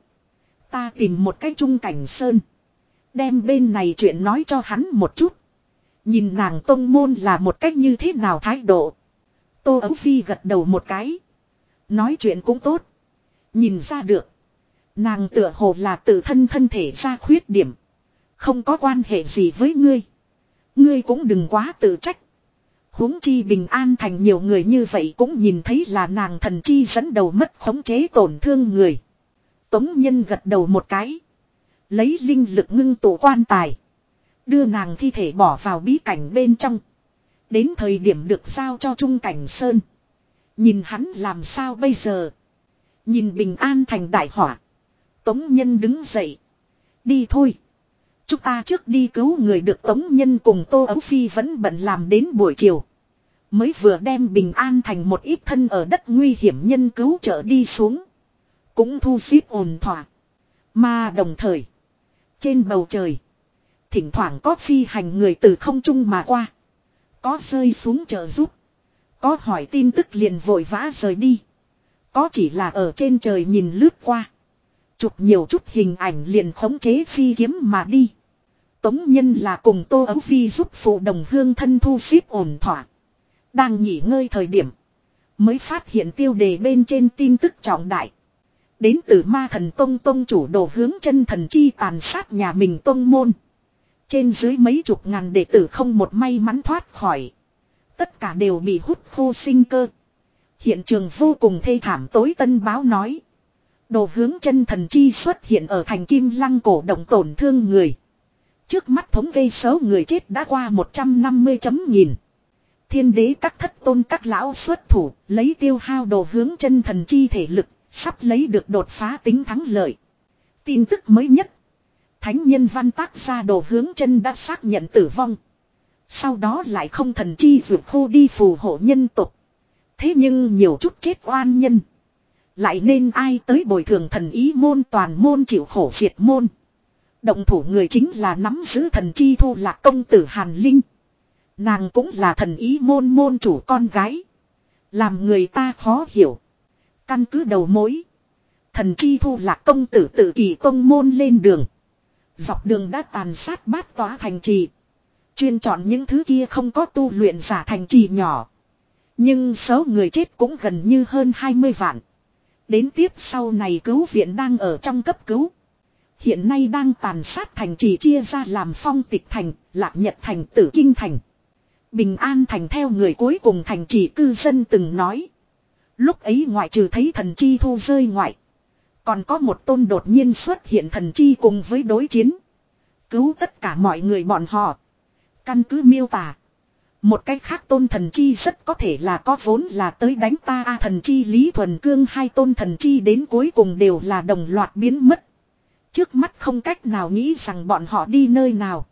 Ta tìm một cái trung cảnh sơn. Đem bên này chuyện nói cho hắn một chút. Nhìn nàng tông môn là một cách như thế nào thái độ. Tô Ấu Phi gật đầu một cái. Nói chuyện cũng tốt. Nhìn ra được. Nàng tựa hồ là tự thân thân thể ra khuyết điểm. Không có quan hệ gì với ngươi. Ngươi cũng đừng quá tự trách. huống chi bình an thành nhiều người như vậy cũng nhìn thấy là nàng thần chi dẫn đầu mất khống chế tổn thương người. Tống nhân gật đầu một cái. Lấy linh lực ngưng tụ quan tài. Đưa nàng thi thể bỏ vào bí cảnh bên trong. Đến thời điểm được giao cho Trung Cảnh Sơn. Nhìn hắn làm sao bây giờ. Nhìn bình an thành đại hỏa. Tống nhân đứng dậy. Đi thôi. Chúng ta trước đi cứu người được Tống Nhân cùng Tô Ấu Phi vẫn bận làm đến buổi chiều. Mới vừa đem bình an thành một ít thân ở đất nguy hiểm nhân cứu trợ đi xuống. Cũng thu xếp ổn thỏa. Mà đồng thời. Trên bầu trời. Thỉnh thoảng có phi hành người từ không trung mà qua. Có rơi xuống trợ giúp. Có hỏi tin tức liền vội vã rời đi. Có chỉ là ở trên trời nhìn lướt qua. Chụp nhiều chút hình ảnh liền khống chế phi kiếm mà đi. Tống nhân là cùng Tô Ấu Phi giúp phụ đồng hương thân thu xếp ổn thỏa. Đang nghỉ ngơi thời điểm. Mới phát hiện tiêu đề bên trên tin tức trọng đại. Đến từ ma thần Tông Tông chủ đồ hướng chân thần chi tàn sát nhà mình Tông môn. Trên dưới mấy chục ngàn đệ tử không một may mắn thoát khỏi. Tất cả đều bị hút khô sinh cơ. Hiện trường vô cùng thê thảm tối tân báo nói. Đồ hướng chân thần chi xuất hiện ở thành kim lăng cổ động tổn thương người. Trước mắt thống kê số người chết đã qua 150 chấm nghìn. Thiên đế các thất tôn các lão xuất thủ, lấy tiêu hao đồ hướng chân thần chi thể lực, sắp lấy được đột phá tính thắng lợi. Tin tức mới nhất. Thánh nhân văn tác ra đồ hướng chân đã xác nhận tử vong. Sau đó lại không thần chi vượt khô đi phù hộ nhân tục. Thế nhưng nhiều chút chết oan nhân. Lại nên ai tới bồi thường thần ý môn toàn môn chịu khổ diệt môn. Động thủ người chính là nắm giữ thần chi thu lạc công tử Hàn Linh. Nàng cũng là thần ý môn môn chủ con gái. Làm người ta khó hiểu. Căn cứ đầu mối. Thần chi thu lạc công tử tự kỳ công môn lên đường. Dọc đường đã tàn sát bát tỏa thành trì. Chuyên chọn những thứ kia không có tu luyện giả thành trì nhỏ. Nhưng số người chết cũng gần như hơn 20 vạn. Đến tiếp sau này cứu viện đang ở trong cấp cứu. Hiện nay đang tàn sát thành trì chia ra làm phong tịch thành, lạc nhật thành, tử kinh thành. Bình an thành theo người cuối cùng thành trì cư dân từng nói. Lúc ấy ngoại trừ thấy thần chi thu rơi ngoại. Còn có một tôn đột nhiên xuất hiện thần chi cùng với đối chiến. Cứu tất cả mọi người bọn họ. Căn cứ miêu tả. Một cách khác tôn thần chi rất có thể là có vốn là tới đánh ta a thần chi Lý Thuần Cương, hai tôn thần chi đến cuối cùng đều là đồng loạt biến mất. Trước mắt không cách nào nghĩ rằng bọn họ đi nơi nào.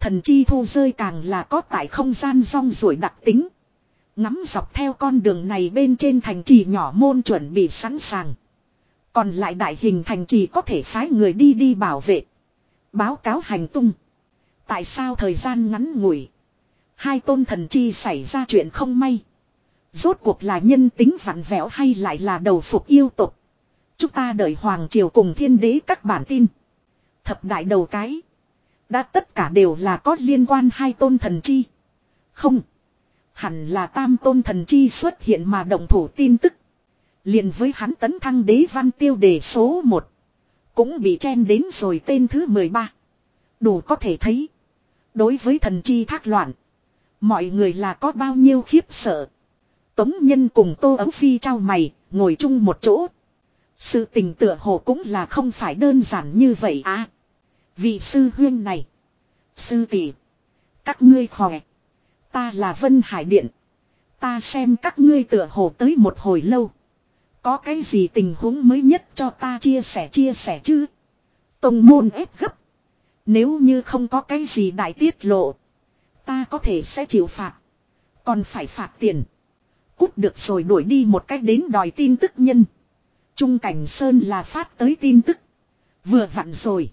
Thần chi thu rơi càng là có tại không gian rong ruổi đặc tính. Ngắm dọc theo con đường này bên trên thành trì nhỏ môn chuẩn bị sẵn sàng. Còn lại đại hình thành trì có thể phái người đi đi bảo vệ. Báo cáo hành tung. Tại sao thời gian ngắn ngủi. Hai tôn thần chi xảy ra chuyện không may. Rốt cuộc là nhân tính vặn vẹo hay lại là đầu phục yêu tục. Chúng ta đợi Hoàng Triều cùng thiên đế các bản tin. Thập đại đầu cái. Đã tất cả đều là có liên quan hai tôn thần chi. Không. Hẳn là tam tôn thần chi xuất hiện mà động thủ tin tức. liền với hắn tấn thăng đế văn tiêu đề số 1. Cũng bị chen đến rồi tên thứ 13. Đủ có thể thấy. Đối với thần chi thác loạn. Mọi người là có bao nhiêu khiếp sợ. Tống nhân cùng tô ấu phi trao mày, ngồi chung một chỗ. Sự tình tựa hồ cũng là không phải đơn giản như vậy à. Vị sư huyên này. Sư tỷ. Các ngươi khỏe. Ta là Vân Hải Điện. Ta xem các ngươi tựa hồ tới một hồi lâu. Có cái gì tình huống mới nhất cho ta chia sẻ chia sẻ chứ. Tông môn ép gấp. Nếu như không có cái gì đại tiết lộ. Ta có thể sẽ chịu phạt. Còn phải phạt tiền. Cút được rồi đuổi đi một cách đến đòi tin tức nhân. Trung Cảnh Sơn là phát tới tin tức. Vừa vặn rồi.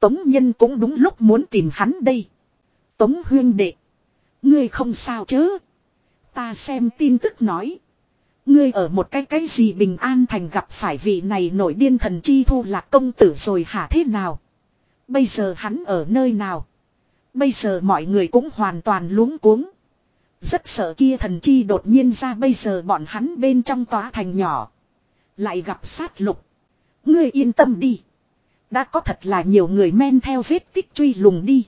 Tống Nhân cũng đúng lúc muốn tìm hắn đây. Tống Huyên Đệ. Ngươi không sao chứ. Ta xem tin tức nói. Ngươi ở một cái cái gì bình an thành gặp phải vị này nổi điên thần chi thu là công tử rồi hả thế nào? Bây giờ hắn ở nơi nào? Bây giờ mọi người cũng hoàn toàn luống cuống. Rất sợ kia thần chi đột nhiên ra bây giờ bọn hắn bên trong tòa thành nhỏ. Lại gặp sát lục. Ngươi yên tâm đi. Đã có thật là nhiều người men theo vết tích truy lùng đi.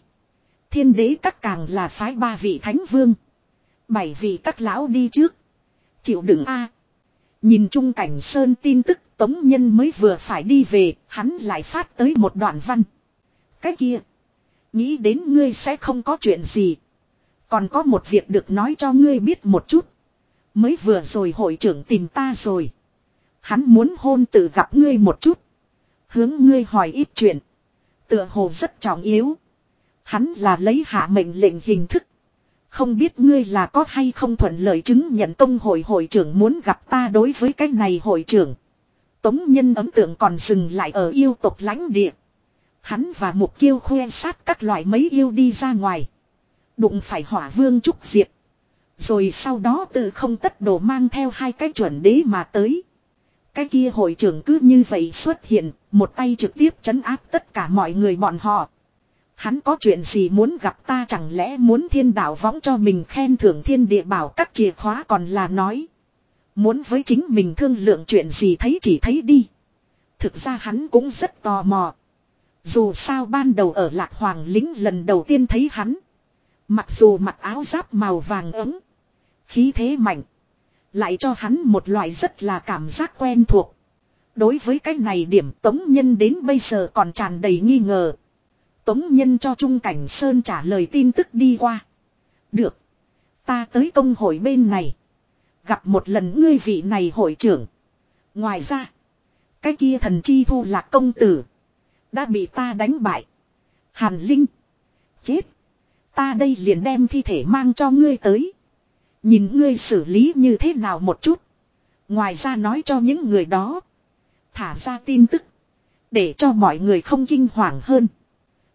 Thiên đế các càng là phái ba vị thánh vương. Bảy vị các lão đi trước. Chịu đựng a Nhìn chung cảnh sơn tin tức tống nhân mới vừa phải đi về, hắn lại phát tới một đoạn văn. Cái kia. Nghĩ đến ngươi sẽ không có chuyện gì. Còn có một việc được nói cho ngươi biết một chút. Mới vừa rồi hội trưởng tìm ta rồi. Hắn muốn hôn tự gặp ngươi một chút. Hướng ngươi hỏi ít chuyện. Tựa hồ rất trọng yếu. Hắn là lấy hạ mệnh lệnh hình thức. Không biết ngươi là có hay không thuận lợi chứng nhận công hội hội trưởng muốn gặp ta đối với cái này hội trưởng. Tống nhân ấn tượng còn dừng lại ở yêu tộc lãnh địa. Hắn và mục kiêu khoe sát các loại mấy yêu đi ra ngoài. Đụng phải hỏa vương trúc diệp. Rồi sau đó tự không tất đồ mang theo hai cái chuẩn đế mà tới. Cái kia hội trưởng cứ như vậy xuất hiện, một tay trực tiếp chấn áp tất cả mọi người bọn họ. Hắn có chuyện gì muốn gặp ta chẳng lẽ muốn thiên đạo võng cho mình khen thưởng thiên địa bảo các chìa khóa còn là nói. Muốn với chính mình thương lượng chuyện gì thấy chỉ thấy đi. Thực ra hắn cũng rất tò mò. Dù sao ban đầu ở lạc hoàng lính lần đầu tiên thấy hắn. Mặc dù mặc áo giáp màu vàng ấm. Khí thế mạnh. Lại cho hắn một loại rất là cảm giác quen thuộc. Đối với cái này điểm tống nhân đến bây giờ còn tràn đầy nghi ngờ. Tống nhân cho Trung Cảnh Sơn trả lời tin tức đi qua. Được. Ta tới công hội bên này. Gặp một lần ngươi vị này hội trưởng. Ngoài ra. Cái kia thần chi thu là công tử. Đã bị ta đánh bại. Hàn Linh. Chết. Ta đây liền đem thi thể mang cho ngươi tới. Nhìn ngươi xử lý như thế nào một chút. Ngoài ra nói cho những người đó. Thả ra tin tức. Để cho mọi người không kinh hoàng hơn.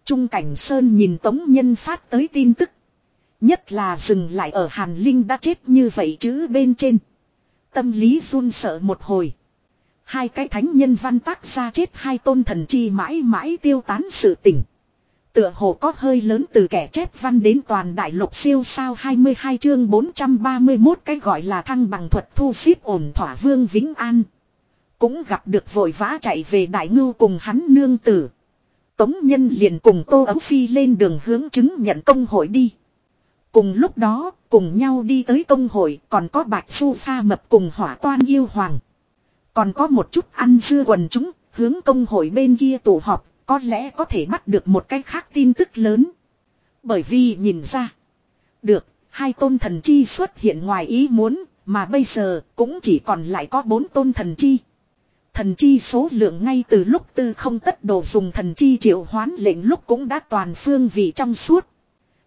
Trung Cảnh Sơn nhìn Tống Nhân phát tới tin tức. Nhất là dừng lại ở Hàn Linh đã chết như vậy chứ bên trên. Tâm lý run sợ một hồi. Hai cái thánh nhân văn tác ra chết, hai tôn thần chi mãi mãi tiêu tán sự tỉnh. Tựa hồ có hơi lớn từ kẻ chép văn đến toàn đại lục siêu sao 22 chương 431 cái gọi là thăng bằng thuật thu xếp ổn thỏa vương Vĩnh An. Cũng gặp được vội vã chạy về đại ngưu cùng hắn nương tử. Tống Nhân liền cùng Tô Ấu Phi lên đường hướng chứng nhận công hội đi. Cùng lúc đó, cùng nhau đi tới công hội còn có Bạch Su Pha Mập cùng Hỏa Toan Yêu Hoàng. Còn có một chút ăn dưa quần chúng, hướng công hội bên kia tụ họp, có lẽ có thể bắt được một cái khác tin tức lớn. Bởi vì nhìn ra, được, hai tôn thần chi xuất hiện ngoài ý muốn, mà bây giờ cũng chỉ còn lại có bốn tôn thần chi. Thần chi số lượng ngay từ lúc tư không tất đồ dùng thần chi triệu hoán lệnh lúc cũng đã toàn phương vị trong suốt.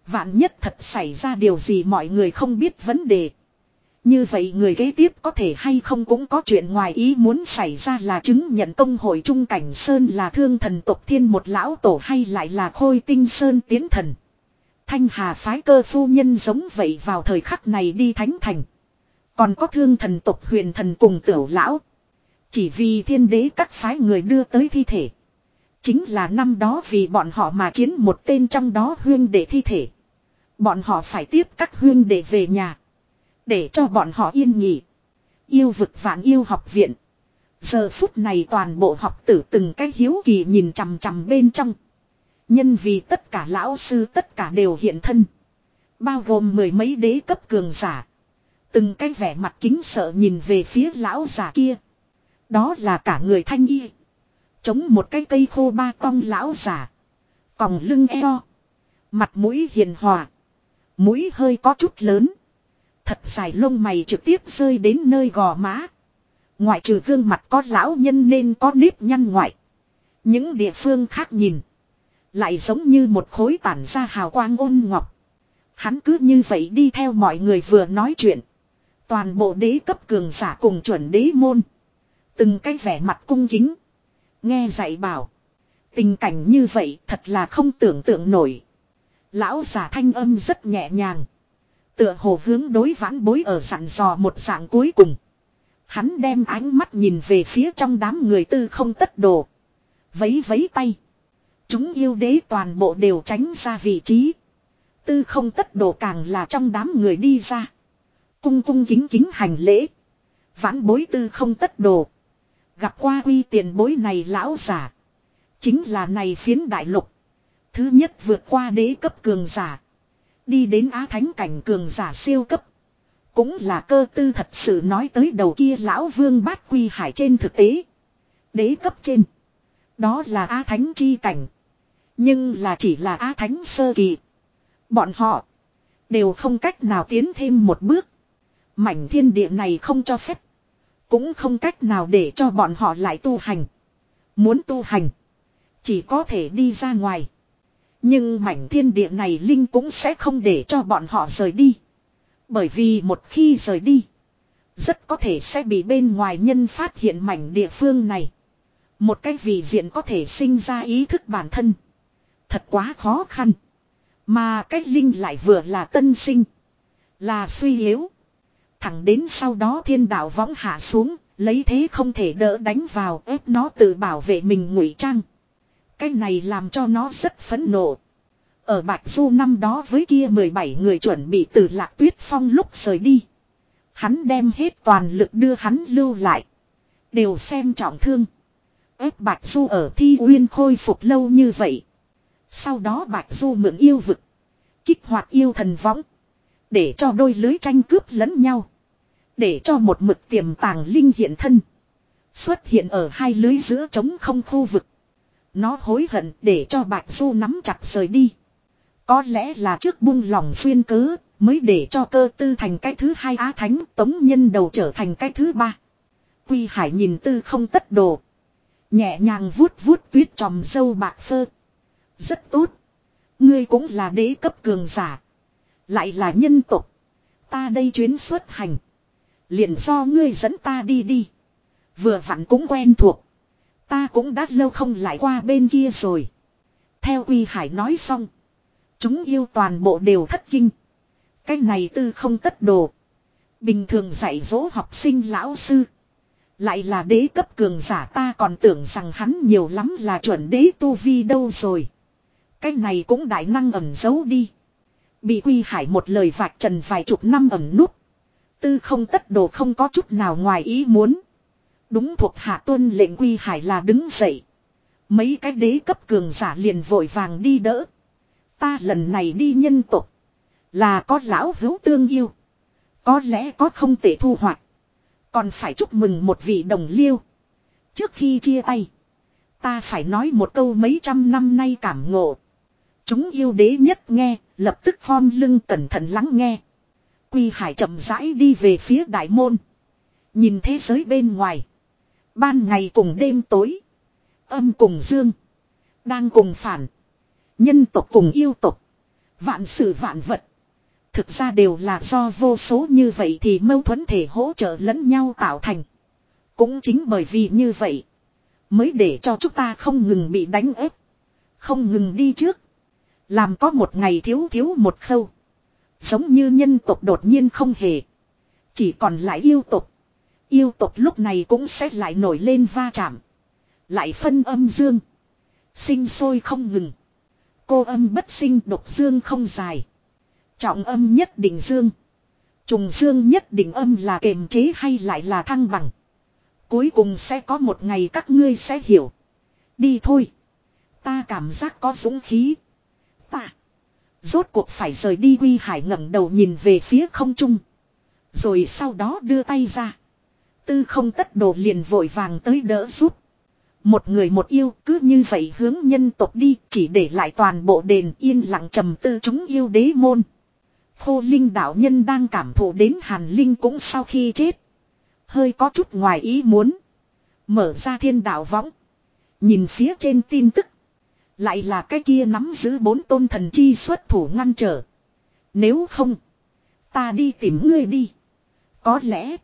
Vạn nhất thật xảy ra điều gì mọi người không biết vấn đề. Như vậy người kế tiếp có thể hay không cũng có chuyện ngoài ý muốn xảy ra là chứng nhận công hội trung cảnh Sơn là thương thần tộc thiên một lão tổ hay lại là khôi tinh Sơn tiến thần. Thanh hà phái cơ phu nhân giống vậy vào thời khắc này đi thánh thành. Còn có thương thần tộc huyền thần cùng tiểu lão. Chỉ vì thiên đế các phái người đưa tới thi thể. Chính là năm đó vì bọn họ mà chiến một tên trong đó huyên để thi thể. Bọn họ phải tiếp các huyên để về nhà. Để cho bọn họ yên nghỉ. Yêu vực vạn yêu học viện. Giờ phút này toàn bộ học tử từng cái hiếu kỳ nhìn chằm chằm bên trong. Nhân vì tất cả lão sư tất cả đều hiện thân. Bao gồm mười mấy đế cấp cường giả. Từng cái vẻ mặt kính sợ nhìn về phía lão giả kia. Đó là cả người thanh y. Chống một cái cây khô ba cong lão giả. Còng lưng eo. Mặt mũi hiền hòa. Mũi hơi có chút lớn. Thật dài lông mày trực tiếp rơi đến nơi gò má. Ngoại trừ gương mặt có lão nhân nên có nếp nhăn ngoại. Những địa phương khác nhìn. Lại giống như một khối tản ra hào quang ôn ngọc. Hắn cứ như vậy đi theo mọi người vừa nói chuyện. Toàn bộ đế cấp cường giả cùng chuẩn đế môn. Từng cái vẻ mặt cung kính. Nghe dạy bảo. Tình cảnh như vậy thật là không tưởng tượng nổi. Lão giả thanh âm rất nhẹ nhàng. Tựa hồ hướng đối vãn bối ở sẵn dò một dạng cuối cùng. Hắn đem ánh mắt nhìn về phía trong đám người tư không tất đồ. Vấy vấy tay. Chúng yêu đế toàn bộ đều tránh ra vị trí. Tư không tất đồ càng là trong đám người đi ra. Cung cung kính kính hành lễ. Vãn bối tư không tất đồ. Gặp qua uy tiền bối này lão giả. Chính là này phiến đại lục. Thứ nhất vượt qua đế cấp cường giả. Đi đến Á Thánh cảnh cường giả siêu cấp. Cũng là cơ tư thật sự nói tới đầu kia lão vương bát quy hải trên thực tế. Đế cấp trên. Đó là Á Thánh chi cảnh. Nhưng là chỉ là Á Thánh sơ kỳ. Bọn họ. Đều không cách nào tiến thêm một bước. Mảnh thiên địa này không cho phép. Cũng không cách nào để cho bọn họ lại tu hành. Muốn tu hành. Chỉ có thể đi ra ngoài. Nhưng mảnh thiên địa này Linh cũng sẽ không để cho bọn họ rời đi. Bởi vì một khi rời đi. Rất có thể sẽ bị bên ngoài nhân phát hiện mảnh địa phương này. Một cái vị diện có thể sinh ra ý thức bản thân. Thật quá khó khăn. Mà cái Linh lại vừa là tân sinh. Là suy yếu. Thẳng đến sau đó thiên đạo võng hạ xuống. Lấy thế không thể đỡ đánh vào, ép nó tự bảo vệ mình ngụy trang. Cái này làm cho nó rất phẫn nộ. Ở Bạch Du năm đó với kia 17 người chuẩn bị từ lạc tuyết phong lúc rời đi. Hắn đem hết toàn lực đưa hắn lưu lại. Đều xem trọng thương. ép Bạch Du ở thi uyên khôi phục lâu như vậy. Sau đó Bạch Du mượn yêu vực. Kích hoạt yêu thần võng. Để cho đôi lưới tranh cướp lẫn nhau. Để cho một mực tiềm tàng linh hiện thân. Xuất hiện ở hai lưới giữa trống không khu vực. Nó hối hận để cho Bạch Du nắm chặt rời đi. Có lẽ là trước buông lòng xuyên cớ, mới để cho cơ tư thành cái thứ hai á thánh tống nhân đầu trở thành cái thứ ba. Quy Hải nhìn tư không tất đồ. Nhẹ nhàng vuốt vuốt tuyết tròm dâu bạc phơ. Rất tốt. Ngươi cũng là đế cấp cường giả. Lại là nhân tục. Ta đây chuyến xuất hành. Liền do ngươi dẫn ta đi đi. Vừa vặn cũng quen thuộc. Ta cũng đã lâu không lại qua bên kia rồi. Theo Uy Hải nói xong. Chúng yêu toàn bộ đều thất kinh. Cái này tư không tất đồ. Bình thường dạy dỗ học sinh lão sư. Lại là đế cấp cường giả ta còn tưởng rằng hắn nhiều lắm là chuẩn đế tu vi đâu rồi. Cái này cũng đại năng ẩn giấu đi. Bị quy hải một lời vạch trần vài chục năm ẩn nút. Tư không tất đồ không có chút nào ngoài ý muốn. Đúng thuộc hạ tuân lệnh quy hải là đứng dậy. Mấy cái đế cấp cường giả liền vội vàng đi đỡ. Ta lần này đi nhân tục. Là có lão hữu tương yêu. Có lẽ có không thể thu hoạch. Còn phải chúc mừng một vị đồng liêu. Trước khi chia tay. Ta phải nói một câu mấy trăm năm nay cảm ngộ. Chúng yêu đế nhất nghe, lập tức phom lưng cẩn thận lắng nghe. Quy Hải chậm rãi đi về phía đại môn. Nhìn thế giới bên ngoài. Ban ngày cùng đêm tối. Âm cùng dương. Đang cùng phản. Nhân tộc cùng yêu tộc. Vạn sự vạn vật. Thực ra đều là do vô số như vậy thì mâu thuẫn thể hỗ trợ lẫn nhau tạo thành. Cũng chính bởi vì như vậy. Mới để cho chúng ta không ngừng bị đánh ép. Không ngừng đi trước. Làm có một ngày thiếu thiếu một khâu. Giống như nhân tộc đột nhiên không hề. Chỉ còn lại yêu tộc. Yêu tộc lúc này cũng sẽ lại nổi lên va chạm. Lại phân âm dương. Sinh sôi không ngừng. Cô âm bất sinh độc dương không dài. Trọng âm nhất định dương. Trùng dương nhất định âm là kềm chế hay lại là thăng bằng. Cuối cùng sẽ có một ngày các ngươi sẽ hiểu. Đi thôi. Ta cảm giác có dũng khí. Rốt cuộc phải rời đi Quy Hải ngẩng đầu nhìn về phía không trung. Rồi sau đó đưa tay ra. Tư không tất đồ liền vội vàng tới đỡ giúp. Một người một yêu cứ như vậy hướng nhân tộc đi, chỉ để lại toàn bộ đền yên lặng trầm tư chúng yêu đế môn. Khô linh đạo nhân đang cảm thụ đến hàn linh cũng sau khi chết. Hơi có chút ngoài ý muốn. Mở ra thiên đạo võng. Nhìn phía trên tin tức. Lại là cái kia nắm giữ bốn tôn thần chi xuất thủ ngăn trở. Nếu không. Ta đi tìm ngươi đi. Có lẽ.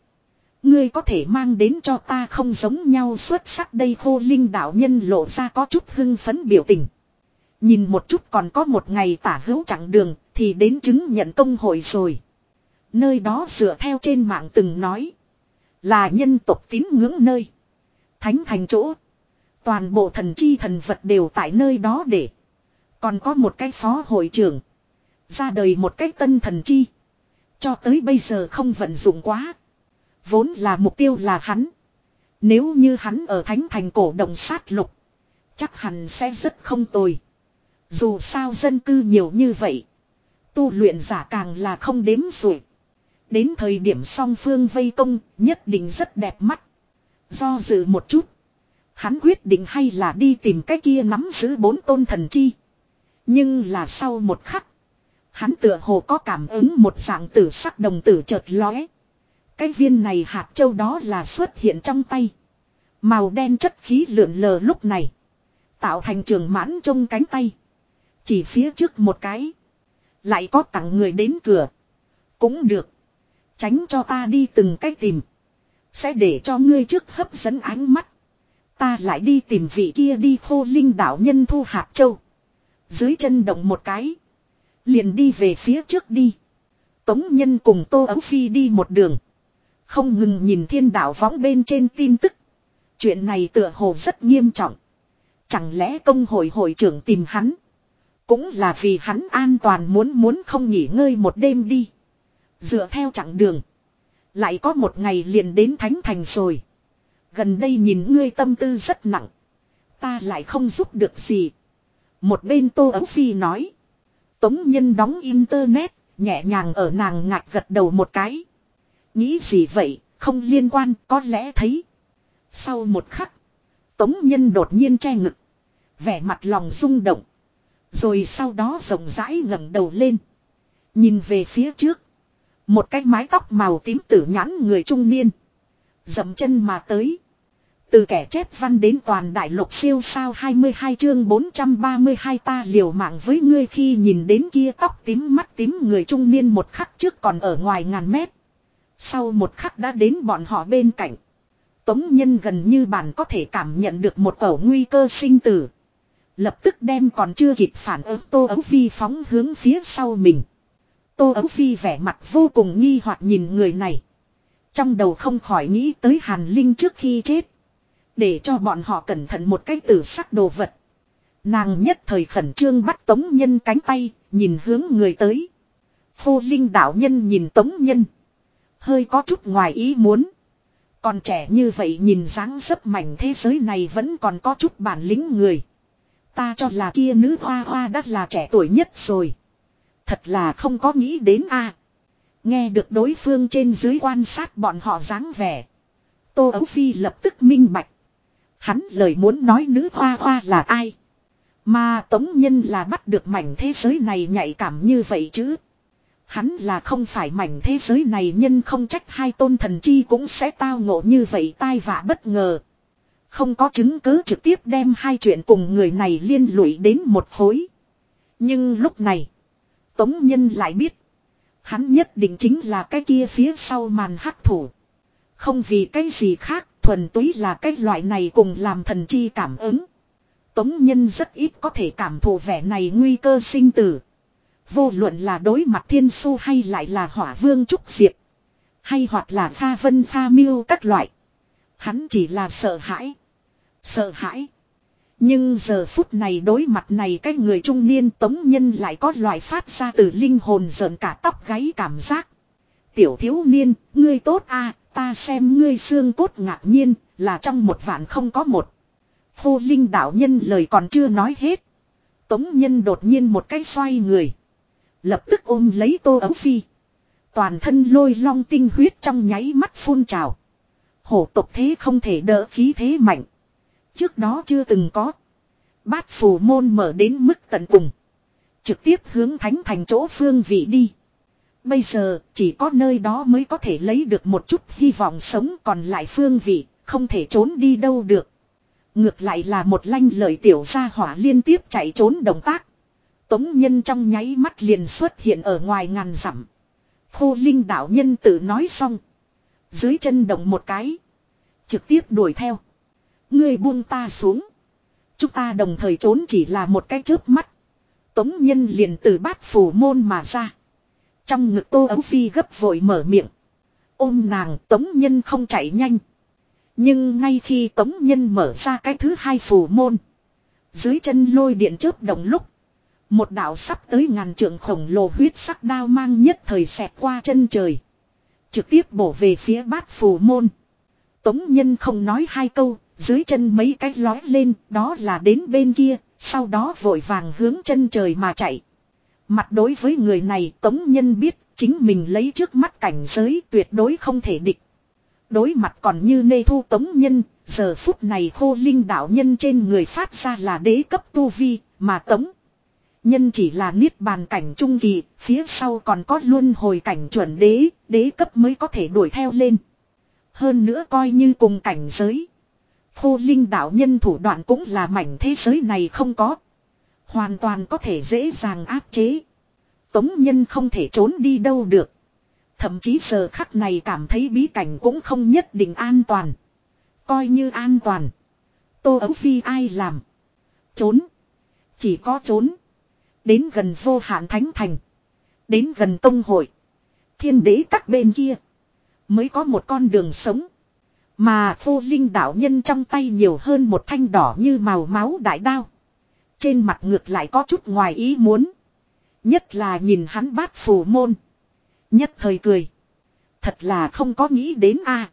Ngươi có thể mang đến cho ta không giống nhau xuất sắc đây khô linh đạo nhân lộ ra có chút hưng phấn biểu tình. Nhìn một chút còn có một ngày tả hữu chặng đường, thì đến chứng nhận công hội rồi. Nơi đó dựa theo trên mạng từng nói. Là nhân tộc tín ngưỡng nơi. Thánh thành chỗ. Toàn bộ thần chi thần vật đều tại nơi đó để. Còn có một cái phó hội trưởng. Ra đời một cái tân thần chi. Cho tới bây giờ không vận dụng quá. Vốn là mục tiêu là hắn. Nếu như hắn ở thánh thành cổ động sát lục. Chắc hẳn sẽ rất không tồi. Dù sao dân cư nhiều như vậy. Tu luyện giả càng là không đếm rồi. Đến thời điểm song phương vây công, nhất định rất đẹp mắt. Do dự một chút. Hắn quyết định hay là đi tìm cái kia nắm giữ bốn tôn thần chi. Nhưng là sau một khắc. Hắn tựa hồ có cảm ứng một dạng tử sắc đồng tử chợt lóe. Cái viên này hạt châu đó là xuất hiện trong tay. Màu đen chất khí lượn lờ lúc này. Tạo thành trường mãn trông cánh tay. Chỉ phía trước một cái. Lại có tặng người đến cửa. Cũng được. Tránh cho ta đi từng cách tìm. Sẽ để cho ngươi trước hấp dẫn ánh mắt. Ta lại đi tìm vị kia đi khô linh đạo nhân thu hạt châu. Dưới chân động một cái. Liền đi về phía trước đi. Tống nhân cùng Tô Ấu Phi đi một đường. Không ngừng nhìn thiên đạo võng bên trên tin tức. Chuyện này tựa hồ rất nghiêm trọng. Chẳng lẽ công hội hội trưởng tìm hắn. Cũng là vì hắn an toàn muốn muốn không nghỉ ngơi một đêm đi. Dựa theo chặng đường. Lại có một ngày liền đến Thánh Thành rồi. Gần đây nhìn ngươi tâm tư rất nặng. Ta lại không giúp được gì. Một bên Tô Ấu Phi nói. Tống Nhân đóng internet, nhẹ nhàng ở nàng ngạc gật đầu một cái. Nghĩ gì vậy, không liên quan, có lẽ thấy. Sau một khắc, Tống Nhân đột nhiên che ngực. Vẻ mặt lòng rung động. Rồi sau đó rộng rãi ngẩng đầu lên. Nhìn về phía trước. Một cái mái tóc màu tím tử nhãn người trung niên. Dậm chân mà tới. Từ kẻ chép văn đến toàn đại lục siêu sao 22 chương 432 ta liều mạng với ngươi khi nhìn đến kia tóc tím mắt tím người trung niên một khắc trước còn ở ngoài ngàn mét. Sau một khắc đã đến bọn họ bên cạnh. Tống nhân gần như bản có thể cảm nhận được một ẩu nguy cơ sinh tử. Lập tức đem còn chưa kịp phản ứng Tô Ấu Phi phóng hướng phía sau mình. Tô Ấu Phi vẻ mặt vô cùng nghi hoặc nhìn người này. Trong đầu không khỏi nghĩ tới Hàn Linh trước khi chết. Để cho bọn họ cẩn thận một cách tử sắc đồ vật. Nàng nhất thời khẩn trương bắt Tống Nhân cánh tay, nhìn hướng người tới. Phô Linh đạo nhân nhìn Tống Nhân. Hơi có chút ngoài ý muốn. Còn trẻ như vậy nhìn dáng dấp mảnh thế giới này vẫn còn có chút bản lĩnh người. Ta cho là kia nữ hoa hoa đắt là trẻ tuổi nhất rồi. Thật là không có nghĩ đến a. Nghe được đối phương trên dưới quan sát bọn họ dáng vẻ. Tô Ấu Phi lập tức minh bạch. Hắn lời muốn nói nữ hoa hoa là ai. Mà Tống Nhân là bắt được mảnh thế giới này nhạy cảm như vậy chứ. Hắn là không phải mảnh thế giới này nhân không trách hai tôn thần chi cũng sẽ tao ngộ như vậy tai vạ bất ngờ. Không có chứng cứ trực tiếp đem hai chuyện cùng người này liên lụy đến một khối. Nhưng lúc này, Tống Nhân lại biết, hắn nhất định chính là cái kia phía sau màn hắc thủ. Không vì cái gì khác, thuần túy là cái loại này cùng làm thần chi cảm ứng. Tống Nhân rất ít có thể cảm thụ vẻ này nguy cơ sinh tử. Vô luận là đối mặt thiên su hay lại là hỏa vương trúc diệp. Hay hoặc là pha vân pha miêu các loại. Hắn chỉ là sợ hãi. Sợ hãi. Nhưng giờ phút này đối mặt này cái người trung niên tống nhân lại có loại phát ra từ linh hồn rợn cả tóc gáy cảm giác. Tiểu thiếu niên, ngươi tốt a ta xem ngươi xương cốt ngạc nhiên, là trong một vạn không có một. Phô linh đạo nhân lời còn chưa nói hết. Tống nhân đột nhiên một cái xoay người. Lập tức ôm lấy tô ấu phi. Toàn thân lôi long tinh huyết trong nháy mắt phun trào. Hổ tộc thế không thể đỡ khí thế mạnh. Trước đó chưa từng có. Bát phù môn mở đến mức tận cùng. Trực tiếp hướng thánh thành chỗ phương vị đi. Bây giờ chỉ có nơi đó mới có thể lấy được một chút hy vọng sống còn lại phương vị, không thể trốn đi đâu được. Ngược lại là một lanh lời tiểu gia hỏa liên tiếp chạy trốn động tác. Tống nhân trong nháy mắt liền xuất hiện ở ngoài ngàn dặm. Khô linh đạo nhân tự nói xong. Dưới chân động một cái. Trực tiếp đuổi theo. Ngươi buông ta xuống. Chúng ta đồng thời trốn chỉ là một cái chớp mắt. Tống nhân liền từ bát phủ môn mà ra. Trong ngực tô ấu phi gấp vội mở miệng. Ôm nàng tống nhân không chạy nhanh. Nhưng ngay khi tống nhân mở ra cái thứ hai phù môn. Dưới chân lôi điện chớp động lúc. Một đạo sắp tới ngàn trượng khổng lồ huyết sắc đao mang nhất thời xẹt qua chân trời. Trực tiếp bổ về phía bát phù môn. Tống nhân không nói hai câu, dưới chân mấy cái lói lên, đó là đến bên kia, sau đó vội vàng hướng chân trời mà chạy. Mặt đối với người này Tống Nhân biết chính mình lấy trước mắt cảnh giới tuyệt đối không thể địch. Đối mặt còn như nê thu Tống Nhân, giờ phút này khô linh đạo nhân trên người phát ra là đế cấp tu vi, mà Tống. Nhân chỉ là niết bàn cảnh trung kỳ, phía sau còn có luôn hồi cảnh chuẩn đế, đế cấp mới có thể đuổi theo lên. Hơn nữa coi như cùng cảnh giới. Khô linh đạo nhân thủ đoạn cũng là mảnh thế giới này không có. Hoàn toàn có thể dễ dàng áp chế. Tống nhân không thể trốn đi đâu được. Thậm chí giờ khắc này cảm thấy bí cảnh cũng không nhất định an toàn. Coi như an toàn. Tô ấu phi ai làm. Trốn. Chỉ có trốn. Đến gần vô hạn thánh thành. Đến gần tông hội. Thiên đế các bên kia. Mới có một con đường sống. Mà vô linh đạo nhân trong tay nhiều hơn một thanh đỏ như màu máu đại đao. Trên mặt ngược lại có chút ngoài ý muốn. Nhất là nhìn hắn bát phù môn. Nhất thời cười. Thật là không có nghĩ đến a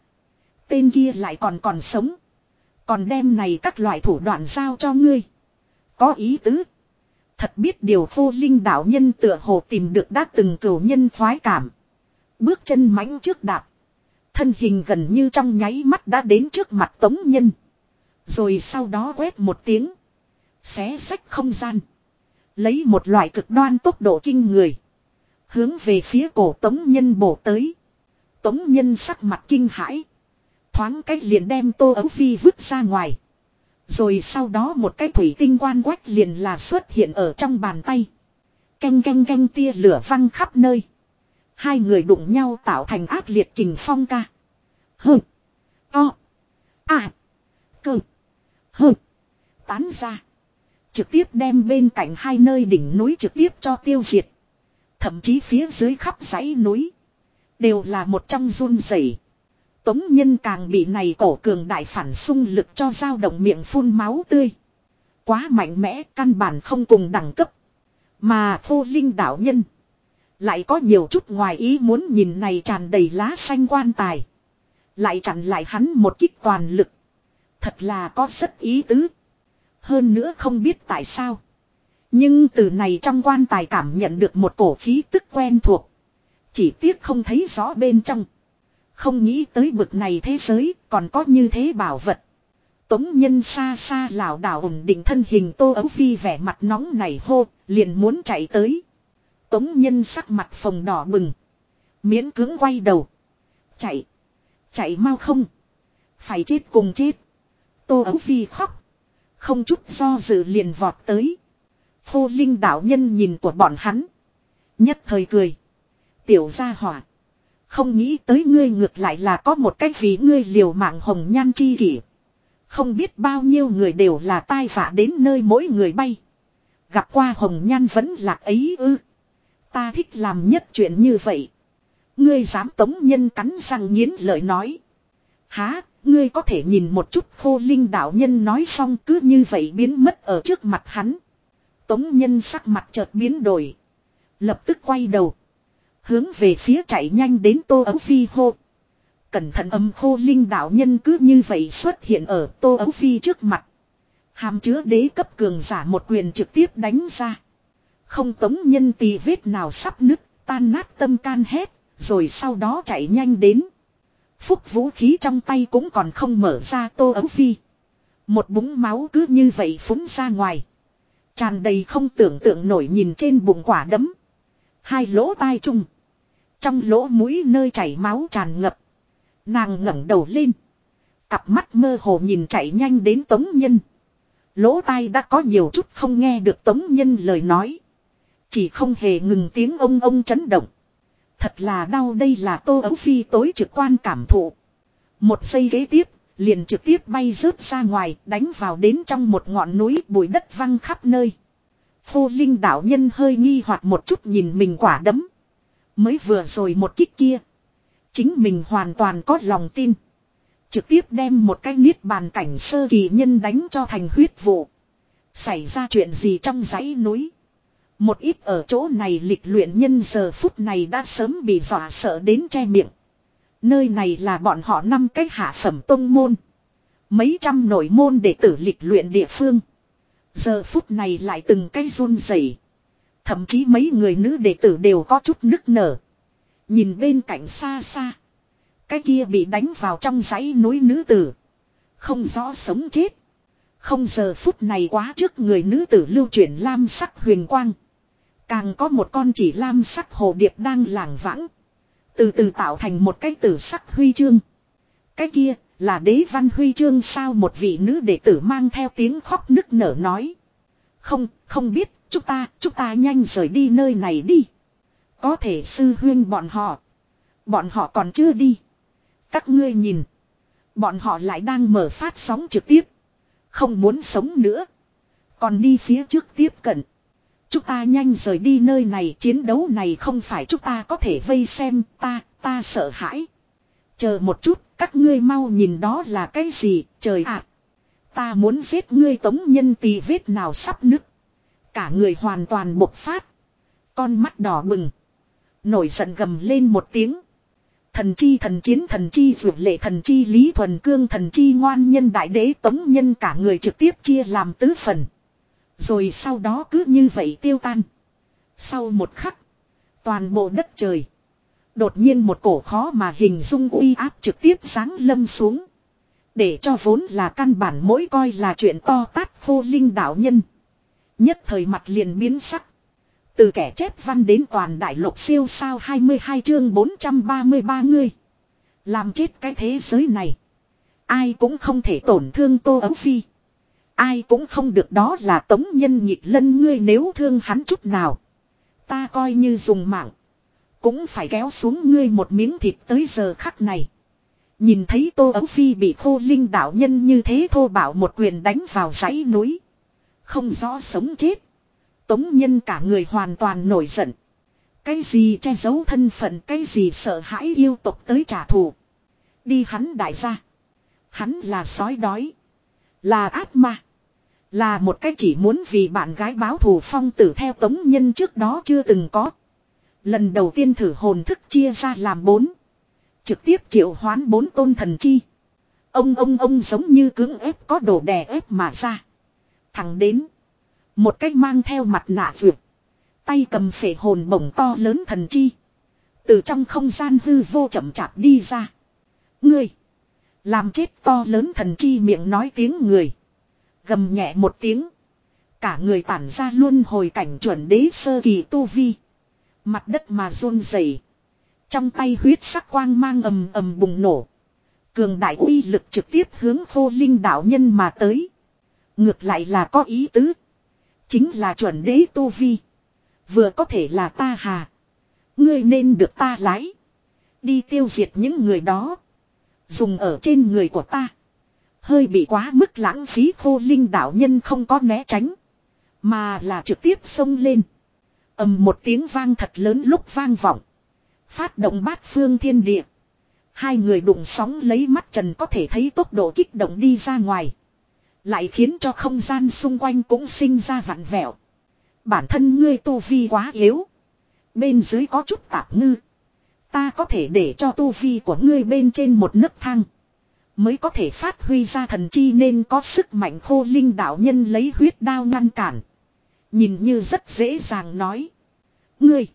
Tên kia lại còn còn sống. Còn đem này các loại thủ đoạn giao cho ngươi. Có ý tứ. Thật biết điều khô linh đạo nhân tựa hồ tìm được đã từng cửu nhân khoái cảm. Bước chân mãnh trước đạp. Thân hình gần như trong nháy mắt đã đến trước mặt tống nhân. Rồi sau đó quét một tiếng. Xé sách không gian. Lấy một loại cực đoan tốc độ kinh người. Hướng về phía cổ tống nhân bổ tới. Tống nhân sắc mặt kinh hãi. Thoáng cách liền đem tô ấu phi vứt ra ngoài. Rồi sau đó một cái thủy tinh quan quách liền là xuất hiện ở trong bàn tay. Canh canh canh tia lửa văng khắp nơi. Hai người đụng nhau tạo thành ác liệt kình phong ca. Hừ. To. À. Cơ. Hừ. Tán ra. Trực tiếp đem bên cạnh hai nơi đỉnh núi trực tiếp cho tiêu diệt. Thậm chí phía dưới khắp dãy núi. Đều là một trong run rẩy. Tống nhân càng bị này cổ cường đại phản xung lực cho dao động miệng phun máu tươi. Quá mạnh mẽ, căn bản không cùng đẳng cấp. Mà vô linh đạo nhân. Lại có nhiều chút ngoài ý muốn nhìn này tràn đầy lá xanh quan tài. Lại chặn lại hắn một kích toàn lực. Thật là có rất ý tứ. Hơn nữa không biết tại sao. Nhưng từ này trong quan tài cảm nhận được một cổ khí tức quen thuộc. Chỉ tiếc không thấy rõ bên trong. Không nghĩ tới bực này thế giới còn có như thế bảo vật. Tống nhân xa xa lảo đảo ổn định thân hình tô ấu phi vẻ mặt nóng này hô, liền muốn chạy tới. Tống nhân sắc mặt phồng đỏ bừng. Miễn cứng quay đầu. Chạy. Chạy mau không. Phải chết cùng chết. Tô ấu phi khóc. Không chút do dự liền vọt tới. Phô linh đạo nhân nhìn của bọn hắn. Nhất thời cười. Tiểu gia hỏa. Không nghĩ tới ngươi ngược lại là có một cách vì ngươi liều mạng hồng nhan chi kỷ. Không biết bao nhiêu người đều là tai vạ đến nơi mỗi người bay. Gặp qua hồng nhan vẫn lạc ấy ư. Ta thích làm nhất chuyện như vậy. Ngươi dám tống nhân cắn răng nghiến lợi nói. Há, ngươi có thể nhìn một chút khô linh đạo nhân nói xong cứ như vậy biến mất ở trước mặt hắn. Tống nhân sắc mặt chợt biến đổi. Lập tức quay đầu. Hướng về phía chạy nhanh đến tô ấu phi hô. Cẩn thận âm khô linh đạo nhân cứ như vậy xuất hiện ở tô ấu phi trước mặt. Hàm chứa đế cấp cường giả một quyền trực tiếp đánh ra. Không tống nhân tì vết nào sắp nứt, tan nát tâm can hết, rồi sau đó chạy nhanh đến. Phúc vũ khí trong tay cũng còn không mở ra tô ấu phi. Một búng máu cứ như vậy phúng ra ngoài. Tràn đầy không tưởng tượng nổi nhìn trên bụng quả đấm. Hai lỗ tai chung. Trong lỗ mũi nơi chảy máu tràn ngập. Nàng ngẩng đầu lên. Cặp mắt mơ hồ nhìn chạy nhanh đến tống nhân. Lỗ tai đã có nhiều chút không nghe được tống nhân lời nói. Chỉ không hề ngừng tiếng ông ông chấn động. Thật là đau đây là tô ấu phi tối trực quan cảm thụ. Một giây ghế tiếp, liền trực tiếp bay rớt ra ngoài, đánh vào đến trong một ngọn núi bụi đất văng khắp nơi. Phô linh đạo nhân hơi nghi hoặc một chút nhìn mình quả đấm. Mới vừa rồi một kích kia. Chính mình hoàn toàn có lòng tin. Trực tiếp đem một cái niết bàn cảnh sơ kỳ nhân đánh cho thành huyết vụ. Xảy ra chuyện gì trong dãy núi. Một ít ở chỗ này lịch luyện nhân giờ phút này đã sớm bị dọa sợ đến che miệng. Nơi này là bọn họ năm cái hạ phẩm tông môn. Mấy trăm nội môn đệ tử lịch luyện địa phương. Giờ phút này lại từng cái run rẩy. Thậm chí mấy người nữ đệ tử đều có chút nức nở. Nhìn bên cạnh xa xa. Cái kia bị đánh vào trong dãy núi nữ tử. Không rõ sống chết. Không giờ phút này quá trước người nữ tử lưu chuyển lam sắc huyền quang. Càng có một con chỉ lam sắc hồ điệp đang lảng vãng. Từ từ tạo thành một cái tử sắc huy chương. Cái kia Là đế văn huy chương sao một vị nữ đệ tử mang theo tiếng khóc nức nở nói. Không, không biết, chúng ta, chúng ta nhanh rời đi nơi này đi. Có thể sư huyên bọn họ. Bọn họ còn chưa đi. Các ngươi nhìn. Bọn họ lại đang mở phát sóng trực tiếp. Không muốn sống nữa. Còn đi phía trước tiếp cận. Chúng ta nhanh rời đi nơi này chiến đấu này không phải chúng ta có thể vây xem ta, ta sợ hãi. Chờ một chút, các ngươi mau nhìn đó là cái gì, trời ạ. ta muốn giết ngươi tống nhân tì vết nào sắp nứt. Cả người hoàn toàn bộc phát. Con mắt đỏ bừng. Nổi giận gầm lên một tiếng. Thần chi thần chiến thần chi vượt lệ thần chi lý thuần cương thần chi ngoan nhân đại đế tống nhân cả người trực tiếp chia làm tứ phần. Rồi sau đó cứ như vậy tiêu tan. Sau một khắc. Toàn bộ đất trời. Đột nhiên một cổ khó mà hình dung uy áp trực tiếp sáng lâm xuống. Để cho vốn là căn bản mỗi coi là chuyện to tát khô linh đạo nhân. Nhất thời mặt liền biến sắc. Từ kẻ chép văn đến toàn đại lục siêu sao 22 chương 433 người Làm chết cái thế giới này. Ai cũng không thể tổn thương Tô Ấu Phi. Ai cũng không được đó là tống nhân nhịp lân ngươi nếu thương hắn chút nào. Ta coi như dùng mạng. Cũng phải kéo xuống ngươi một miếng thịt tới giờ khắc này. Nhìn thấy Tô Ấu Phi bị khô linh đạo nhân như thế thô bảo một quyền đánh vào dãy núi. Không rõ sống chết. Tống nhân cả người hoàn toàn nổi giận. Cái gì che giấu thân phận, cái gì sợ hãi yêu tục tới trả thù. Đi hắn đại gia. Hắn là sói đói. Là ác ma. Là một cách chỉ muốn vì bạn gái báo thù phong tử theo tống nhân trước đó chưa từng có. Lần đầu tiên thử hồn thức chia ra làm bốn. Trực tiếp triệu hoán bốn tôn thần chi. Ông ông ông giống như cưỡng ép có đồ đè ép mà ra. Thẳng đến. Một cách mang theo mặt nạ vượt. Tay cầm phể hồn bổng to lớn thần chi. Từ trong không gian hư vô chậm chạp đi ra. Ngươi. Làm chết to lớn thần chi miệng nói tiếng người. Gầm nhẹ một tiếng. Cả người tản ra luôn hồi cảnh chuẩn đế sơ kỳ tu vi. Mặt đất mà run rẩy. Trong tay huyết sắc quang mang ầm ầm bùng nổ. Cường đại uy lực trực tiếp hướng khô linh đạo nhân mà tới. Ngược lại là có ý tứ. Chính là chuẩn đế tu vi. Vừa có thể là ta hà. Ngươi nên được ta lái. Đi tiêu diệt những người đó. Dùng ở trên người của ta. Hơi bị quá mức lãng phí khô linh đạo nhân không có né tránh. Mà là trực tiếp xông lên. ầm một tiếng vang thật lớn lúc vang vọng. Phát động bát phương thiên địa. Hai người đụng sóng lấy mắt trần có thể thấy tốc độ kích động đi ra ngoài. Lại khiến cho không gian xung quanh cũng sinh ra vặn vẹo. Bản thân ngươi tu vi quá yếu. Bên dưới có chút tạp ngư. Ta có thể để cho tu vi của ngươi bên trên một nấc thang. Mới có thể phát huy ra thần chi nên có sức mạnh khô linh đạo nhân lấy huyết đao ngăn cản. Nhìn như rất dễ dàng nói. Ngươi.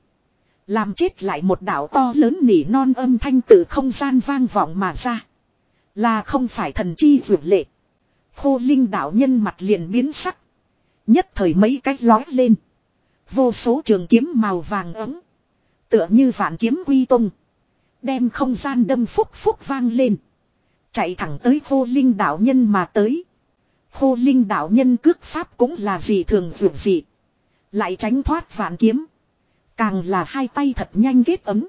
Làm chết lại một đạo to lớn nỉ non âm thanh từ không gian vang vọng mà ra. Là không phải thần chi vượt lệ. Khô linh đạo nhân mặt liền biến sắc. Nhất thời mấy cách lói lên. Vô số trường kiếm màu vàng ấm. Tựa như vạn kiếm quy tung. Đem không gian đâm phúc phúc vang lên. Chạy thẳng tới khô linh đạo nhân mà tới. Khô linh đạo nhân cước pháp cũng là gì thường vượt gì. Lại tránh thoát vạn kiếm. Càng là hai tay thật nhanh kết ấm.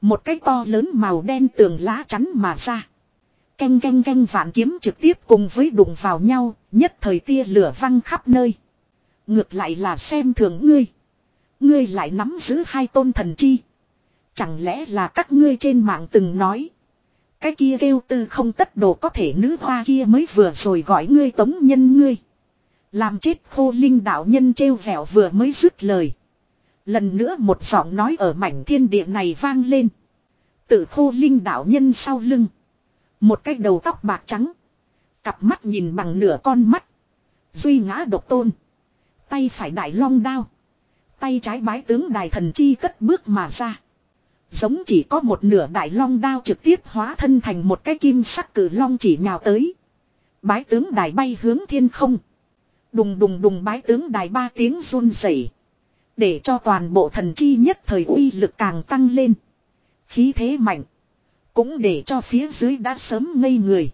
Một cái to lớn màu đen tường lá chắn mà ra. Canh canh canh vạn kiếm trực tiếp cùng với đụng vào nhau, nhất thời tia lửa văng khắp nơi. Ngược lại là xem thường ngươi. Ngươi lại nắm giữ hai tôn thần chi. Chẳng lẽ là các ngươi trên mạng từng nói. Cái kia kêu tư không tất đồ có thể nữ hoa kia mới vừa rồi gọi ngươi tống nhân ngươi. Làm chết khô linh đạo nhân trêu vẻo vừa mới dứt lời. Lần nữa một giọng nói ở mảnh thiên địa này vang lên. Tự khô linh đạo nhân sau lưng. Một cái đầu tóc bạc trắng. Cặp mắt nhìn bằng nửa con mắt. Duy ngã độc tôn. Tay phải đại long đao. Tay trái bái tướng đài thần chi cất bước mà ra. Giống chỉ có một nửa đại long đao trực tiếp hóa thân thành một cái kim sắc cử long chỉ nhào tới. Bái tướng đài bay hướng thiên không. Đùng đùng đùng bái tướng đài ba tiếng run rẩy, Để cho toàn bộ thần chi nhất thời uy lực càng tăng lên. Khí thế mạnh. Cũng để cho phía dưới đã sớm ngây người.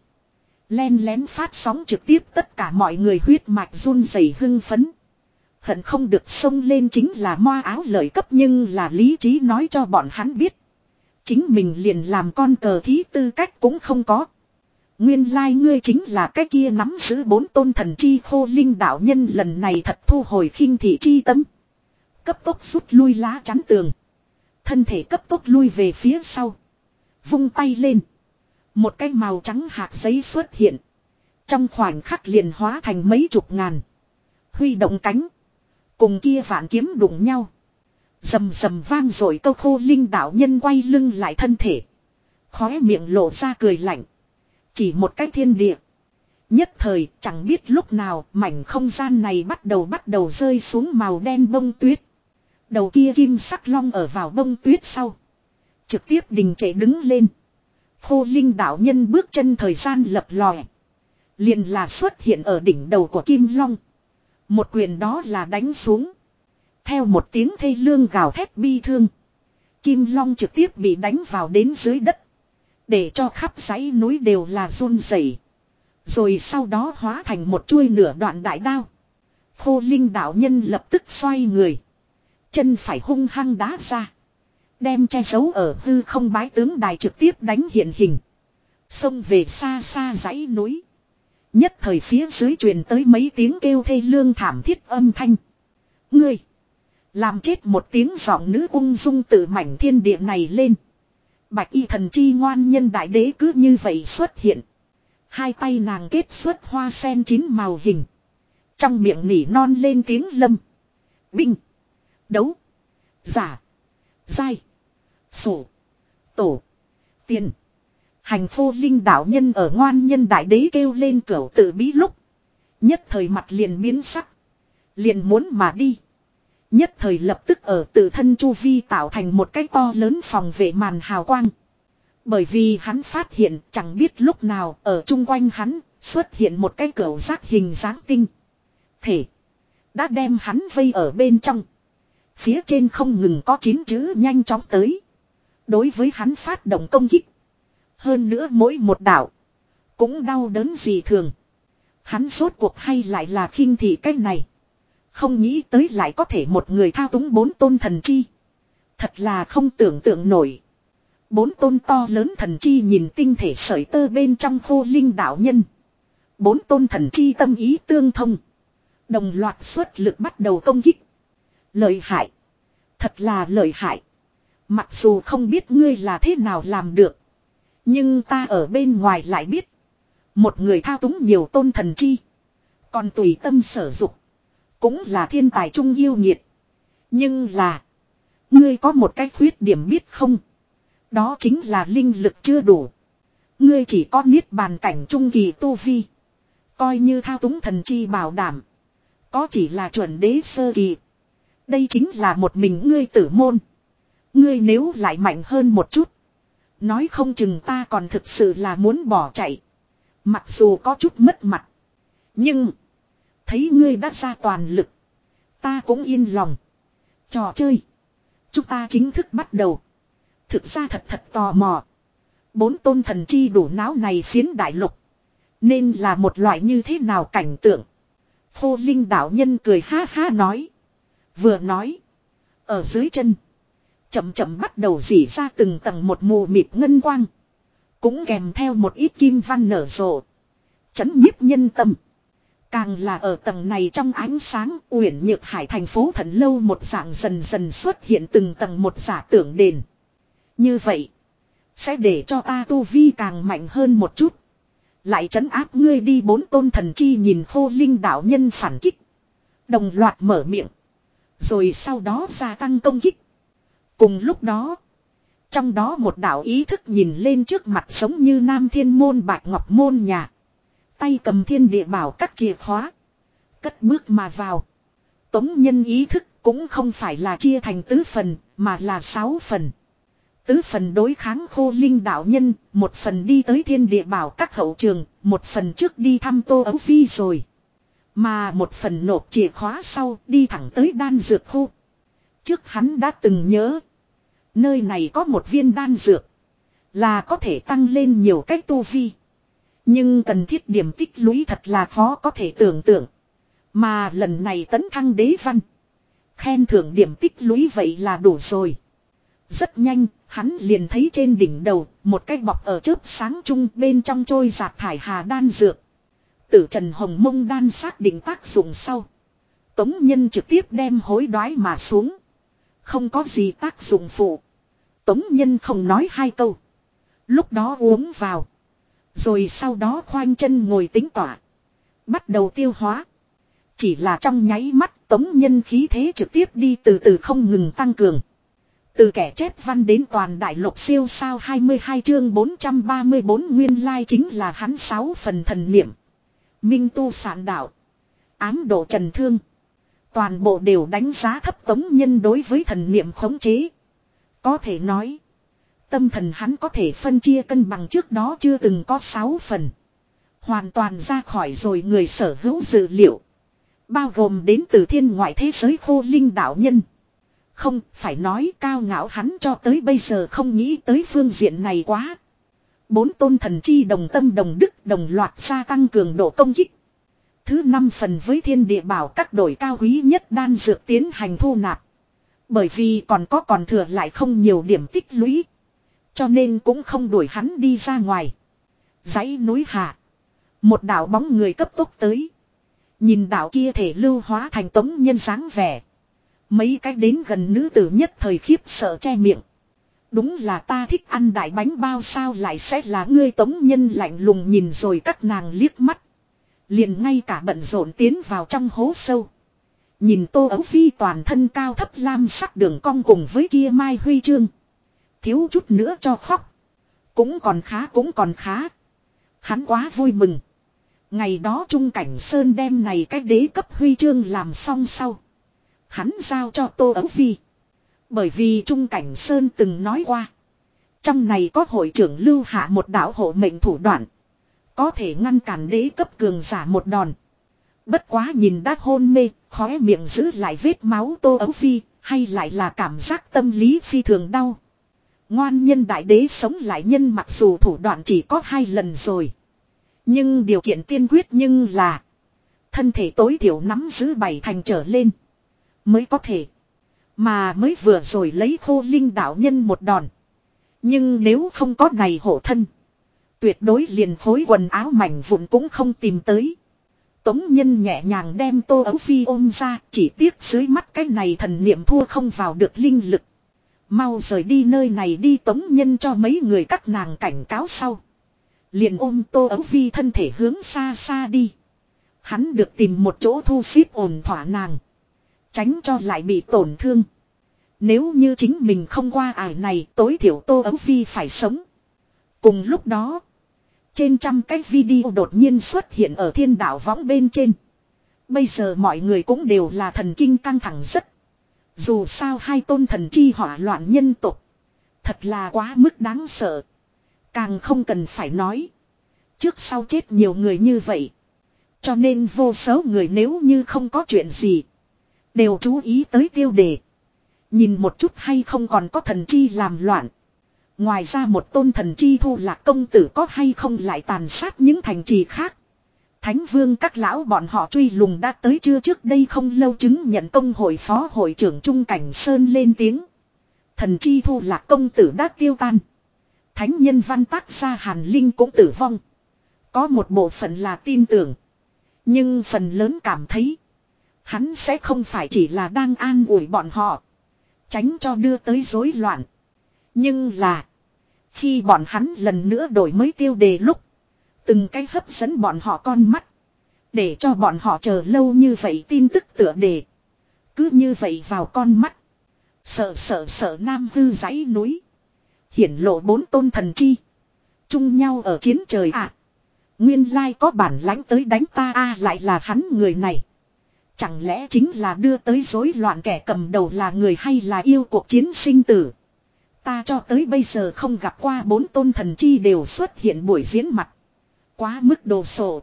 Len lén phát sóng trực tiếp tất cả mọi người huyết mạch run rẩy hưng phấn. Hận không được xông lên chính là moa áo lợi cấp nhưng là lý trí nói cho bọn hắn biết. Chính mình liền làm con cờ thí tư cách cũng không có. Nguyên lai like ngươi chính là cái kia nắm giữ bốn tôn thần chi khô linh đạo nhân lần này thật thu hồi khinh thị chi tâm Cấp tốc rút lui lá chắn tường. Thân thể cấp tốc lui về phía sau. Vung tay lên. Một cái màu trắng hạt giấy xuất hiện. Trong khoảnh khắc liền hóa thành mấy chục ngàn. Huy động cánh. Cùng kia vạn kiếm đụng nhau. Dầm dầm vang rồi câu khô linh đạo nhân quay lưng lại thân thể. Khóe miệng lộ ra cười lạnh. Chỉ một cái thiên địa. Nhất thời, chẳng biết lúc nào, mảnh không gian này bắt đầu bắt đầu rơi xuống màu đen bông tuyết. Đầu kia kim sắc long ở vào bông tuyết sau. Trực tiếp đình trệ đứng lên. Khô linh đạo nhân bước chân thời gian lập lòe. Liền là xuất hiện ở đỉnh đầu của kim long. Một quyền đó là đánh xuống. Theo một tiếng thê lương gào thét bi thương. Kim long trực tiếp bị đánh vào đến dưới đất. Để cho khắp dãy núi đều là run rẩy. Rồi sau đó hóa thành một chuôi nửa đoạn đại đao. Khô linh đạo nhân lập tức xoay người. Chân phải hung hăng đá ra. Đem che giấu ở hư không bái tướng đài trực tiếp đánh hiện hình. Xông về xa xa dãy núi. Nhất thời phía dưới truyền tới mấy tiếng kêu thê lương thảm thiết âm thanh. Ngươi! Làm chết một tiếng giọng nữ ung dung từ mảnh thiên địa này lên. Bạch y thần chi ngoan nhân đại đế cứ như vậy xuất hiện. Hai tay nàng kết xuất hoa sen chín màu hình. Trong miệng nỉ non lên tiếng lâm. Binh. Đấu. Giả. Dai. Sổ. Tổ. Tiền. Hành phu linh đạo nhân ở ngoan nhân đại đế kêu lên cửa tự bí lúc. Nhất thời mặt liền biến sắc. Liền muốn mà đi. Nhất thời lập tức ở tự thân chu vi tạo thành một cái to lớn phòng vệ màn hào quang. Bởi vì hắn phát hiện chẳng biết lúc nào ở chung quanh hắn xuất hiện một cái cửa giác hình dáng tinh. Thể. Đã đem hắn vây ở bên trong. Phía trên không ngừng có chín chữ nhanh chóng tới. Đối với hắn phát động công kích. Hơn nữa mỗi một đảo. Cũng đau đớn gì thường. Hắn rốt cuộc hay lại là khinh thị cách này. Không nghĩ tới lại có thể một người thao túng bốn tôn thần chi. Thật là không tưởng tượng nổi. Bốn tôn to lớn thần chi nhìn tinh thể sởi tơ bên trong khô linh đạo nhân. Bốn tôn thần chi tâm ý tương thông. Đồng loạt xuất lực bắt đầu công kích. Lợi hại. Thật là lợi hại. Mặc dù không biết ngươi là thế nào làm được. Nhưng ta ở bên ngoài lại biết. Một người thao túng nhiều tôn thần chi. Còn tùy tâm sở dục. Cũng là thiên tài trung yêu nhiệt. Nhưng là. Ngươi có một cái khuyết điểm biết không. Đó chính là linh lực chưa đủ. Ngươi chỉ có niết bàn cảnh trung kỳ tu vi. Coi như thao túng thần chi bảo đảm. Có chỉ là chuẩn đế sơ kỳ. Đây chính là một mình ngươi tử môn. Ngươi nếu lại mạnh hơn một chút. Nói không chừng ta còn thực sự là muốn bỏ chạy. Mặc dù có chút mất mặt. Nhưng. Thấy ngươi đã ra toàn lực. Ta cũng yên lòng. Trò chơi. Chúng ta chính thức bắt đầu. Thực ra thật thật tò mò. Bốn tôn thần chi đủ não này phiến đại lục. Nên là một loại như thế nào cảnh tượng. Khô Linh đạo nhân cười ha ha nói. Vừa nói. Ở dưới chân. Chậm chậm bắt đầu dỉ ra từng tầng một mù mịt ngân quang. Cũng kèm theo một ít kim văn nở rộ. Chấn nhiếp nhân tâm. Càng là ở tầng này trong ánh sáng, uyển nhược hải thành phố thần lâu một dạng dần dần xuất hiện từng tầng một giả tưởng đền. Như vậy. Sẽ để cho ta tu vi càng mạnh hơn một chút. Lại trấn áp ngươi đi bốn tôn thần chi nhìn khô linh đạo nhân phản kích. Đồng loạt mở miệng. Rồi sau đó gia tăng công kích. Cùng lúc đó. Trong đó một đạo ý thức nhìn lên trước mặt giống như nam thiên môn bạch ngọc môn nhà. Tay cầm thiên địa bảo các chìa khóa. Cất bước mà vào. Tống nhân ý thức cũng không phải là chia thành tứ phần mà là sáu phần. Tứ phần đối kháng khô linh đạo nhân, một phần đi tới thiên địa bảo các hậu trường, một phần trước đi thăm tô ấu phi rồi. Mà một phần nộp chìa khóa sau đi thẳng tới đan dược khu. Trước hắn đã từng nhớ. Nơi này có một viên đan dược. Là có thể tăng lên nhiều cách tu vi. Nhưng cần thiết điểm tích lũy thật là khó có thể tưởng tượng. Mà lần này tấn thăng đế văn. Khen thưởng điểm tích lũy vậy là đủ rồi. Rất nhanh, hắn liền thấy trên đỉnh đầu, một cái bọc ở chớp sáng chung bên trong trôi giạt thải hà đan dược. Tử Trần Hồng Mông đan xác định tác dụng sau. Tống Nhân trực tiếp đem hối đoái mà xuống. Không có gì tác dụng phụ. Tống Nhân không nói hai câu. Lúc đó uống vào. Rồi sau đó khoanh chân ngồi tính tỏa. Bắt đầu tiêu hóa. Chỉ là trong nháy mắt tống nhân khí thế trực tiếp đi từ từ không ngừng tăng cường. Từ kẻ chép văn đến toàn đại lục siêu sao 22 chương 434 nguyên lai chính là hắn sáu phần thần niệm. Minh tu sản đạo. Ám độ trần thương. Toàn bộ đều đánh giá thấp tống nhân đối với thần niệm khống chế. Có thể nói. Tâm thần hắn có thể phân chia cân bằng trước đó chưa từng có sáu phần. Hoàn toàn ra khỏi rồi người sở hữu dữ liệu. Bao gồm đến từ thiên ngoại thế giới khô linh đạo nhân. Không, phải nói cao ngạo hắn cho tới bây giờ không nghĩ tới phương diện này quá. Bốn tôn thần chi đồng tâm đồng đức đồng loạt gia tăng cường độ công kích. Thứ năm phần với thiên địa bảo các đội cao quý nhất đan dược tiến hành thu nạp. Bởi vì còn có còn thừa lại không nhiều điểm tích lũy. Cho nên cũng không đuổi hắn đi ra ngoài. dãy núi hạ. Một đảo bóng người cấp tốc tới. Nhìn đảo kia thể lưu hóa thành tống nhân dáng vẻ. Mấy cách đến gần nữ tử nhất thời khiếp sợ che miệng. Đúng là ta thích ăn đại bánh bao sao lại sẽ là ngươi tống nhân lạnh lùng nhìn rồi các nàng liếc mắt. Liền ngay cả bận rộn tiến vào trong hố sâu. Nhìn tô ấu phi toàn thân cao thấp lam sắc đường cong cùng với kia mai huy chương. Thiếu chút nữa cho khóc. Cũng còn khá, cũng còn khá. Hắn quá vui mừng. Ngày đó Trung Cảnh Sơn đem này cách đế cấp huy chương làm xong sau. Hắn giao cho Tô Ấu Phi. Bởi vì Trung Cảnh Sơn từng nói qua. Trong này có hội trưởng lưu hạ một đạo hộ mệnh thủ đoạn. Có thể ngăn cản đế cấp cường giả một đòn. Bất quá nhìn đã hôn mê, khóe miệng giữ lại vết máu Tô Ấu Phi, hay lại là cảm giác tâm lý phi thường đau. Ngoan nhân đại đế sống lại nhân mặc dù thủ đoạn chỉ có hai lần rồi. Nhưng điều kiện tiên quyết nhưng là thân thể tối thiểu nắm giữ bảy thành trở lên mới có thể. Mà mới vừa rồi lấy khô linh đạo nhân một đòn. Nhưng nếu không có này hộ thân. Tuyệt đối liền phối quần áo mảnh vụn cũng không tìm tới. Tống nhân nhẹ nhàng đem tô ấu phi ôm ra. Chỉ tiếc dưới mắt cái này thần niệm thua không vào được linh lực. Mau rời đi nơi này đi tống nhân cho mấy người các nàng cảnh cáo sau. Liền ôm tô ấu phi thân thể hướng xa xa đi. Hắn được tìm một chỗ thu xếp ổn thỏa nàng. Tránh cho lại bị tổn thương. Nếu như chính mình không qua ải này, tối thiểu tô ấu phi phải sống. Cùng lúc đó. Trên trăm cái video đột nhiên xuất hiện ở thiên Đảo võng bên trên. Bây giờ mọi người cũng đều là thần kinh căng thẳng rất. Dù sao hai tôn thần chi hỏa loạn nhân tục. Thật là quá mức đáng sợ. Càng không cần phải nói. Trước sau chết nhiều người như vậy. Cho nên vô số người nếu như không có chuyện gì. Đều chú ý tới tiêu đề. Nhìn một chút hay không còn có thần chi làm loạn. Ngoài ra một tôn thần chi thu lạc công tử có hay không lại tàn sát những thành trì khác. Thánh vương các lão bọn họ truy lùng đã tới chưa trước đây không lâu chứng nhận công hội phó hội trưởng Trung Cảnh Sơn lên tiếng. Thần chi thu lạc công tử đã tiêu tan. Thánh nhân văn tác gia Hàn Linh cũng tử vong. Có một bộ phận là tin tưởng. Nhưng phần lớn cảm thấy. Hắn sẽ không phải chỉ là đang an ủi bọn họ. Tránh cho đưa tới rối loạn. Nhưng là. Khi bọn hắn lần nữa đổi mới tiêu đề lúc. Từng cái hấp dẫn bọn họ con mắt. Để cho bọn họ chờ lâu như vậy tin tức tựa đề. Cứ như vậy vào con mắt. Sợ sợ sợ nam hư dãy núi. Hiển lộ bốn tôn thần chi. Chung nhau ở chiến trời ạ. Nguyên lai có bản lãnh tới đánh ta a lại là hắn người này. Chẳng lẽ chính là đưa tới rối loạn kẻ cầm đầu là người hay là yêu cuộc chiến sinh tử. Ta cho tới bây giờ không gặp qua bốn tôn thần chi đều xuất hiện buổi diễn mặt. Quá mức đồ sộ.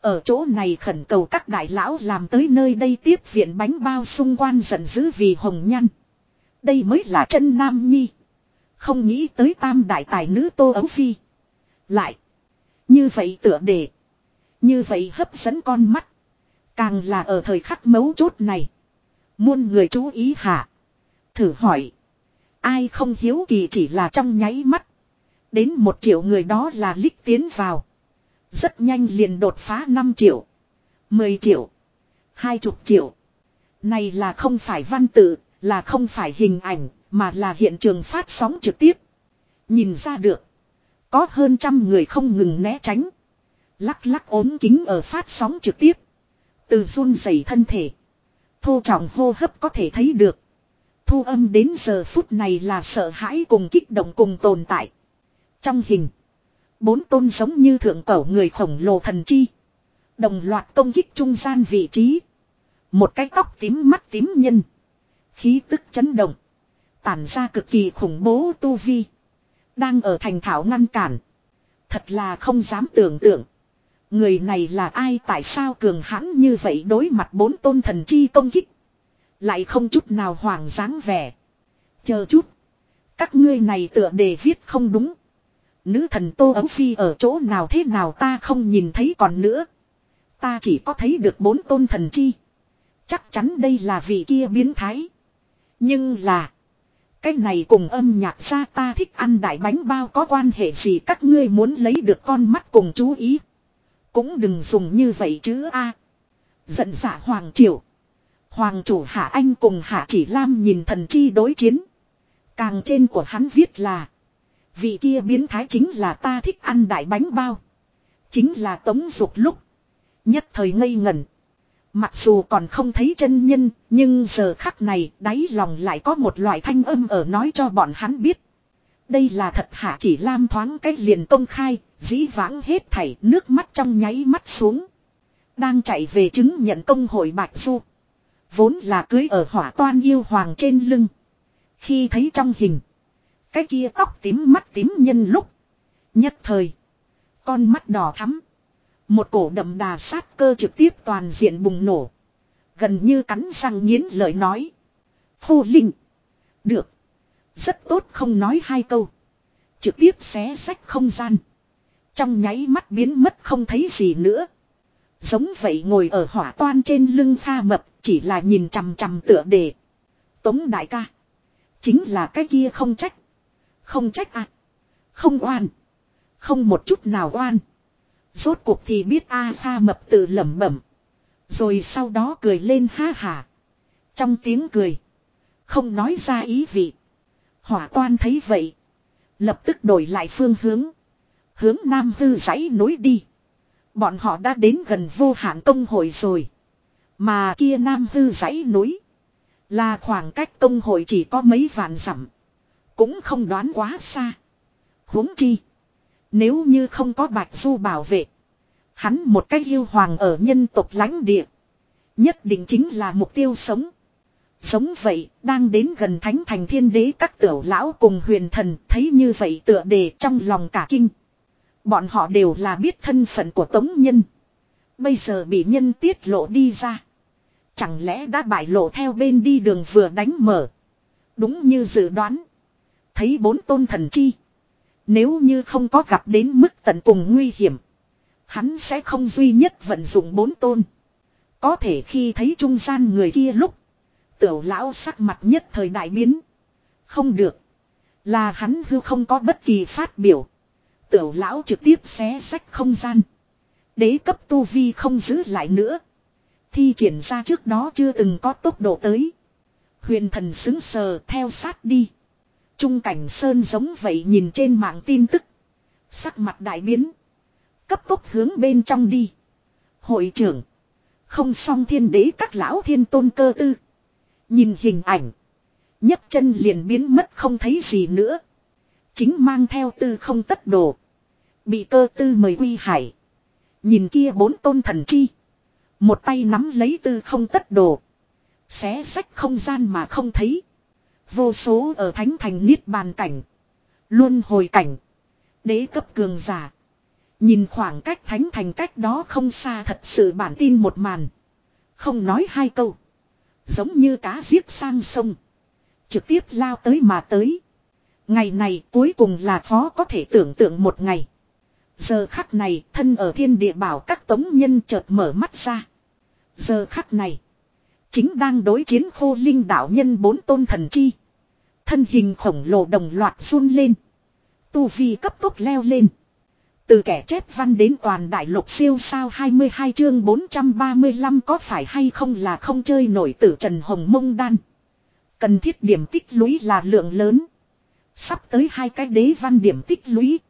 Ở chỗ này khẩn cầu các đại lão làm tới nơi đây tiếp viện bánh bao xung quanh giận dữ vì hồng nhăn. Đây mới là chân nam nhi. Không nghĩ tới tam đại tài nữ tô ấu phi. Lại. Như vậy tựa đề. Như vậy hấp dẫn con mắt. Càng là ở thời khắc mấu chốt này. Muôn người chú ý hả. Thử hỏi. Ai không hiếu kỳ chỉ là trong nháy mắt. Đến một triệu người đó là lích tiến vào. Rất nhanh liền đột phá 5 triệu. 10 triệu. 20 triệu. Này là không phải văn tự, là không phải hình ảnh, mà là hiện trường phát sóng trực tiếp. Nhìn ra được. Có hơn trăm người không ngừng né tránh. Lắc lắc ốm kính ở phát sóng trực tiếp. Từ run rẩy thân thể. Thô trọng hô hấp có thể thấy được. Thu âm đến giờ phút này là sợ hãi cùng kích động cùng tồn tại. Trong hình. Bốn tôn giống như thượng cổ người khổng lồ thần chi. Đồng loạt công kích trung gian vị trí. Một cái tóc tím mắt tím nhân. Khí tức chấn động. Tản ra cực kỳ khủng bố tu vi. Đang ở thành thảo ngăn cản. Thật là không dám tưởng tượng. Người này là ai tại sao cường hãn như vậy đối mặt bốn tôn thần chi công kích. Lại không chút nào hoảng dáng vẻ. Chờ chút. Các ngươi này tựa đề viết không đúng. Nữ thần Tô Ấu Phi ở chỗ nào thế nào ta không nhìn thấy còn nữa. Ta chỉ có thấy được bốn tôn thần chi. Chắc chắn đây là vị kia biến thái. Nhưng là. Cái này cùng âm nhạc ra ta thích ăn đại bánh bao có quan hệ gì các ngươi muốn lấy được con mắt cùng chú ý. Cũng đừng dùng như vậy chứ a. Giận dạ Hoàng Triều. Hoàng chủ Hạ Anh cùng Hạ Chỉ Lam nhìn thần chi đối chiến. Càng trên của hắn viết là. Vị kia biến thái chính là ta thích ăn đại bánh bao. Chính là tống dục lúc. Nhất thời ngây ngẩn. Mặc dù còn không thấy chân nhân, nhưng giờ khắc này đáy lòng lại có một loại thanh âm ở nói cho bọn hắn biết. Đây là thật hạ chỉ lam thoáng cách liền công khai, dĩ vãng hết thảy nước mắt trong nháy mắt xuống. Đang chạy về chứng nhận công hội Bạch Du. Vốn là cưới ở hỏa toan yêu hoàng trên lưng. Khi thấy trong hình. Cái kia tóc tím mắt tím nhân lúc. Nhất thời. Con mắt đỏ thắm. Một cổ đậm đà sát cơ trực tiếp toàn diện bùng nổ. Gần như cắn răng nghiến lời nói. Phô Linh. Được. Rất tốt không nói hai câu. Trực tiếp xé sách không gian. Trong nháy mắt biến mất không thấy gì nữa. Giống vậy ngồi ở hỏa toan trên lưng pha mập, chỉ là nhìn chằm chằm tựa đề. Tống đại ca. Chính là cái kia không trách. Không trách à. Không oan. Không một chút nào oan. Rốt cuộc thì biết A pha mập tự lẩm bẩm. Rồi sau đó cười lên ha hà. Trong tiếng cười. Không nói ra ý vị. Hỏa toan thấy vậy. Lập tức đổi lại phương hướng. Hướng nam hư dãy núi đi. Bọn họ đã đến gần vô hạn công hội rồi. Mà kia nam hư dãy núi. Là khoảng cách công hội chỉ có mấy vạn dặm. Cũng không đoán quá xa. huống chi. Nếu như không có Bạch Du bảo vệ. Hắn một cách yêu hoàng ở nhân tộc lãnh địa. Nhất định chính là mục tiêu sống. Sống vậy, đang đến gần thánh thành thiên đế các tiểu lão cùng huyền thần thấy như vậy tựa đề trong lòng cả kinh. Bọn họ đều là biết thân phận của tống nhân. Bây giờ bị nhân tiết lộ đi ra. Chẳng lẽ đã bại lộ theo bên đi đường vừa đánh mở. Đúng như dự đoán. Thấy bốn tôn thần chi. Nếu như không có gặp đến mức tận cùng nguy hiểm. Hắn sẽ không duy nhất vận dụng bốn tôn. Có thể khi thấy trung gian người kia lúc. Tiểu lão sắc mặt nhất thời đại biến. Không được. Là hắn hư không có bất kỳ phát biểu. Tiểu lão trực tiếp xé sách không gian. Đế cấp tu vi không giữ lại nữa. Thi triển ra trước đó chưa từng có tốc độ tới. Huyền thần xứng sờ theo sát đi. Trung cảnh sơn giống vậy nhìn trên mạng tin tức. Sắc mặt đại biến. Cấp tốc hướng bên trong đi. Hội trưởng. Không xong thiên đế các lão thiên tôn cơ tư. Nhìn hình ảnh. nhấc chân liền biến mất không thấy gì nữa. Chính mang theo tư không tất đồ. Bị cơ tư mời quy hải. Nhìn kia bốn tôn thần chi. Một tay nắm lấy tư không tất đồ. Xé sách không gian mà không thấy. Vô số ở thánh thành niết bàn cảnh. Luôn hồi cảnh. Đế cấp cường giả. Nhìn khoảng cách thánh thành cách đó không xa thật sự bản tin một màn. Không nói hai câu. Giống như cá giết sang sông. Trực tiếp lao tới mà tới. Ngày này cuối cùng là khó có thể tưởng tượng một ngày. Giờ khắc này thân ở thiên địa bảo các tống nhân chợt mở mắt ra. Giờ khắc này. Chính đang đối chiến khô linh đạo nhân bốn tôn thần chi. Thân hình khổng lồ đồng loạt run lên. Tu vi cấp tốc leo lên. Từ kẻ chép văn đến toàn đại lục siêu sao 22 chương 435 có phải hay không là không chơi nổi tử Trần Hồng Mông Đan. Cần thiết điểm tích lũy là lượng lớn. Sắp tới hai cái đế văn điểm tích lũy.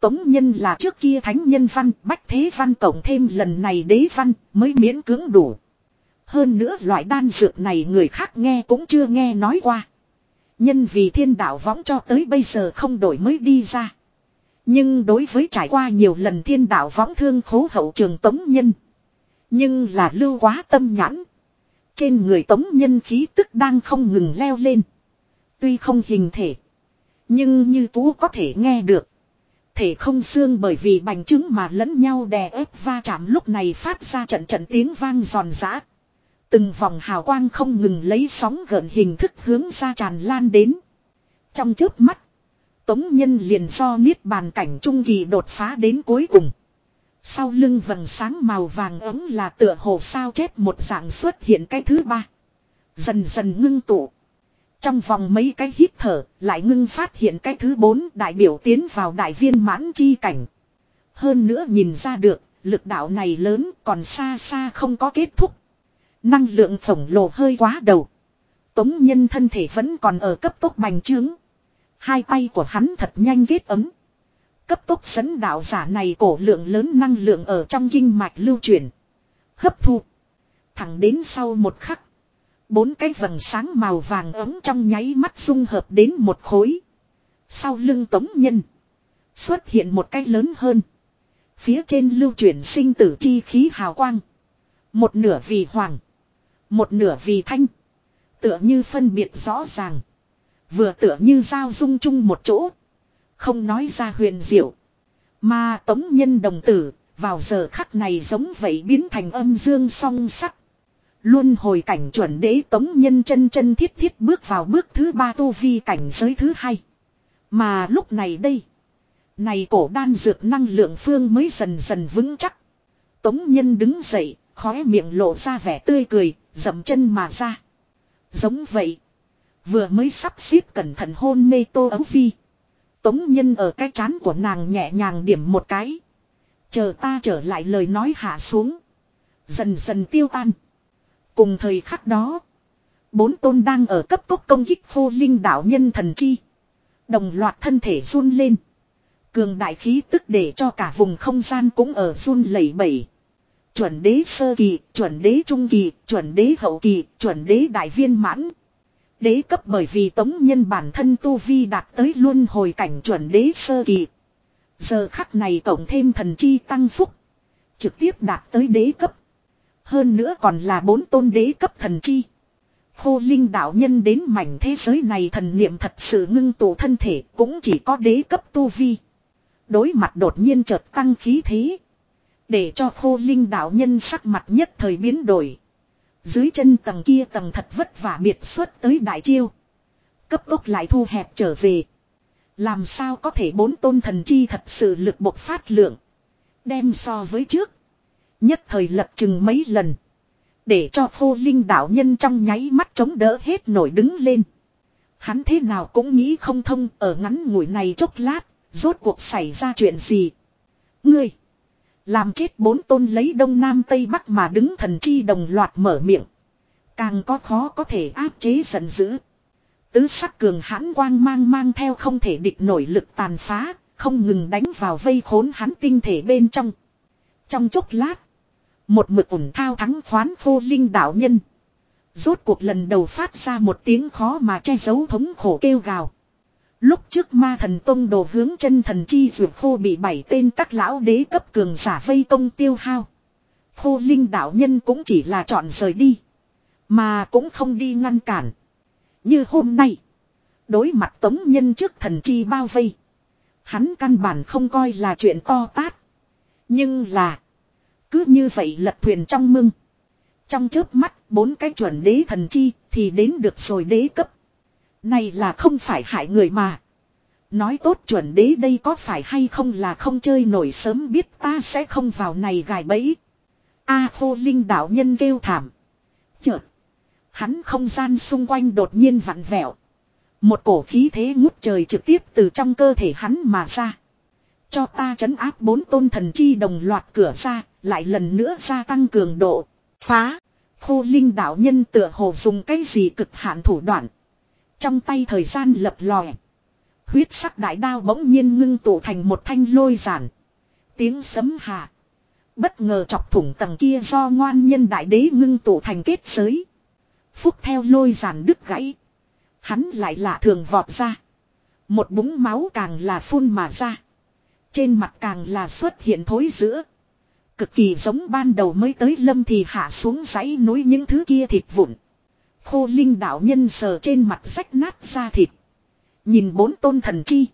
Tống nhân là trước kia thánh nhân văn, bách thế văn cộng thêm lần này đế văn mới miễn cưỡng đủ. Hơn nữa loại đan dược này người khác nghe cũng chưa nghe nói qua. Nhân vì thiên đạo võng cho tới bây giờ không đổi mới đi ra. Nhưng đối với trải qua nhiều lần thiên đạo võng thương khố hậu trường tống nhân. Nhưng là lưu quá tâm nhãn. Trên người tống nhân khí tức đang không ngừng leo lên. Tuy không hình thể. Nhưng như tú có thể nghe được. Thể không xương bởi vì bành trứng mà lẫn nhau đè ép va chạm lúc này phát ra trận trận tiếng vang giòn giã. Từng vòng hào quang không ngừng lấy sóng gợn hình thức hướng ra tràn lan đến. Trong chớp mắt. Tống nhân liền do niết bàn cảnh trung kỳ đột phá đến cuối cùng. Sau lưng vầng sáng màu vàng ấm là tựa hồ sao chép một dạng xuất hiện cái thứ ba. Dần dần ngưng tụ. Trong vòng mấy cái hít thở, lại ngưng phát hiện cái thứ bốn đại biểu tiến vào đại viên mãn chi cảnh. Hơn nữa nhìn ra được, lực đạo này lớn còn xa xa không có kết thúc. Năng lượng khổng lồ hơi quá đầu. Tống nhân thân thể vẫn còn ở cấp tốc bành trướng. Hai tay của hắn thật nhanh ghét ấm. Cấp tốc dẫn đạo giả này cổ lượng lớn năng lượng ở trong kinh mạch lưu chuyển. Hấp thu. Thẳng đến sau một khắc. Bốn cái vầng sáng màu vàng ấm trong nháy mắt dung hợp đến một khối. Sau lưng tống nhân. Xuất hiện một cái lớn hơn. Phía trên lưu chuyển sinh tử chi khí hào quang. Một nửa vì hoàng. Một nửa vì thanh. Tựa như phân biệt rõ ràng. Vừa tựa như giao dung chung một chỗ. Không nói ra huyền diệu. Mà tống nhân đồng tử, vào giờ khắc này giống vậy biến thành âm dương song sắc. Luôn hồi cảnh chuẩn đế tống nhân chân chân thiết thiết bước vào bước thứ ba tu vi cảnh giới thứ hai. Mà lúc này đây. Này cổ đan dược năng lượng phương mới dần dần vững chắc. Tống nhân đứng dậy, khóe miệng lộ ra vẻ tươi cười, dậm chân mà ra. Giống vậy. Vừa mới sắp xếp cẩn thận hôn mê tô ấu phi. Tống nhân ở cái chán của nàng nhẹ nhàng điểm một cái. Chờ ta trở lại lời nói hạ xuống. Dần dần tiêu tan. Cùng thời khắc đó. Bốn tôn đang ở cấp tốc công kích khô linh đạo nhân thần chi. Đồng loạt thân thể run lên. Cường đại khí tức để cho cả vùng không gian cũng ở run lẩy bẩy. Chuẩn đế sơ kỳ, chuẩn đế trung kỳ, chuẩn đế hậu kỳ, chuẩn đế đại viên mãn. Đế cấp bởi vì tống nhân bản thân tu vi đạt tới luôn hồi cảnh chuẩn đế sơ kỳ. Giờ khắc này tổng thêm thần chi tăng phúc. Trực tiếp đạt tới đế cấp. Hơn nữa còn là bốn tôn đế cấp thần chi. Khô linh đạo nhân đến mảnh thế giới này thần niệm thật sự ngưng tụ thân thể, cũng chỉ có đế cấp tu vi. Đối mặt đột nhiên chợt tăng khí thế. Để cho khô linh đạo nhân sắc mặt nhất thời biến đổi. Dưới chân tầng kia tầng thật vất vả biệt xuất tới đại chiêu. Cấp tốc lại thu hẹp trở về. Làm sao có thể bốn tôn thần chi thật sự lực bộc phát lượng. Đem so với trước. Nhất thời lập chừng mấy lần. Để cho khô linh đạo nhân trong nháy mắt chống đỡ hết nổi đứng lên. Hắn thế nào cũng nghĩ không thông ở ngắn ngủi này chốc lát. Rốt cuộc xảy ra chuyện gì. Ngươi. Làm chết bốn tôn lấy đông nam tây bắc mà đứng thần chi đồng loạt mở miệng. Càng có khó có thể áp chế giận dữ. Tứ sắc cường hãn quang mang mang theo không thể địch nổi lực tàn phá, không ngừng đánh vào vây khốn hắn tinh thể bên trong. Trong chốc lát, một mực ủng thao thắng khoán khô linh đạo nhân. Rốt cuộc lần đầu phát ra một tiếng khó mà che giấu thống khổ kêu gào. Lúc trước ma thần tông đồ hướng chân thần chi dược khô bị bảy tên các lão đế cấp cường giả vây công tiêu hao. Khô linh đạo nhân cũng chỉ là chọn rời đi. Mà cũng không đi ngăn cản. Như hôm nay. Đối mặt tống nhân trước thần chi bao vây. Hắn căn bản không coi là chuyện to tát. Nhưng là. Cứ như vậy lật thuyền trong mưng. Trong chớp mắt bốn cái chuẩn đế thần chi thì đến được rồi đế cấp. Này là không phải hại người mà. Nói tốt chuẩn đế đây có phải hay không là không chơi nổi sớm biết ta sẽ không vào này gài bẫy. A khô linh đạo nhân kêu thảm. Chợt. Hắn không gian xung quanh đột nhiên vặn vẹo. Một cổ khí thế ngút trời trực tiếp từ trong cơ thể hắn mà ra. Cho ta chấn áp bốn tôn thần chi đồng loạt cửa ra, lại lần nữa gia tăng cường độ. Phá. Khô linh đạo nhân tựa hồ dùng cái gì cực hạn thủ đoạn. Trong tay thời gian lập lòe. Huyết sắc đại đao bỗng nhiên ngưng tụ thành một thanh lôi giản. Tiếng sấm hạ. Bất ngờ chọc thủng tầng kia do ngoan nhân đại đế ngưng tụ thành kết giới. Phúc theo lôi giản đứt gãy. Hắn lại lạ thường vọt ra. Một búng máu càng là phun mà ra. Trên mặt càng là xuất hiện thối giữa. Cực kỳ giống ban đầu mới tới lâm thì hạ xuống dãy núi những thứ kia thịt vụn. Khô linh đạo nhân sờ trên mặt rách nát ra thịt. Nhìn bốn tôn thần chi.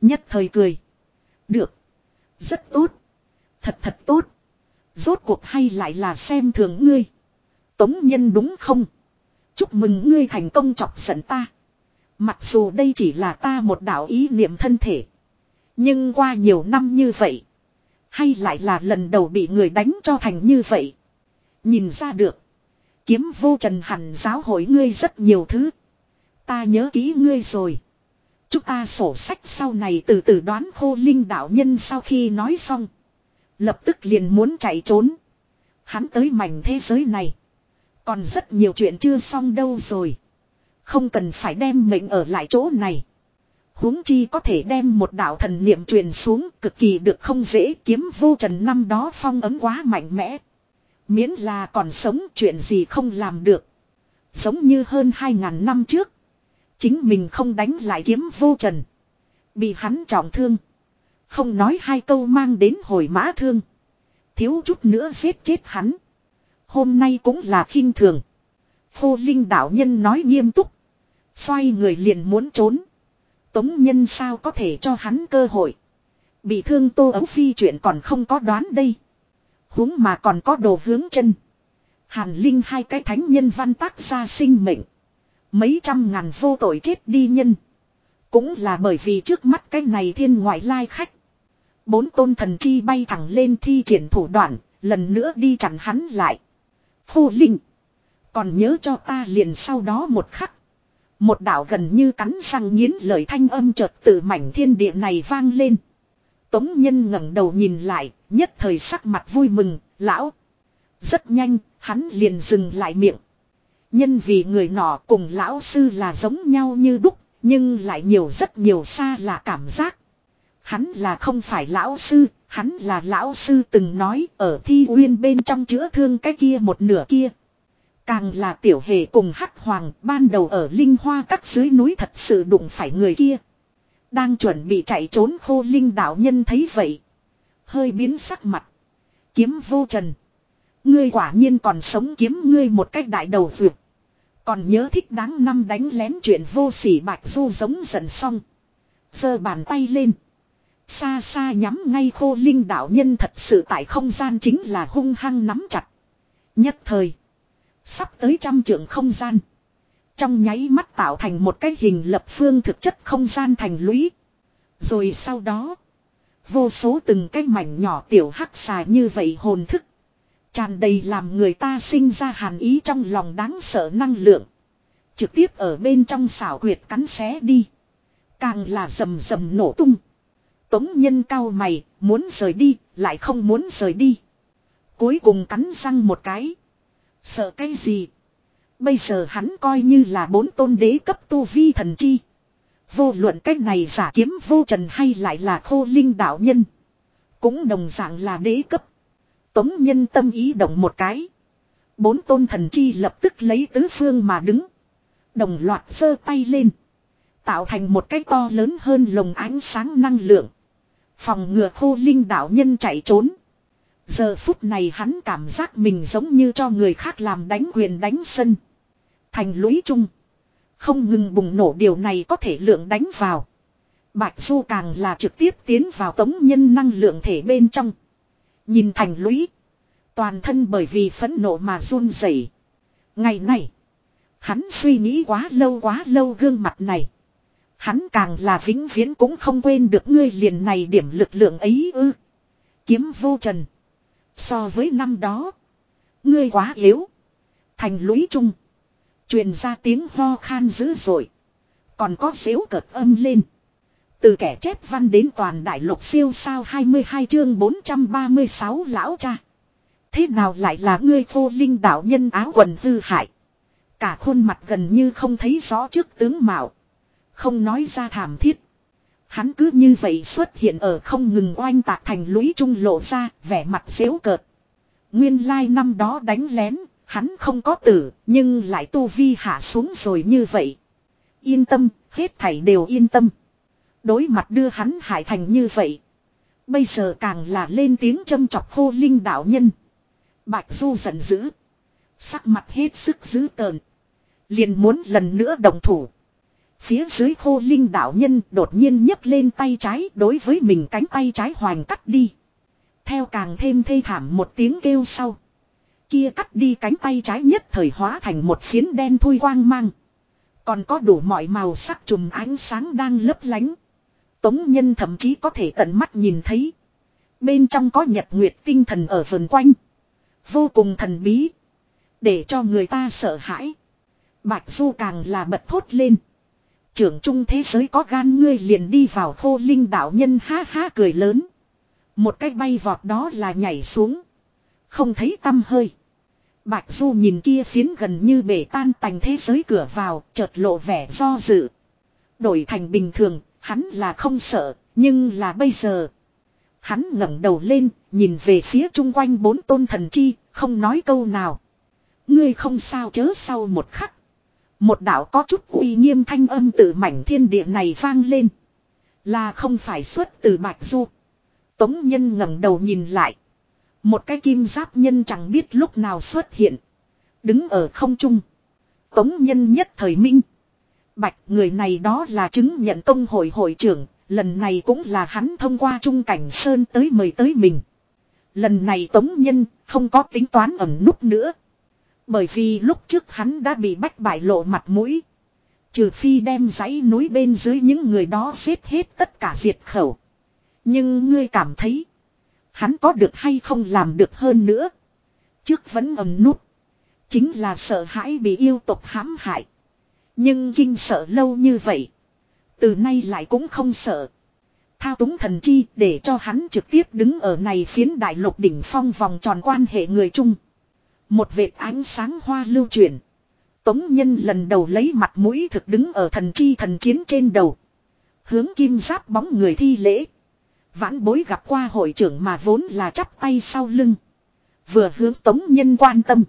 Nhất thời cười. Được. Rất tốt. Thật thật tốt. Rốt cuộc hay lại là xem thường ngươi. Tống nhân đúng không? Chúc mừng ngươi thành công chọc giận ta. Mặc dù đây chỉ là ta một đạo ý niệm thân thể. Nhưng qua nhiều năm như vậy. Hay lại là lần đầu bị người đánh cho thành như vậy. Nhìn ra được. Kiếm vô trần hẳn giáo hội ngươi rất nhiều thứ. Ta nhớ kỹ ngươi rồi. Chúng ta sổ sách sau này từ từ đoán khô linh đạo nhân sau khi nói xong. Lập tức liền muốn chạy trốn. Hắn tới mảnh thế giới này. Còn rất nhiều chuyện chưa xong đâu rồi. Không cần phải đem mệnh ở lại chỗ này huống chi có thể đem một đạo thần niệm truyền xuống, cực kỳ được không dễ kiếm vô trần năm đó phong ấm quá mạnh mẽ. Miễn là còn sống, chuyện gì không làm được. Giống như hơn hai ngàn năm trước. Chính mình không đánh lại kiếm vô trần. Bị hắn trọng thương. Không nói hai câu mang đến hồi mã thương. Thiếu chút nữa giết chết hắn. Hôm nay cũng là khinh thường. Phô linh đạo nhân nói nghiêm túc. Xoay người liền muốn trốn. Tống nhân sao có thể cho hắn cơ hội. Bị thương tô ấu phi chuyện còn không có đoán đây. huống mà còn có đồ hướng chân. Hàn Linh hai cái thánh nhân văn tác ra sinh mệnh. Mấy trăm ngàn vô tội chết đi nhân. Cũng là bởi vì trước mắt cái này thiên ngoại lai khách. Bốn tôn thần chi bay thẳng lên thi triển thủ đoạn, lần nữa đi chặn hắn lại. Phô Linh. Còn nhớ cho ta liền sau đó một khắc. Một đạo gần như cắn răng nghiến lời thanh âm chợt từ mảnh thiên địa này vang lên. Tống nhân ngẩng đầu nhìn lại, nhất thời sắc mặt vui mừng, lão. Rất nhanh, hắn liền dừng lại miệng. Nhân vì người nọ cùng lão sư là giống nhau như đúc, nhưng lại nhiều rất nhiều xa là cảm giác. Hắn là không phải lão sư, hắn là lão sư từng nói ở thi uyên bên trong chữa thương cái kia một nửa kia. Càng là tiểu hề cùng hắc hoàng, ban đầu ở linh hoa các dưới núi thật sự đụng phải người kia. Đang chuẩn bị chạy trốn khô linh đạo nhân thấy vậy. Hơi biến sắc mặt. Kiếm vô trần. Ngươi quả nhiên còn sống kiếm ngươi một cách đại đầu vượt. Còn nhớ thích đáng năm đánh lén chuyện vô sỉ bạch du giống giận xong. giơ bàn tay lên. Xa xa nhắm ngay khô linh đạo nhân thật sự tại không gian chính là hung hăng nắm chặt. Nhất thời. Sắp tới trăm trượng không gian. Trong nháy mắt tạo thành một cái hình lập phương thực chất không gian thành lũy. Rồi sau đó. Vô số từng cái mảnh nhỏ tiểu hắc xà như vậy hồn thức. Tràn đầy làm người ta sinh ra hàn ý trong lòng đáng sợ năng lượng. Trực tiếp ở bên trong xảo quyệt cắn xé đi. Càng là rầm rầm nổ tung. Tống nhân cao mày, muốn rời đi, lại không muốn rời đi. Cuối cùng cắn răng một cái. Sợ cái gì? Bây giờ hắn coi như là bốn tôn đế cấp tu vi thần chi. Vô luận cách này giả kiếm vô trần hay lại là khô linh đạo nhân. Cũng đồng dạng là đế cấp. Tống nhân tâm ý động một cái. Bốn tôn thần chi lập tức lấy tứ phương mà đứng. Đồng loạt giơ tay lên. Tạo thành một cái to lớn hơn lồng ánh sáng năng lượng. Phòng ngừa khô linh đạo nhân chạy trốn. Giờ phút này hắn cảm giác mình giống như cho người khác làm đánh quyền đánh sân. Thành lũy chung. Không ngừng bùng nổ điều này có thể lượng đánh vào. Bạch Du càng là trực tiếp tiến vào tống nhân năng lượng thể bên trong. Nhìn thành lũy. Toàn thân bởi vì phẫn nộ mà run rẩy. Ngày này. Hắn suy nghĩ quá lâu quá lâu gương mặt này. Hắn càng là vĩnh viễn cũng không quên được ngươi liền này điểm lực lượng ấy ư. Kiếm vô trần. So với năm đó. Ngươi quá yếu. Thành lũy trung. Truyền ra tiếng ho khan dữ dội. Còn có xếu cợt âm lên. Từ kẻ chép văn đến toàn đại lục siêu sao 22 chương 436 lão cha. Thế nào lại là ngươi vô linh đạo nhân áo quần hư hại. Cả khuôn mặt gần như không thấy rõ trước tướng mạo. Không nói ra thảm thiết. Hắn cứ như vậy xuất hiện ở không ngừng oanh tạc thành lũy trung lộ ra, vẻ mặt xếu cợt. Nguyên lai năm đó đánh lén, hắn không có tử, nhưng lại tu vi hạ xuống rồi như vậy. Yên tâm, hết thảy đều yên tâm. Đối mặt đưa hắn hại thành như vậy. Bây giờ càng là lên tiếng châm chọc hô linh đạo nhân. Bạch Du giận dữ. Sắc mặt hết sức dữ tợn. Liền muốn lần nữa đồng thủ. Phía dưới khô linh đạo nhân đột nhiên nhấc lên tay trái đối với mình cánh tay trái hoành cắt đi. Theo càng thêm thê thảm một tiếng kêu sau. Kia cắt đi cánh tay trái nhất thời hóa thành một phiến đen thui quang mang. Còn có đủ mọi màu sắc trùm ánh sáng đang lấp lánh. Tống nhân thậm chí có thể tận mắt nhìn thấy. Bên trong có nhật nguyệt tinh thần ở vườn quanh. Vô cùng thần bí. Để cho người ta sợ hãi. Bạch Du càng là bật thốt lên. Trưởng trung thế giới có gan ngươi liền đi vào khô linh đạo nhân ha ha cười lớn. Một cái bay vọt đó là nhảy xuống. Không thấy tâm hơi. Bạch Du nhìn kia phiến gần như bể tan tành thế giới cửa vào, chợt lộ vẻ do dự. Đổi thành bình thường, hắn là không sợ, nhưng là bây giờ. Hắn ngẩng đầu lên, nhìn về phía chung quanh bốn tôn thần chi, không nói câu nào. Ngươi không sao chớ sau một khắc. Một đạo có chút uy nghiêm thanh âm từ mảnh thiên địa này vang lên. Là không phải xuất từ Bạch Du. Tống nhân ngẩng đầu nhìn lại. Một cái kim giáp nhân chẳng biết lúc nào xuất hiện. Đứng ở không trung. Tống nhân nhất thời minh. Bạch, người này đó là chứng nhận công hội hội trưởng. Lần này cũng là hắn thông qua trung cảnh sơn tới mời tới mình. Lần này tống nhân không có tính toán ẩn nút nữa. Bởi vì lúc trước hắn đã bị bách bại lộ mặt mũi. Trừ phi đem dãy núi bên dưới những người đó xếp hết tất cả diệt khẩu. Nhưng ngươi cảm thấy. Hắn có được hay không làm được hơn nữa. Trước vẫn ẩn nút. Chính là sợ hãi bị yêu tục hãm hại. Nhưng kinh sợ lâu như vậy. Từ nay lại cũng không sợ. Thao túng thần chi để cho hắn trực tiếp đứng ở này phiến đại lục đỉnh phong vòng tròn quan hệ người chung. Một vệt ánh sáng hoa lưu chuyển. Tống nhân lần đầu lấy mặt mũi thực đứng ở thần chi thần chiến trên đầu. Hướng kim giáp bóng người thi lễ. Vãn bối gặp qua hội trưởng mà vốn là chắp tay sau lưng. Vừa hướng tống nhân quan tâm.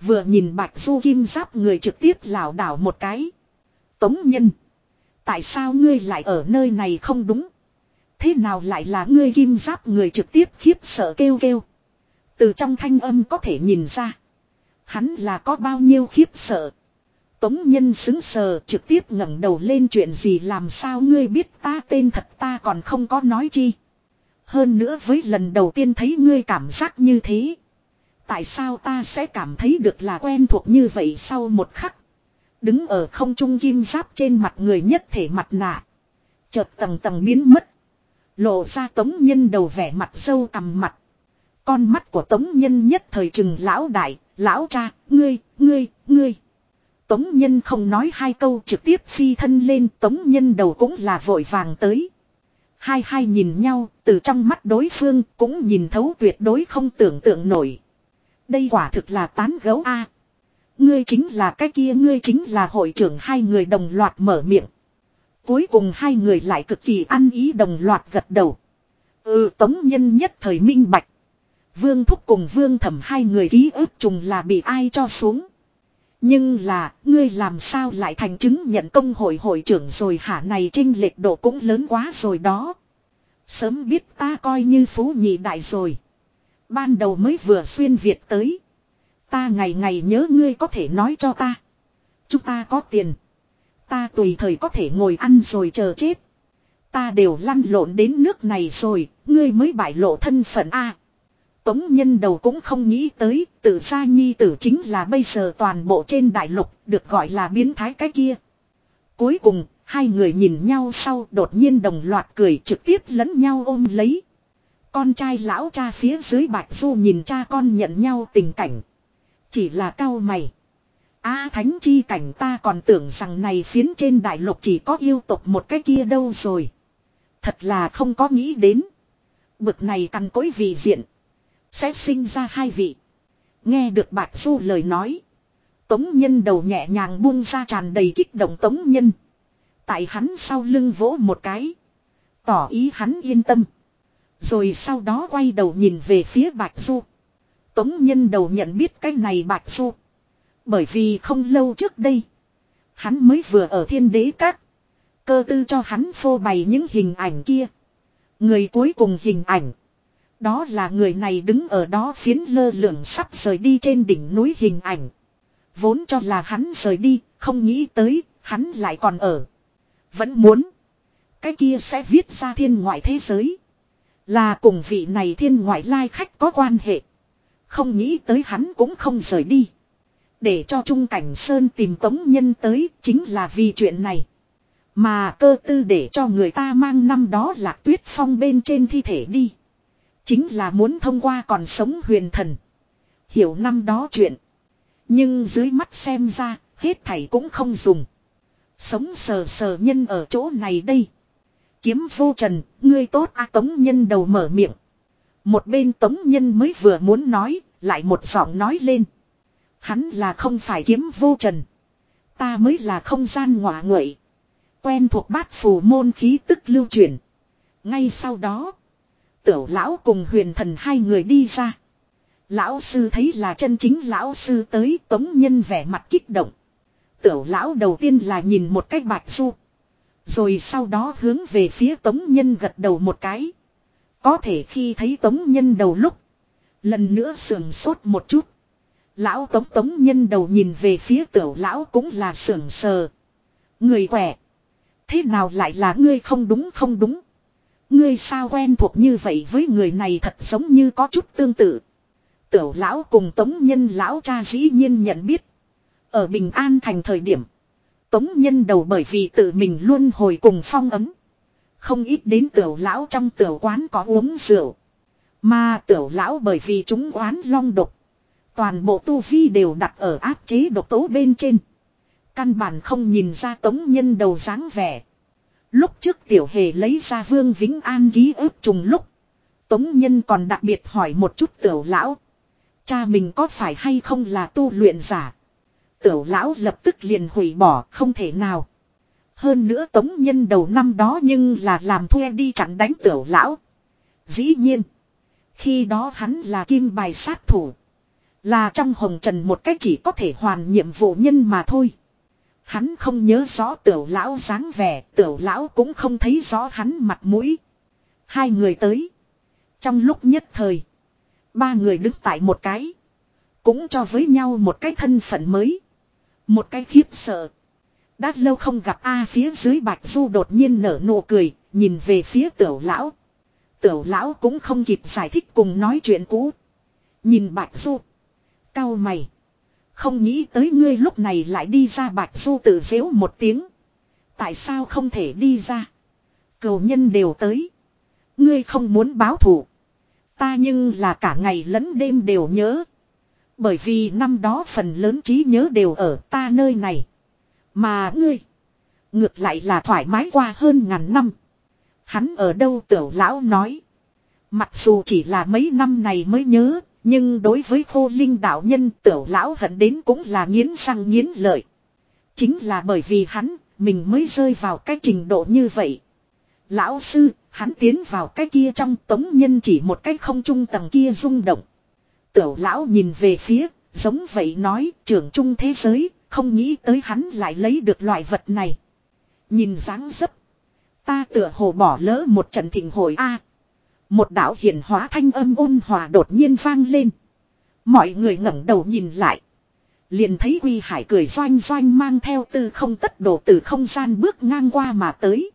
Vừa nhìn bạch du kim giáp người trực tiếp lảo đảo một cái. Tống nhân. Tại sao ngươi lại ở nơi này không đúng? Thế nào lại là ngươi kim giáp người trực tiếp khiếp sợ kêu kêu. Từ trong thanh âm có thể nhìn ra. Hắn là có bao nhiêu khiếp sợ. Tống nhân xứng sờ trực tiếp ngẩng đầu lên chuyện gì làm sao ngươi biết ta tên thật ta còn không có nói chi. Hơn nữa với lần đầu tiên thấy ngươi cảm giác như thế. Tại sao ta sẽ cảm thấy được là quen thuộc như vậy sau một khắc. Đứng ở không trung kim giáp trên mặt người nhất thể mặt nạ. Chợt tầng tầng biến mất. Lộ ra tống nhân đầu vẻ mặt sâu cầm mặt. Con mắt của tống nhân nhất thời trừng lão đại, lão cha, ngươi, ngươi, ngươi. Tống nhân không nói hai câu trực tiếp phi thân lên tống nhân đầu cũng là vội vàng tới. Hai hai nhìn nhau, từ trong mắt đối phương cũng nhìn thấu tuyệt đối không tưởng tượng nổi. Đây quả thực là tán gấu A. Ngươi chính là cái kia ngươi chính là hội trưởng hai người đồng loạt mở miệng. Cuối cùng hai người lại cực kỳ ăn ý đồng loạt gật đầu. Ừ tống nhân nhất thời minh bạch. Vương Thúc cùng Vương Thẩm hai người ký ức trùng là bị ai cho xuống. Nhưng là, ngươi làm sao lại thành chứng nhận công hội hội trưởng rồi hả này trinh lệch độ cũng lớn quá rồi đó. Sớm biết ta coi như phú nhị đại rồi. Ban đầu mới vừa xuyên Việt tới. Ta ngày ngày nhớ ngươi có thể nói cho ta. Chúng ta có tiền. Ta tùy thời có thể ngồi ăn rồi chờ chết. Ta đều lăn lộn đến nước này rồi, ngươi mới bại lộ thân phận A. Tống nhân đầu cũng không nghĩ tới, tử gia nhi tử chính là bây giờ toàn bộ trên đại lục, được gọi là biến thái cái kia. Cuối cùng, Hai người nhìn nhau sau đột nhiên đồng loạt cười trực tiếp lẫn nhau ôm lấy. Con trai lão cha phía dưới bạch du nhìn cha con nhận nhau tình cảnh. Chỉ là cao mày. A thánh chi cảnh ta còn tưởng rằng này phiến trên đại lục chỉ có yêu tục một cái kia đâu rồi. Thật là không có nghĩ đến. Bực này cằn cối vị diện. Sẽ sinh ra hai vị. Nghe được bạch du lời nói. Tống nhân đầu nhẹ nhàng buông ra tràn đầy kích động tống nhân. Tại hắn sau lưng vỗ một cái. Tỏ ý hắn yên tâm. Rồi sau đó quay đầu nhìn về phía Bạch Du. Tống nhân đầu nhận biết cái này Bạch Du. Bởi vì không lâu trước đây. Hắn mới vừa ở thiên đế các. Cơ tư cho hắn phô bày những hình ảnh kia. Người cuối cùng hình ảnh. Đó là người này đứng ở đó phiến lơ lửng sắp rời đi trên đỉnh núi hình ảnh. Vốn cho là hắn rời đi, không nghĩ tới, hắn lại còn ở. Vẫn muốn. Cái kia sẽ viết ra thiên ngoại thế giới. Là cùng vị này thiên ngoại lai khách có quan hệ. Không nghĩ tới hắn cũng không rời đi. Để cho Trung Cảnh Sơn tìm Tống Nhân tới chính là vì chuyện này. Mà cơ tư để cho người ta mang năm đó lạc tuyết phong bên trên thi thể đi. Chính là muốn thông qua còn sống huyền thần. Hiểu năm đó chuyện. Nhưng dưới mắt xem ra, hết thảy cũng không dùng. Sống sờ sờ nhân ở chỗ này đây. Kiếm vô trần, ngươi tốt a tống nhân đầu mở miệng. Một bên tống nhân mới vừa muốn nói, lại một giọng nói lên. Hắn là không phải kiếm vô trần. Ta mới là không gian ngọa nguậy. Quen thuộc bát phù môn khí tức lưu truyền. Ngay sau đó, tiểu lão cùng huyền thần hai người đi ra. Lão sư thấy là chân chính lão sư tới, tống nhân vẻ mặt kích động. Tiểu lão đầu tiên là nhìn một cách bạch du. Rồi sau đó hướng về phía tống nhân gật đầu một cái. Có thể khi thấy tống nhân đầu lúc. Lần nữa sườn sốt một chút. Lão tống tống nhân đầu nhìn về phía tiểu lão cũng là sườn sờ. Người khỏe. Thế nào lại là ngươi không đúng không đúng. Ngươi sao quen thuộc như vậy với người này thật giống như có chút tương tự. Tiểu lão cùng tống nhân lão cha dĩ nhiên nhận biết. Ở Bình An thành thời điểm. Tống nhân đầu bởi vì tự mình luôn hồi cùng phong ấm. Không ít đến tiểu lão trong tiểu quán có uống rượu. Mà tiểu lão bởi vì chúng oán long độc. Toàn bộ tu vi đều đặt ở áp chế độc tố bên trên. Căn bản không nhìn ra tống nhân đầu dáng vẻ. Lúc trước tiểu hề lấy ra vương Vĩnh An ký ức trùng lúc. Tống nhân còn đặc biệt hỏi một chút tiểu lão. Cha mình có phải hay không là tu luyện giả. Tiểu lão lập tức liền hủy bỏ, không thể nào. Hơn nữa tống nhân đầu năm đó nhưng là làm thuê đi chặn đánh tiểu lão. Dĩ nhiên. Khi đó hắn là kim bài sát thủ. Là trong hồng trần một cách chỉ có thể hoàn nhiệm vụ nhân mà thôi. Hắn không nhớ rõ tiểu lão dáng vẻ, tiểu lão cũng không thấy rõ hắn mặt mũi. Hai người tới. Trong lúc nhất thời. Ba người đứng tại một cái. Cũng cho với nhau một cái thân phận mới. Một cái khiếp sợ. Đã lâu không gặp A phía dưới Bạch Du đột nhiên nở nụ cười, nhìn về phía tiểu lão. Tiểu lão cũng không kịp giải thích cùng nói chuyện cũ. Nhìn Bạch Du. Cao mày. Không nghĩ tới ngươi lúc này lại đi ra Bạch Du tự dễu một tiếng. Tại sao không thể đi ra? Cầu nhân đều tới. Ngươi không muốn báo thù. Ta nhưng là cả ngày lẫn đêm đều nhớ. Bởi vì năm đó phần lớn trí nhớ đều ở ta nơi này. Mà ngươi. Ngược lại là thoải mái qua hơn ngàn năm. Hắn ở đâu tiểu lão nói. Mặc dù chỉ là mấy năm này mới nhớ. Nhưng đối với khô linh đạo nhân tiểu lão hận đến cũng là nghiến răng nghiến lợi. Chính là bởi vì hắn, mình mới rơi vào cái trình độ như vậy. Lão sư, hắn tiến vào cái kia trong tống nhân chỉ một cái không trung tầng kia rung động. Tiểu lão nhìn về phía, giống vậy nói, trưởng trung thế giới, không nghĩ tới hắn lại lấy được loại vật này. Nhìn dáng dấp. Ta tựa hồ bỏ lỡ một trận thịnh hội A một đạo hiền hóa thanh âm ôn hòa đột nhiên vang lên. Mọi người ngẩng đầu nhìn lại. Liền thấy Quy Hải cười doanh doanh mang theo tư không tất đồ từ không gian bước ngang qua mà tới.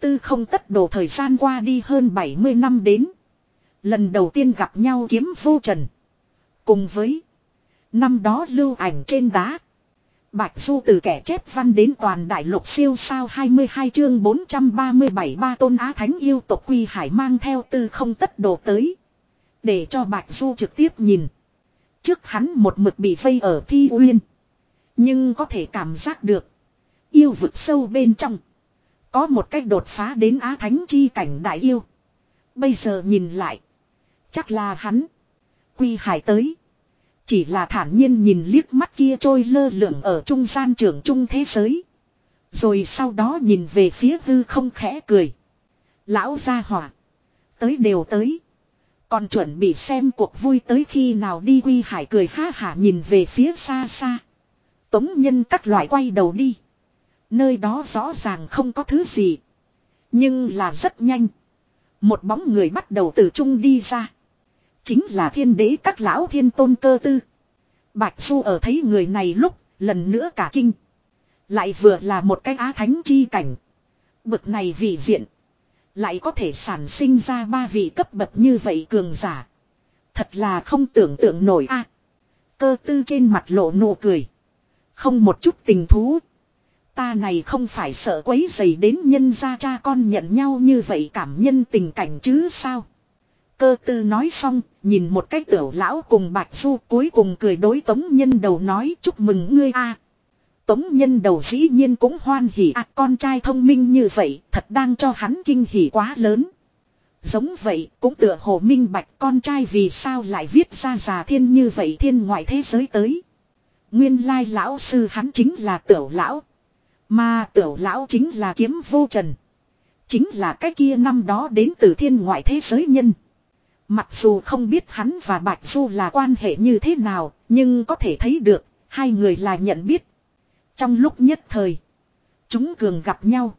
Tư không tất đồ thời gian qua đi hơn 70 năm đến. Lần đầu tiên gặp nhau kiếm vô trần. Cùng với năm đó lưu ảnh trên đá. Bạch Du từ kẻ chép văn đến toàn đại lục siêu sao 22 chương 437 ba tôn á thánh yêu tộc quy hải mang theo tư không tất đồ tới. Để cho Bạch Du trực tiếp nhìn. Trước hắn một mực bị vây ở thi uyên. Nhưng có thể cảm giác được. Yêu vực sâu bên trong. Có một cách đột phá đến á thánh chi cảnh đại yêu. Bây giờ nhìn lại. Chắc là hắn. Quy hải tới. Chỉ là thản nhiên nhìn liếc mắt kia trôi lơ lửng ở trung gian trưởng trung thế giới. Rồi sau đó nhìn về phía hư không khẽ cười. Lão gia hỏa. Tới đều tới. Còn chuẩn bị xem cuộc vui tới khi nào đi quy hải cười ha hả nhìn về phía xa xa. Tống nhân các loại quay đầu đi. Nơi đó rõ ràng không có thứ gì. Nhưng là rất nhanh. Một bóng người bắt đầu từ trung đi ra. Chính là thiên đế các lão thiên tôn cơ tư. Bạch Su ở thấy người này lúc, lần nữa cả kinh. Lại vừa là một cái á thánh chi cảnh. Bực này vị diện. Lại có thể sản sinh ra ba vị cấp bậc như vậy cường giả. Thật là không tưởng tượng nổi a. cơ tư trên mặt lộ nụ cười. Không một chút tình thú. Ta này không phải sợ quấy dày đến nhân gia cha con nhận nhau như vậy cảm nhân tình cảnh chứ sao. Cơ tư nói xong, nhìn một cái tiểu lão cùng bạch du cuối cùng cười đối tống nhân đầu nói chúc mừng ngươi a. Tống nhân đầu dĩ nhiên cũng hoan hỉ à con trai thông minh như vậy thật đang cho hắn kinh hỉ quá lớn. Giống vậy cũng tựa hồ minh bạch con trai vì sao lại viết ra già thiên như vậy thiên ngoại thế giới tới. Nguyên lai lão sư hắn chính là tiểu lão. Mà tiểu lão chính là kiếm vô trần. Chính là cái kia năm đó đến từ thiên ngoại thế giới nhân. Mặc dù không biết hắn và Bạch Du là quan hệ như thế nào, nhưng có thể thấy được, hai người là nhận biết. Trong lúc nhất thời, chúng cường gặp nhau.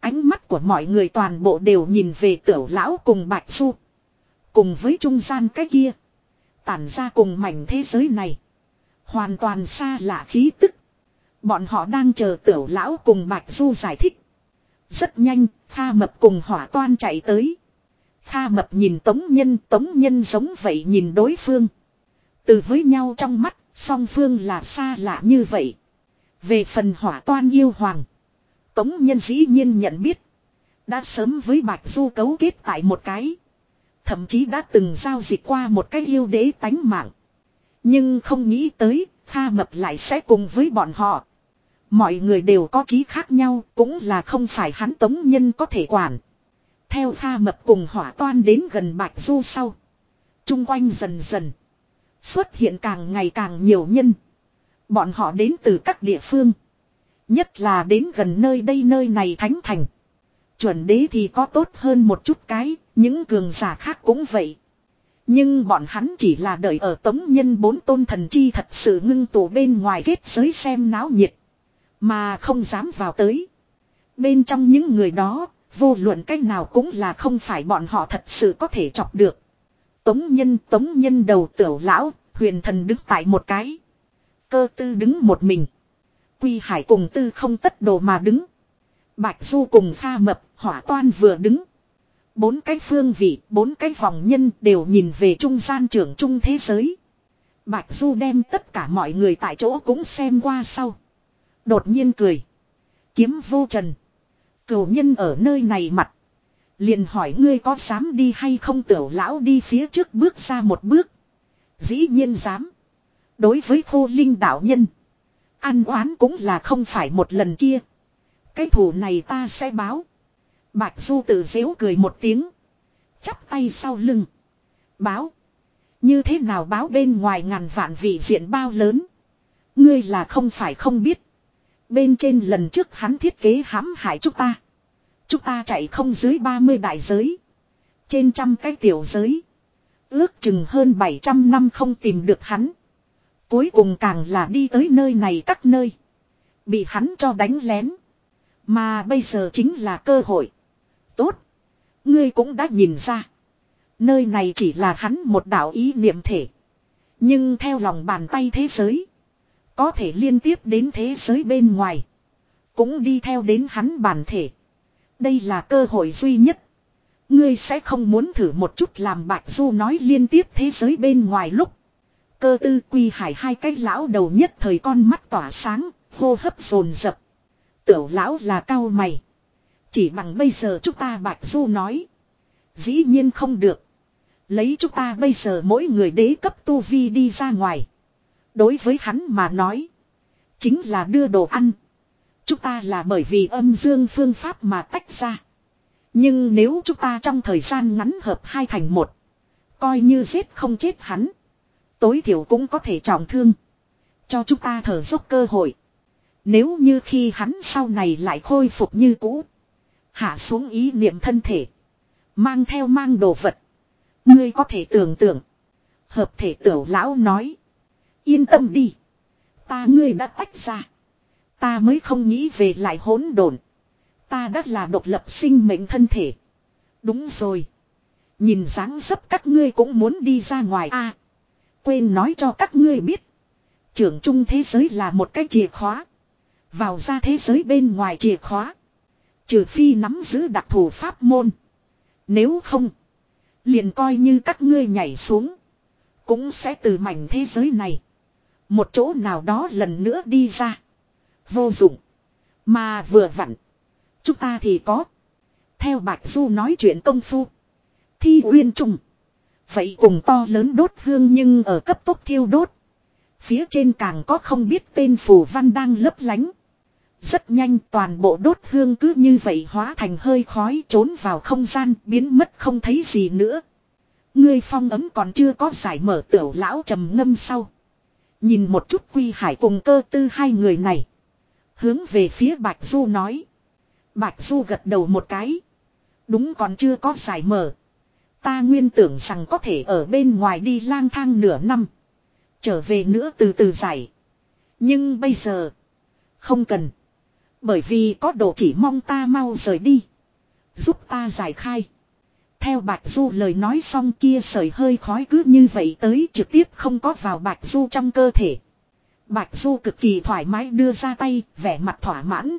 Ánh mắt của mọi người toàn bộ đều nhìn về tiểu lão cùng Bạch Du. Cùng với trung gian cái kia. Tản ra cùng mảnh thế giới này. Hoàn toàn xa lạ khí tức. Bọn họ đang chờ tiểu lão cùng Bạch Du giải thích. Rất nhanh, pha Mập cùng hỏa toan chạy tới. Kha Mập nhìn Tống Nhân, Tống Nhân giống vậy nhìn đối phương. Từ với nhau trong mắt, song phương là xa lạ như vậy. Về phần hỏa toan yêu hoàng. Tống Nhân dĩ nhiên nhận biết. Đã sớm với Bạch Du cấu kết tại một cái. Thậm chí đã từng giao dịch qua một cái yêu đế tánh mạng. Nhưng không nghĩ tới, Kha Mập lại sẽ cùng với bọn họ. Mọi người đều có trí khác nhau, cũng là không phải hắn tống nhân có thể quản. Theo pha Mập cùng hỏa toan đến gần Bạch Du sau. Trung quanh dần dần. Xuất hiện càng ngày càng nhiều nhân. Bọn họ đến từ các địa phương. Nhất là đến gần nơi đây nơi này thánh thành. Chuẩn đế thì có tốt hơn một chút cái, những cường giả khác cũng vậy. Nhưng bọn hắn chỉ là đợi ở tống nhân bốn tôn thần chi thật sự ngưng tụ bên ngoài kết giới xem náo nhiệt. Mà không dám vào tới. Bên trong những người đó, vô luận cách nào cũng là không phải bọn họ thật sự có thể chọc được. Tống nhân tống nhân đầu tiểu lão, huyền thần đứng tại một cái. Cơ tư đứng một mình. Quy hải cùng tư không tất đồ mà đứng. Bạch du cùng pha mập, hỏa toan vừa đứng. Bốn cái phương vị, bốn cái vòng nhân đều nhìn về trung gian trưởng trung thế giới. Bạch Du đem tất cả mọi người tại chỗ cũng xem qua sau. Đột nhiên cười. Kiếm vô trần. Cửu nhân ở nơi này mặt. Liền hỏi ngươi có dám đi hay không tiểu lão đi phía trước bước ra một bước. Dĩ nhiên dám. Đối với khô linh đạo nhân. an oán cũng là không phải một lần kia. Cái thủ này ta sẽ báo. Bạch Du tự dễu cười một tiếng. Chắp tay sau lưng. Báo. Như thế nào báo bên ngoài ngàn vạn vị diện bao lớn. Ngươi là không phải không biết. Bên trên lần trước hắn thiết kế hãm hại chúng ta. Chúng ta chạy không dưới 30 đại giới. Trên trăm cái tiểu giới. Ước chừng hơn 700 năm không tìm được hắn. Cuối cùng càng là đi tới nơi này các nơi. Bị hắn cho đánh lén. Mà bây giờ chính là cơ hội. Tốt. Ngươi cũng đã nhìn ra. Nơi này chỉ là hắn một đạo ý niệm thể. Nhưng theo lòng bàn tay thế giới. Có thể liên tiếp đến thế giới bên ngoài. Cũng đi theo đến hắn bản thể. Đây là cơ hội duy nhất. Ngươi sẽ không muốn thử một chút làm Bạch Du nói liên tiếp thế giới bên ngoài lúc. Cơ tư quy hải hai cái lão đầu nhất thời con mắt tỏa sáng, hô hấp dồn dập. Tiểu lão là cao mày. Chỉ bằng bây giờ chúng ta Bạch Du nói. Dĩ nhiên không được. Lấy chúng ta bây giờ mỗi người đế cấp tu vi đi ra ngoài. Đối với hắn mà nói. Chính là đưa đồ ăn. Chúng ta là bởi vì âm dương phương pháp mà tách ra. Nhưng nếu chúng ta trong thời gian ngắn hợp hai thành một. Coi như giết không chết hắn. Tối thiểu cũng có thể trọng thương. Cho chúng ta thở dốc cơ hội. Nếu như khi hắn sau này lại khôi phục như cũ. Hạ xuống ý niệm thân thể. Mang theo mang đồ vật. Ngươi có thể tưởng tượng. Hợp thể tiểu lão nói. Yên tâm đi. Ta ngươi đã tách ra. Ta mới không nghĩ về lại hỗn độn. Ta đã là độc lập sinh mệnh thân thể. Đúng rồi. Nhìn dáng dấp các ngươi cũng muốn đi ra ngoài a. quên nói cho các ngươi biết. Trưởng trung thế giới là một cái chìa khóa. Vào ra thế giới bên ngoài chìa khóa. Trừ phi nắm giữ đặc thù pháp môn. Nếu không. Liền coi như các ngươi nhảy xuống. Cũng sẽ từ mảnh thế giới này. Một chỗ nào đó lần nữa đi ra. Vô dụng. Mà vừa vặn. Chúng ta thì có. Theo Bạch Du nói chuyện công phu. Thi uyên trùng. Vậy cùng to lớn đốt hương nhưng ở cấp tốc thiêu đốt. Phía trên càng có không biết tên phù văn đang lấp lánh. Rất nhanh toàn bộ đốt hương cứ như vậy hóa thành hơi khói trốn vào không gian biến mất không thấy gì nữa. Ngươi phong ấm còn chưa có giải mở tiểu lão trầm ngâm sau. Nhìn một chút quy hải cùng cơ tư hai người này. Hướng về phía Bạch Du nói. Bạch Du gật đầu một cái. Đúng còn chưa có giải mở. Ta nguyên tưởng rằng có thể ở bên ngoài đi lang thang nửa năm. Trở về nữa từ từ giải. Nhưng bây giờ. Không cần. Bởi vì có đồ chỉ mong ta mau rời đi. Giúp ta giải khai. Theo Bạch Du lời nói xong kia sợi hơi khói cứ như vậy tới trực tiếp không có vào Bạch Du trong cơ thể. Bạch Du cực kỳ thoải mái đưa ra tay, vẻ mặt thỏa mãn.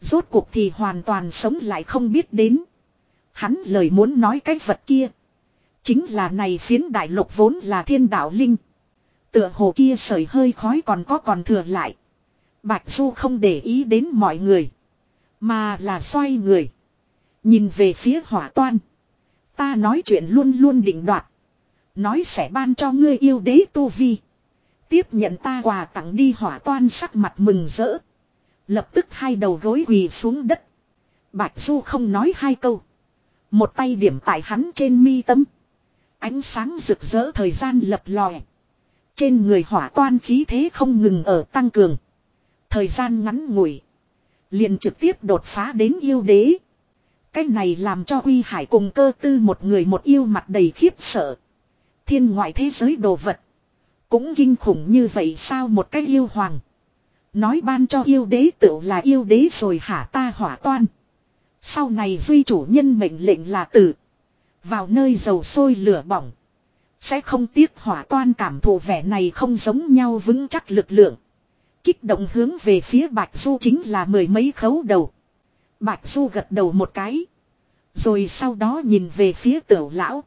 Rốt cuộc thì hoàn toàn sống lại không biết đến. Hắn lời muốn nói cái vật kia. Chính là này phiến đại lục vốn là thiên đạo linh. Tựa hồ kia sợi hơi khói còn có còn thừa lại. Bạch Du không để ý đến mọi người. Mà là xoay người. Nhìn về phía hỏa toan. Ta nói chuyện luôn luôn định đoạt. Nói sẽ ban cho ngươi yêu đế tu vi. Tiếp nhận ta quà tặng đi hỏa toan sắc mặt mừng rỡ. Lập tức hai đầu gối quỳ xuống đất. Bạch Du không nói hai câu. Một tay điểm tại hắn trên mi tâm. Ánh sáng rực rỡ thời gian lập lòe. Trên người hỏa toan khí thế không ngừng ở tăng cường. Thời gian ngắn ngủi. Liền trực tiếp đột phá đến yêu đế. Cái này làm cho uy Hải cùng cơ tư một người một yêu mặt đầy khiếp sợ. Thiên ngoại thế giới đồ vật. Cũng kinh khủng như vậy sao một cái yêu hoàng. Nói ban cho yêu đế tự là yêu đế rồi hả ta hỏa toan. Sau này duy chủ nhân mệnh lệnh là tử. Vào nơi dầu sôi lửa bỏng. Sẽ không tiếc hỏa toan cảm thụ vẻ này không giống nhau vững chắc lực lượng. Kích động hướng về phía Bạch Du chính là mười mấy khấu đầu. Bạch Du gật đầu một cái. Rồi sau đó nhìn về phía tiểu lão.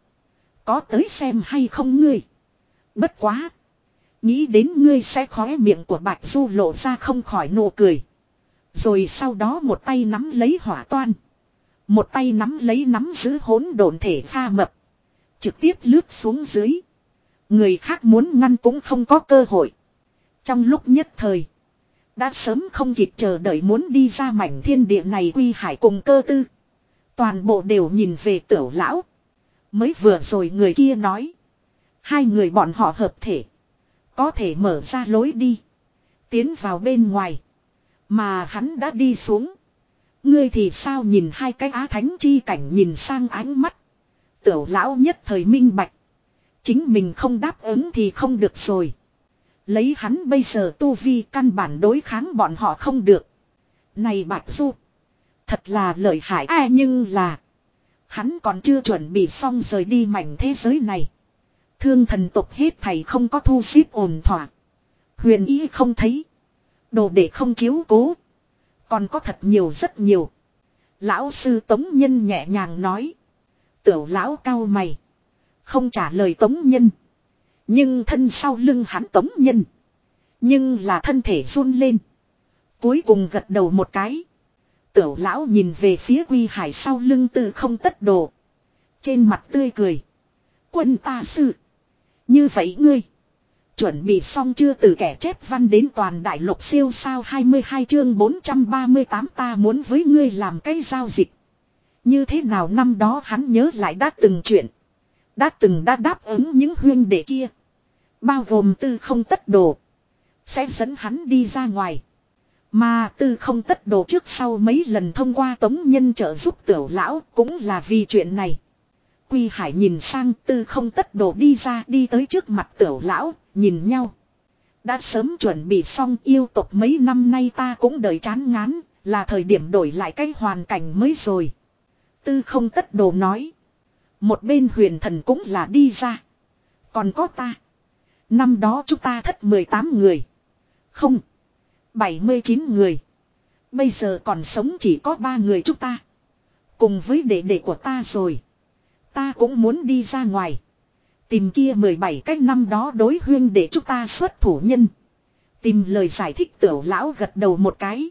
Có tới xem hay không ngươi. Bất quá. Nghĩ đến ngươi sẽ khóe miệng của Bạch Du lộ ra không khỏi nụ cười. Rồi sau đó một tay nắm lấy hỏa toan. Một tay nắm lấy nắm giữ hỗn độn thể pha mập. Trực tiếp lướt xuống dưới. Người khác muốn ngăn cũng không có cơ hội. Trong lúc nhất thời. Đã sớm không kịp chờ đợi muốn đi ra mảnh thiên địa này quy hải cùng cơ tư. Toàn bộ đều nhìn về tiểu lão. Mới vừa rồi người kia nói. Hai người bọn họ hợp thể. Có thể mở ra lối đi. Tiến vào bên ngoài. Mà hắn đã đi xuống. Ngươi thì sao nhìn hai cái á thánh chi cảnh nhìn sang ánh mắt. Tiểu lão nhất thời minh bạch. Chính mình không đáp ứng thì không được rồi. Lấy hắn bây giờ tu vi căn bản đối kháng bọn họ không được. Này Bạch Du. Thật là lợi hại ai nhưng là. Hắn còn chưa chuẩn bị xong rời đi mảnh thế giới này. Thương thần tục hết thầy không có thu xếp ổn thỏa. Huyền ý không thấy. Đồ để không chiếu cố. Còn có thật nhiều rất nhiều. Lão sư Tống Nhân nhẹ nhàng nói. Tiểu lão cao mày. Không trả lời Tống Nhân. Nhưng thân sau lưng hắn Tống Nhân. Nhưng là thân thể run lên. Cuối cùng gật đầu một cái. Tiểu lão nhìn về phía quy hải sau lưng tự không tất đồ. Trên mặt tươi cười. Quân ta sự. Như vậy ngươi. Chuẩn bị xong chưa từ kẻ chép văn đến toàn đại lục siêu sao 22 chương 438 ta muốn với ngươi làm cái giao dịch. Như thế nào năm đó hắn nhớ lại đã từng chuyện. Đã từng đã đáp ứng những huyên đệ kia. Bao gồm tư không tất đồ. Sẽ dẫn hắn đi ra ngoài. Mà tư không tất đồ trước sau mấy lần thông qua tống nhân trợ giúp tiểu lão cũng là vì chuyện này. Quy Hải nhìn sang tư không tất đồ đi ra đi tới trước mặt tiểu lão, nhìn nhau. Đã sớm chuẩn bị xong yêu tục mấy năm nay ta cũng đợi chán ngán, là thời điểm đổi lại cái hoàn cảnh mới rồi. Tư không tất đồ nói. Một bên huyền thần cũng là đi ra. Còn có ta. Năm đó chúng ta thất 18 người. Không. 79 người. Bây giờ còn sống chỉ có ba người chúng ta. Cùng với đệ đệ của ta rồi. Ta cũng muốn đi ra ngoài. Tìm kia 17 cách năm đó đối huyên để chúng ta xuất thủ nhân. Tìm lời giải thích tiểu lão gật đầu một cái.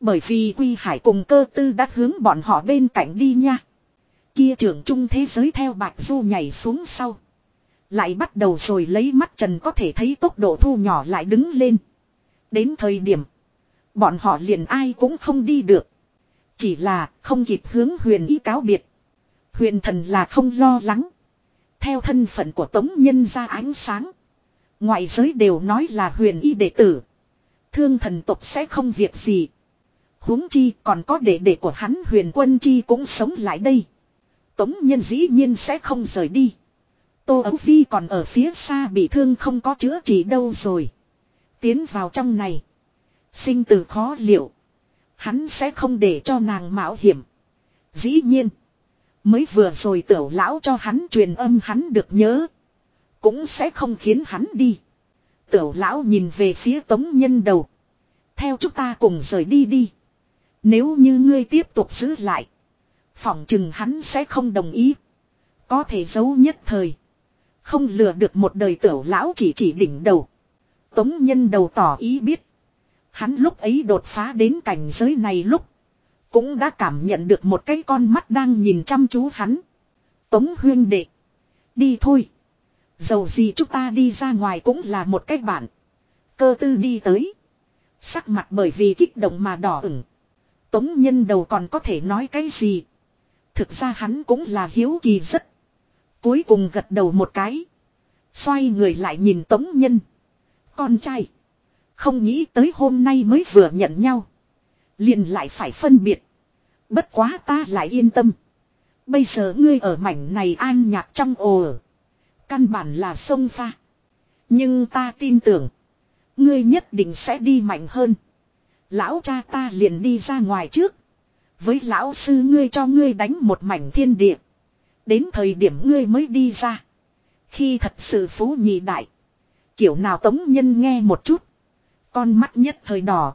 Bởi vì Quy Hải cùng cơ tư đã hướng bọn họ bên cạnh đi nha. Kia trưởng trung thế giới theo Bạch Du nhảy xuống sau. Lại bắt đầu rồi lấy mắt trần có thể thấy tốc độ thu nhỏ lại đứng lên. Đến thời điểm. Bọn họ liền ai cũng không đi được. Chỉ là không kịp hướng huyền Y cáo biệt. Huyền thần là không lo lắng. Theo thân phận của tống nhân ra ánh sáng. Ngoại giới đều nói là huyền y đệ tử. Thương thần tục sẽ không việc gì. huống chi còn có đệ đệ của hắn huyền quân chi cũng sống lại đây. Tống nhân dĩ nhiên sẽ không rời đi. Tô Ấu Phi còn ở phía xa bị thương không có chữa trị đâu rồi. Tiến vào trong này. Sinh tử khó liệu. Hắn sẽ không để cho nàng mạo hiểm. Dĩ nhiên. Mới vừa rồi tiểu lão cho hắn truyền âm hắn được nhớ. Cũng sẽ không khiến hắn đi. Tiểu lão nhìn về phía tống nhân đầu. Theo chúng ta cùng rời đi đi. Nếu như ngươi tiếp tục giữ lại. Phỏng chừng hắn sẽ không đồng ý. Có thể giấu nhất thời. Không lừa được một đời tiểu lão chỉ chỉ đỉnh đầu. Tống nhân đầu tỏ ý biết. Hắn lúc ấy đột phá đến cảnh giới này lúc. Cũng đã cảm nhận được một cái con mắt đang nhìn chăm chú hắn. Tống huyên đệ. Đi thôi. Dầu gì chúng ta đi ra ngoài cũng là một cái bạn Cơ tư đi tới. Sắc mặt bởi vì kích động mà đỏ ửng. Tống nhân đầu còn có thể nói cái gì. Thực ra hắn cũng là hiếu kỳ rất. Cuối cùng gật đầu một cái. Xoay người lại nhìn tống nhân. Con trai. Không nghĩ tới hôm nay mới vừa nhận nhau. Liền lại phải phân biệt. Bất quá ta lại yên tâm. Bây giờ ngươi ở mảnh này an nhạc trong ồ Căn bản là sông pha. Nhưng ta tin tưởng. Ngươi nhất định sẽ đi mạnh hơn. Lão cha ta liền đi ra ngoài trước. Với lão sư ngươi cho ngươi đánh một mảnh thiên địa. Đến thời điểm ngươi mới đi ra. Khi thật sự phú nhị đại. Kiểu nào tống nhân nghe một chút. Con mắt nhất thời đỏ.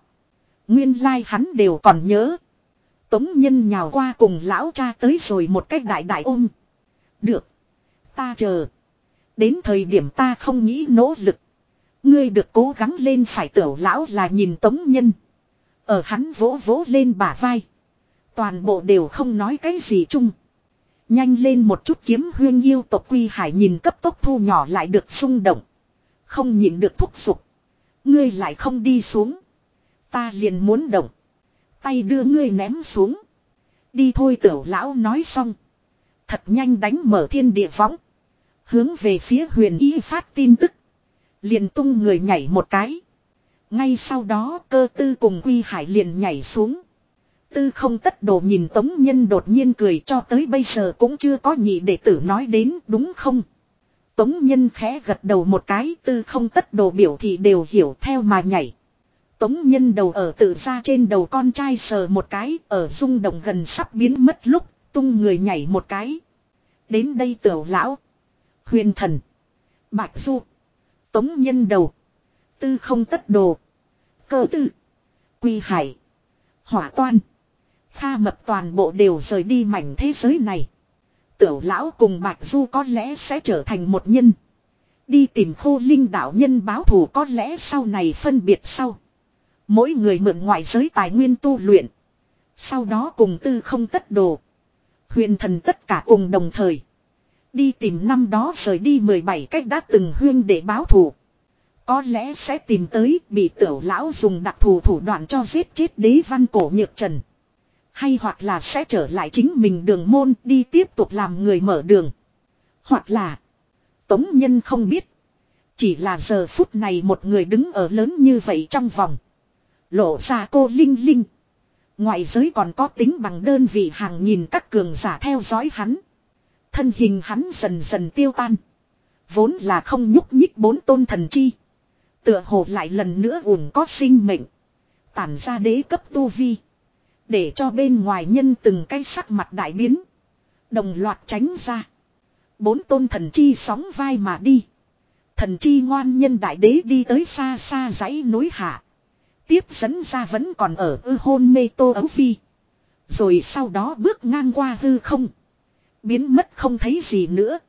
Nguyên lai like hắn đều còn nhớ. Tống nhân nhào qua cùng lão cha tới rồi một cách đại đại ôm. Được. Ta chờ. Đến thời điểm ta không nghĩ nỗ lực. Ngươi được cố gắng lên phải tiểu lão là nhìn tống nhân. Ở hắn vỗ vỗ lên bả vai. Toàn bộ đều không nói cái gì chung. Nhanh lên một chút kiếm huyên yêu tộc quy hải nhìn cấp tốc thu nhỏ lại được xung động. Không nhịn được thúc giục. Ngươi lại không đi xuống. Ta liền muốn động. Tay đưa ngươi ném xuống. Đi thôi tiểu lão nói xong. Thật nhanh đánh mở thiên địa võng. Hướng về phía huyền y phát tin tức. Liền tung người nhảy một cái. Ngay sau đó cơ tư cùng quy hải liền nhảy xuống. Tư không tất đồ nhìn tống nhân đột nhiên cười cho tới bây giờ cũng chưa có nhị đệ tử nói đến, đúng không. Tống nhân khẽ gật đầu một cái, tư không tất đồ biểu thị đều hiểu theo mà nhảy. Tống nhân đầu ở tự ra trên đầu con trai sờ một cái, ở rung động gần sắp biến mất lúc, tung người nhảy một cái. Đến đây tiểu lão. Huyền thần. Bạch du. Tống nhân đầu. Tư không tất đồ. Cơ tư. Quy hải. Hỏa toan. Kha mập toàn bộ đều rời đi mảnh thế giới này. Tiểu lão cùng Bạch Du có lẽ sẽ trở thành một nhân. Đi tìm khô linh đạo nhân báo thù có lẽ sau này phân biệt sau. Mỗi người mượn ngoại giới tài nguyên tu luyện. Sau đó cùng tư không tất đồ. Huyền thần tất cả cùng đồng thời. Đi tìm năm đó rời đi 17 cách đã từng huyên để báo thù. Có lẽ sẽ tìm tới bị tiểu lão dùng đặc thù thủ đoạn cho giết chết đế văn cổ nhược trần. Hay hoặc là sẽ trở lại chính mình đường môn đi tiếp tục làm người mở đường. Hoặc là, Tống Nhân không biết. Chỉ là giờ phút này một người đứng ở lớn như vậy trong vòng. Lộ ra cô Linh Linh. Ngoại giới còn có tính bằng đơn vị hàng nghìn các cường giả theo dõi hắn. Thân hình hắn dần dần tiêu tan. Vốn là không nhúc nhích bốn tôn thần chi. Tựa hồ lại lần nữa ủng có sinh mệnh. Tản ra đế cấp tu vi. Để cho bên ngoài nhân từng cái sắc mặt đại biến. Đồng loạt tránh ra. Bốn tôn thần chi sóng vai mà đi. Thần chi ngoan nhân đại đế đi tới xa xa dãy núi hạ. Tiếp dẫn ra vẫn còn ở ư hôn mê tô ấu phi. Rồi sau đó bước ngang qua hư không. Biến mất không thấy gì nữa.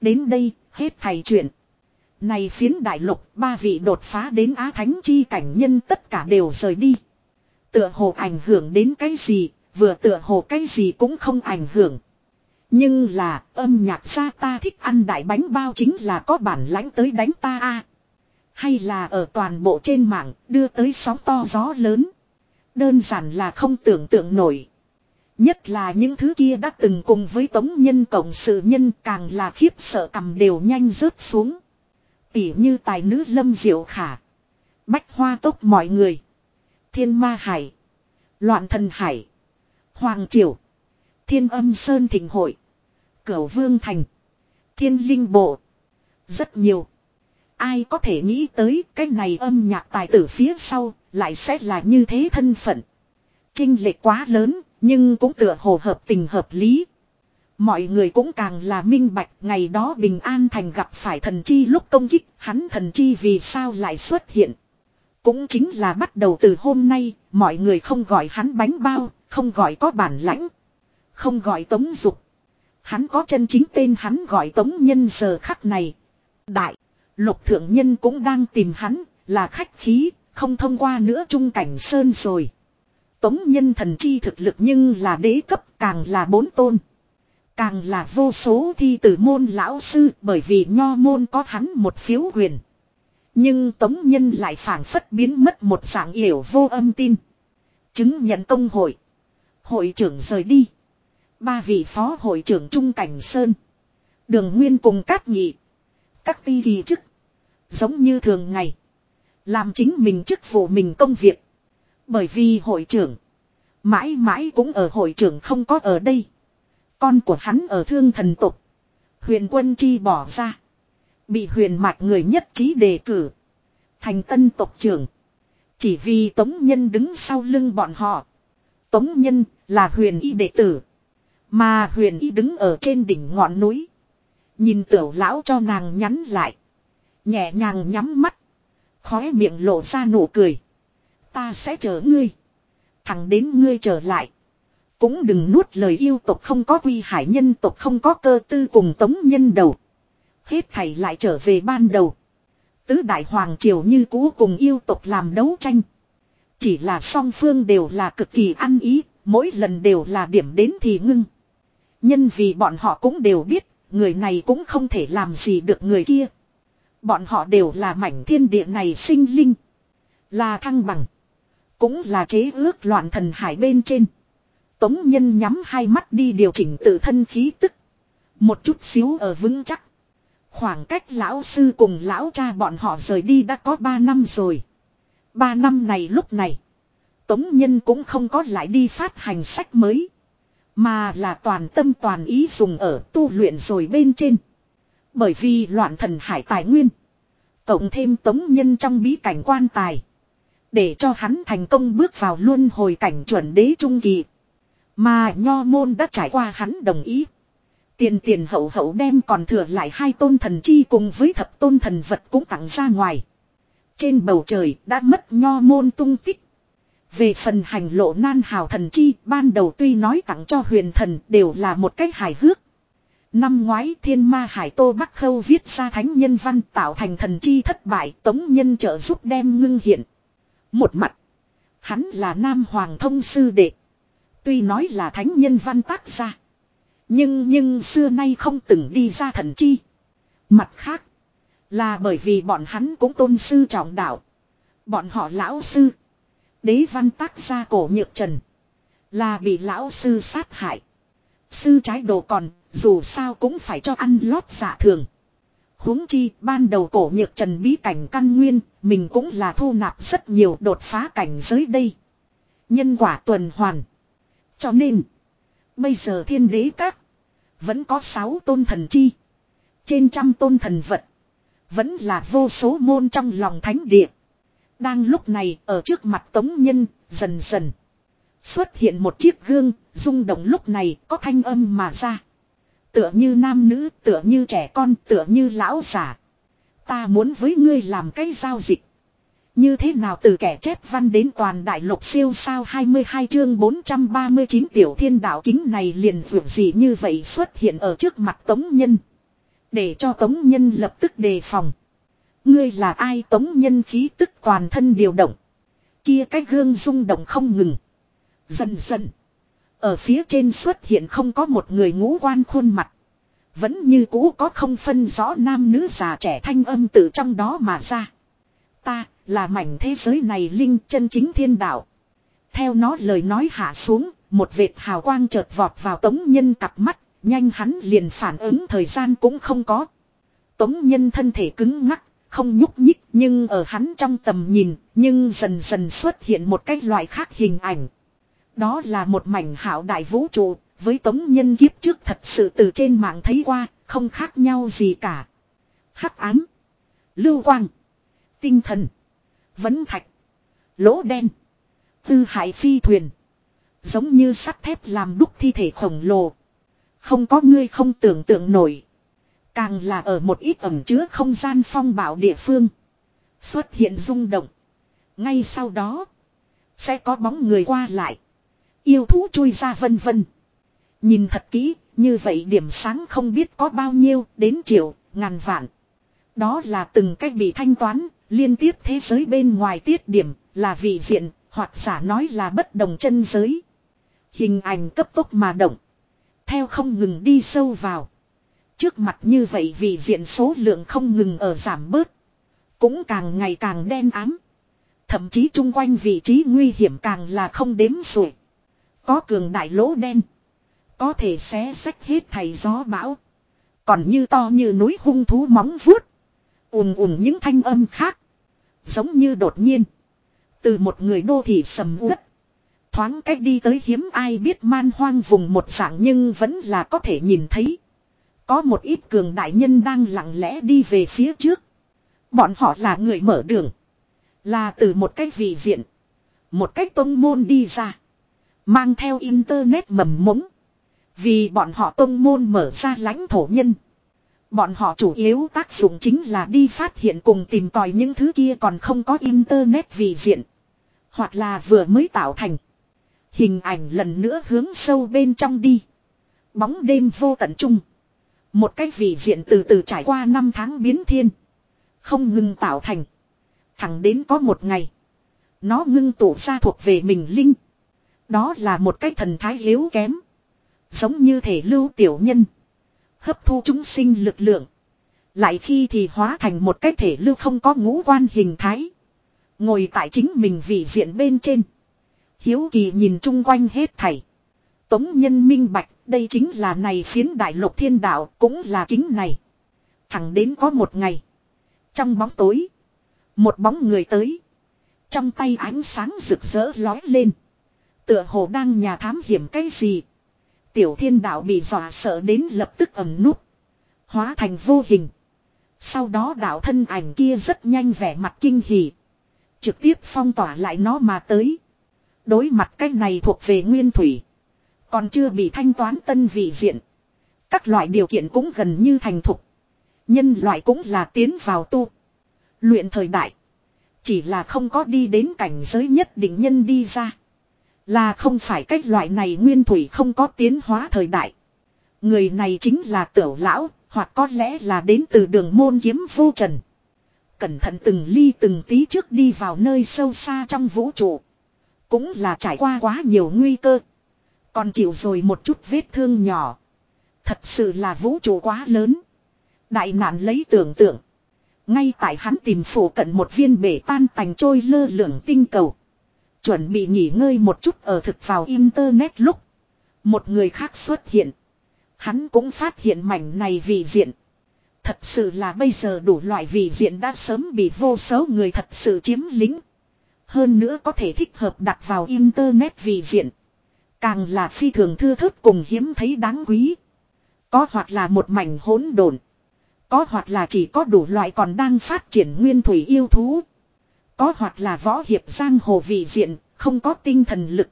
Đến đây, hết thầy chuyện. Này phiến đại lục, ba vị đột phá đến Á Thánh chi cảnh nhân tất cả đều rời đi. Tựa hồ ảnh hưởng đến cái gì, vừa tựa hồ cái gì cũng không ảnh hưởng. Nhưng là âm nhạc ra ta thích ăn đại bánh bao chính là có bản lãnh tới đánh ta a Hay là ở toàn bộ trên mạng đưa tới sóng to gió lớn. Đơn giản là không tưởng tượng nổi. Nhất là những thứ kia đã từng cùng với tống nhân cộng sự nhân càng là khiếp sợ cầm đều nhanh rớt xuống. Tỉ như tài nữ lâm diệu khả. Bách hoa tốc mọi người. Thiên ma hải. Loạn thần hải. Hoàng triều. Thiên âm sơn thịnh hội. Cửu vương thành. Thiên linh bộ. Rất nhiều. Ai có thể nghĩ tới cái này âm nhạc tài tử phía sau lại sẽ là như thế thân phận. Trinh lệch quá lớn, nhưng cũng tựa hồ hợp tình hợp lý. Mọi người cũng càng là minh bạch ngày đó bình an thành gặp phải thần chi lúc công kích, hắn thần chi vì sao lại xuất hiện. Cũng chính là bắt đầu từ hôm nay mọi người không gọi hắn bánh bao, không gọi có bản lãnh. Không gọi tống dục. Hắn có chân chính tên hắn gọi tống nhân giờ khắc này. Đại, lục thượng nhân cũng đang tìm hắn, là khách khí, không thông qua nữa trung cảnh sơn rồi. Tống nhân thần chi thực lực nhưng là đế cấp càng là bốn tôn. Càng là vô số thi tử môn lão sư bởi vì nho môn có hắn một phiếu quyền. Nhưng tống nhân lại phản phất biến mất một dạng hiểu vô âm tin. Chứng nhận công hội. Hội trưởng rời đi. Ba vị phó hội trưởng Trung Cảnh Sơn. Đường Nguyên cùng các nhị. Các ti ghi chức. Giống như thường ngày. Làm chính mình chức vụ mình công việc. Bởi vì hội trưởng. Mãi mãi cũng ở hội trưởng không có ở đây. Con của hắn ở thương thần tục. Huyền quân chi bỏ ra. Bị huyền mạch người nhất trí đề cử. Thành tân tộc trưởng. Chỉ vì Tống Nhân đứng sau lưng bọn họ. Tống Nhân là huyền y đệ tử. Mà huyền y đứng ở trên đỉnh ngọn núi. Nhìn tiểu lão cho nàng nhắn lại. Nhẹ nhàng nhắm mắt. Khóe miệng lộ ra nụ cười. Ta sẽ chờ ngươi. Thẳng đến ngươi trở lại. Cũng đừng nuốt lời yêu tộc không có quy hải nhân tộc không có cơ tư cùng tống nhân đầu. Hết thảy lại trở về ban đầu. Tứ đại hoàng triều như cũ cùng yêu tộc làm đấu tranh. Chỉ là song phương đều là cực kỳ ăn ý, mỗi lần đều là điểm đến thì ngưng. Nhân vì bọn họ cũng đều biết, người này cũng không thể làm gì được người kia. Bọn họ đều là mảnh thiên địa này sinh linh. Là thăng bằng. Cũng là chế ước loạn thần hải bên trên. Tống nhân nhắm hai mắt đi điều chỉnh tự thân khí tức. Một chút xíu ở vững chắc. Khoảng cách lão sư cùng lão cha bọn họ rời đi đã có ba năm rồi. Ba năm này lúc này. Tống nhân cũng không có lại đi phát hành sách mới. Mà là toàn tâm toàn ý dùng ở tu luyện rồi bên trên. Bởi vì loạn thần hải tài nguyên. Cộng thêm tống nhân trong bí cảnh quan tài. Để cho hắn thành công bước vào luân hồi cảnh chuẩn đế trung kỳ. Mà nho môn đã trải qua hắn đồng ý. Tiền tiền hậu hậu đem còn thừa lại hai tôn thần chi cùng với thập tôn thần vật cũng tặng ra ngoài. Trên bầu trời đã mất nho môn tung tích. Về phần hành lộ nan hào thần chi, ban đầu tuy nói tặng cho huyền thần đều là một cách hài hước. Năm ngoái thiên ma hải tô bắc khâu viết ra thánh nhân văn tạo thành thần chi thất bại, tống nhân trợ giúp đem ngưng hiện. Một mặt. Hắn là Nam Hoàng thông sư đệ. Tuy nói là thánh nhân văn tác gia. Nhưng nhưng xưa nay không từng đi ra thần chi. Mặt khác. Là bởi vì bọn hắn cũng tôn sư trọng đạo. Bọn họ lão sư. Đế văn tác gia cổ nhược trần. Là bị lão sư sát hại. Sư trái đồ còn, dù sao cũng phải cho ăn lót dạ thường. huống chi, ban đầu cổ nhược trần bí cảnh căn nguyên, mình cũng là thu nạp rất nhiều đột phá cảnh giới đây. Nhân quả tuần hoàn. Cho nên, bây giờ thiên đế các, vẫn có sáu tôn thần chi. Trên trăm tôn thần vật. Vẫn là vô số môn trong lòng thánh địa. Đang lúc này ở trước mặt tống nhân, dần dần. Xuất hiện một chiếc gương, rung động lúc này có thanh âm mà ra. Tựa như nam nữ, tựa như trẻ con, tựa như lão giả. Ta muốn với ngươi làm cái giao dịch. Như thế nào từ kẻ chép văn đến toàn đại lục siêu sao 22 chương 439 tiểu thiên đạo kính này liền vượt gì như vậy xuất hiện ở trước mặt tống nhân. Để cho tống nhân lập tức đề phòng. Ngươi là ai tống nhân khí tức toàn thân điều động. Kia cái gương rung động không ngừng. Dần dần. Ở phía trên xuất hiện không có một người ngũ quan khuôn mặt. Vẫn như cũ có không phân rõ nam nữ già trẻ thanh âm từ trong đó mà ra. Ta là mảnh thế giới này linh chân chính thiên đạo. Theo nó lời nói hạ xuống, một vệt hào quang chợt vọt vào tống nhân cặp mắt, nhanh hắn liền phản ứng thời gian cũng không có. Tống nhân thân thể cứng ngắc, không nhúc nhích nhưng ở hắn trong tầm nhìn, nhưng dần dần xuất hiện một cái loại khác hình ảnh. Đó là một mảnh hảo đại vũ trụ, với tống nhân kiếp trước thật sự từ trên mạng thấy qua, không khác nhau gì cả. Hắc ám, lưu quang, tinh thần, vấn thạch, lỗ đen, tư hải phi thuyền. Giống như sắt thép làm đúc thi thể khổng lồ. Không có ngươi không tưởng tượng nổi. Càng là ở một ít ẩm chứa không gian phong bảo địa phương. Xuất hiện rung động. Ngay sau đó. Sẽ có bóng người qua lại. Yêu thú chui ra vân vân. Nhìn thật kỹ, như vậy điểm sáng không biết có bao nhiêu, đến triệu, ngàn vạn. Đó là từng cách bị thanh toán, liên tiếp thế giới bên ngoài tiết điểm, là vị diện, hoặc giả nói là bất đồng chân giới. Hình ảnh cấp tốc mà động. Theo không ngừng đi sâu vào. Trước mặt như vậy vị diện số lượng không ngừng ở giảm bớt. Cũng càng ngày càng đen ám. Thậm chí chung quanh vị trí nguy hiểm càng là không đếm xuể. Có cường đại lỗ đen. Có thể xé sách hết thầy gió bão. Còn như to như núi hung thú móng vuốt ùm ùm những thanh âm khác. Giống như đột nhiên. Từ một người đô thị sầm uất. Thoáng cách đi tới hiếm ai biết man hoang vùng một dạng nhưng vẫn là có thể nhìn thấy. Có một ít cường đại nhân đang lặng lẽ đi về phía trước. Bọn họ là người mở đường. Là từ một cách vị diện. Một cách tông môn đi ra. Mang theo internet mầm mống. Vì bọn họ tông môn mở ra lãnh thổ nhân. Bọn họ chủ yếu tác dụng chính là đi phát hiện cùng tìm tòi những thứ kia còn không có internet vì diện. Hoặc là vừa mới tạo thành. Hình ảnh lần nữa hướng sâu bên trong đi. Bóng đêm vô tận trung. Một cái vị diện từ từ trải qua năm tháng biến thiên. Không ngừng tạo thành. Thẳng đến có một ngày. Nó ngưng tụ ra thuộc về mình linh. Đó là một cái thần thái yếu kém. Giống như thể lưu tiểu nhân. Hấp thu chúng sinh lực lượng. Lại khi thì hóa thành một cái thể lưu không có ngũ quan hình thái. Ngồi tại chính mình vị diện bên trên. Hiếu kỳ nhìn chung quanh hết thảy. Tống nhân minh bạch, đây chính là này phiến đại lục thiên đạo, cũng là kính này. Thẳng đến có một ngày. Trong bóng tối. Một bóng người tới. Trong tay ánh sáng rực rỡ lói lên. Tựa hồ đang nhà thám hiểm cái gì. Tiểu thiên đạo bị dọa sợ đến lập tức ẩm núp, Hóa thành vô hình. Sau đó đạo thân ảnh kia rất nhanh vẻ mặt kinh hỉ. Trực tiếp phong tỏa lại nó mà tới. Đối mặt cái này thuộc về nguyên thủy. Còn chưa bị thanh toán tân vị diện. Các loại điều kiện cũng gần như thành thục. Nhân loại cũng là tiến vào tu. Luyện thời đại. Chỉ là không có đi đến cảnh giới nhất định nhân đi ra. Là không phải cách loại này nguyên thủy không có tiến hóa thời đại. Người này chính là tiểu lão, hoặc có lẽ là đến từ đường môn kiếm vô trần. Cẩn thận từng ly từng tí trước đi vào nơi sâu xa trong vũ trụ. Cũng là trải qua quá nhiều nguy cơ. Còn chịu rồi một chút vết thương nhỏ. Thật sự là vũ trụ quá lớn. Đại nạn lấy tưởng tượng. Ngay tại hắn tìm phủ cận một viên bể tan tành trôi lơ lửng tinh cầu. Chuẩn bị nghỉ ngơi một chút ở thực vào internet lúc. Một người khác xuất hiện. Hắn cũng phát hiện mảnh này vì diện. Thật sự là bây giờ đủ loại vị diện đã sớm bị vô số người thật sự chiếm lính. Hơn nữa có thể thích hợp đặt vào internet vị diện. Càng là phi thường thưa thớt cùng hiếm thấy đáng quý. Có hoặc là một mảnh hỗn độn, Có hoặc là chỉ có đủ loại còn đang phát triển nguyên thủy yêu thú. Có hoặc là võ hiệp giang hồ vị diện, không có tinh thần lực.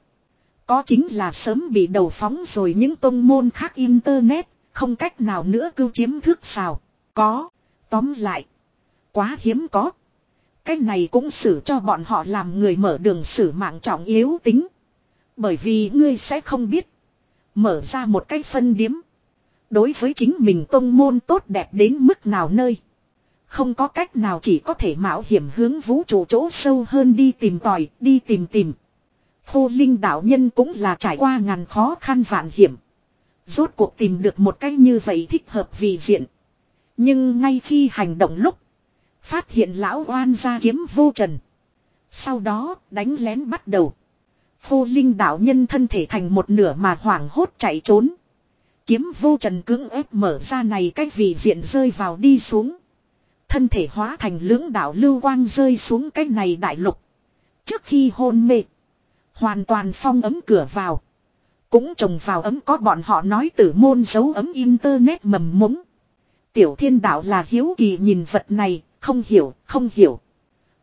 Có chính là sớm bị đầu phóng rồi những tông môn khác internet, không cách nào nữa cưu chiếm thước xào. Có. Tóm lại. Quá hiếm có. Cái này cũng xử cho bọn họ làm người mở đường xử mạng trọng yếu tính. Bởi vì ngươi sẽ không biết. Mở ra một cái phân điếm. Đối với chính mình tông môn tốt đẹp đến mức nào nơi. Không có cách nào chỉ có thể mạo hiểm hướng vũ trụ chỗ sâu hơn đi tìm tòi, đi tìm tìm. Khô Linh đạo nhân cũng là trải qua ngàn khó khăn vạn hiểm. Rốt cuộc tìm được một cách như vậy thích hợp vì diện. Nhưng ngay khi hành động lúc. Phát hiện lão oan ra kiếm vô trần. Sau đó đánh lén bắt đầu. Khô Linh đạo nhân thân thể thành một nửa mà hoảng hốt chạy trốn. Kiếm vô trần cưỡng ép mở ra này cách vì diện rơi vào đi xuống. Thân thể hóa thành lưỡng đạo lưu quang rơi xuống cái này đại lục. Trước khi hôn mê. Hoàn toàn phong ấm cửa vào. Cũng trồng vào ấm có bọn họ nói tử môn dấu ấm internet mầm mống. Tiểu thiên đạo là hiếu kỳ nhìn vật này, không hiểu, không hiểu.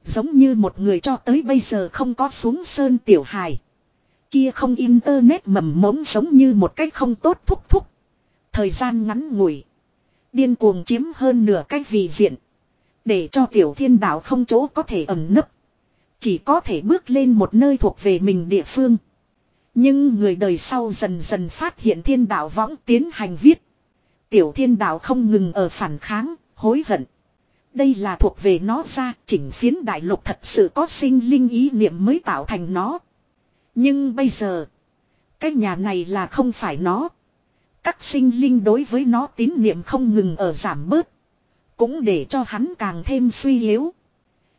Giống như một người cho tới bây giờ không có xuống sơn tiểu hài. Kia không internet mầm mống giống như một cách không tốt thúc thúc. Thời gian ngắn ngủi. Điên cuồng chiếm hơn nửa cái vị diện. Để cho tiểu thiên đạo không chỗ có thể ẩn nấp. Chỉ có thể bước lên một nơi thuộc về mình địa phương. Nhưng người đời sau dần dần phát hiện thiên đạo võng tiến hành viết. Tiểu thiên đạo không ngừng ở phản kháng, hối hận. Đây là thuộc về nó ra, chỉnh phiến đại lục thật sự có sinh linh ý niệm mới tạo thành nó. Nhưng bây giờ, cái nhà này là không phải nó. Các sinh linh đối với nó tín niệm không ngừng ở giảm bớt. Cũng để cho hắn càng thêm suy yếu.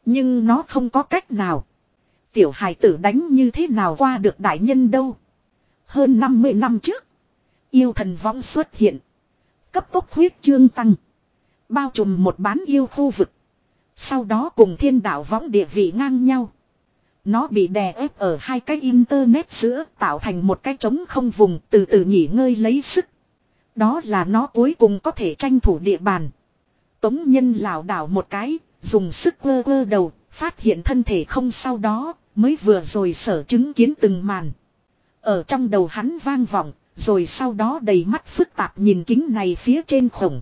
Nhưng nó không có cách nào. Tiểu hài tử đánh như thế nào qua được đại nhân đâu. Hơn 50 năm trước. Yêu thần vong xuất hiện. Cấp tốc huyết trương tăng. Bao trùm một bán yêu khu vực. Sau đó cùng thiên đạo võng địa vị ngang nhau. Nó bị đè ép ở hai cái internet giữa, tạo thành một cái trống không vùng, từ từ nghỉ ngơi lấy sức. Đó là nó cuối cùng có thể tranh thủ địa bàn. Tống nhân lảo đảo một cái, dùng sức quơ quơ đầu, phát hiện thân thể không sau đó, mới vừa rồi sở chứng kiến từng màn. Ở trong đầu hắn vang vọng, rồi sau đó đầy mắt phức tạp nhìn kính này phía trên khổng.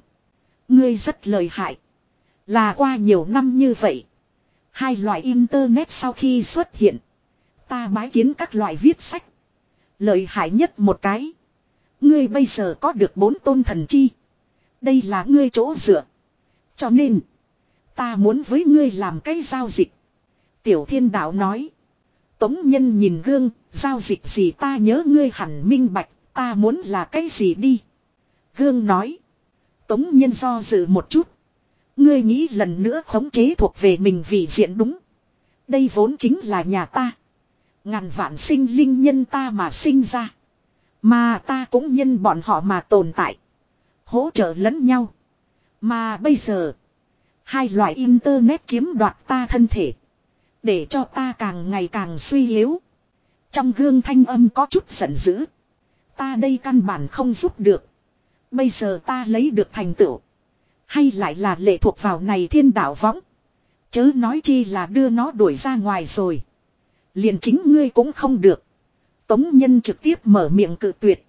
Ngươi rất lợi hại. Là qua nhiều năm như vậy. Hai loại internet sau khi xuất hiện. Ta bái kiến các loại viết sách. Lợi hại nhất một cái. Ngươi bây giờ có được bốn tôn thần chi. Đây là ngươi chỗ dựa. Cho nên. Ta muốn với ngươi làm cái giao dịch. Tiểu thiên đạo nói. Tống nhân nhìn gương. Giao dịch gì ta nhớ ngươi hẳn minh bạch. Ta muốn là cái gì đi. Gương nói. Tống nhân do dự một chút. Ngươi nghĩ lần nữa khống chế thuộc về mình vì diện đúng. Đây vốn chính là nhà ta. Ngàn vạn sinh linh nhân ta mà sinh ra. Mà ta cũng nhân bọn họ mà tồn tại. Hỗ trợ lẫn nhau. Mà bây giờ. Hai loại internet chiếm đoạt ta thân thể. Để cho ta càng ngày càng suy yếu. Trong gương thanh âm có chút giận dữ. Ta đây căn bản không giúp được. Bây giờ ta lấy được thành tựu. Hay lại là lệ thuộc vào này thiên đạo võng. Chớ nói chi là đưa nó đuổi ra ngoài rồi. Liền chính ngươi cũng không được. Tống nhân trực tiếp mở miệng cự tuyệt.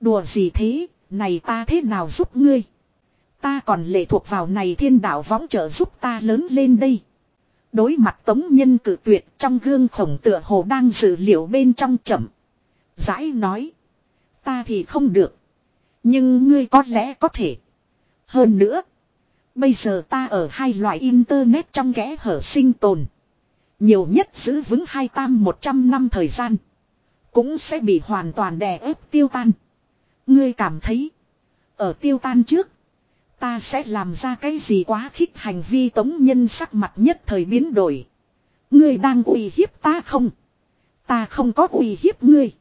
Đùa gì thế, này ta thế nào giúp ngươi? Ta còn lệ thuộc vào này thiên đạo võng trợ giúp ta lớn lên đây. Đối mặt tống nhân cử tuyệt, trong gương khổng tựa hồ đang dự liệu bên trong chậm. Giãi nói. Ta thì không được. Nhưng ngươi có lẽ có thể. Hơn nữa. Bây giờ ta ở hai loại internet trong kẽ hở sinh tồn. Nhiều nhất giữ vững hai tam 100 năm thời gian. Cũng sẽ bị hoàn toàn đè ép tiêu tan. Ngươi cảm thấy. Ở tiêu tan trước. Ta sẽ làm ra cái gì quá khích hành vi tống nhân sắc mặt nhất thời biến đổi. Ngươi đang uy hiếp ta không? Ta không có uy hiếp ngươi.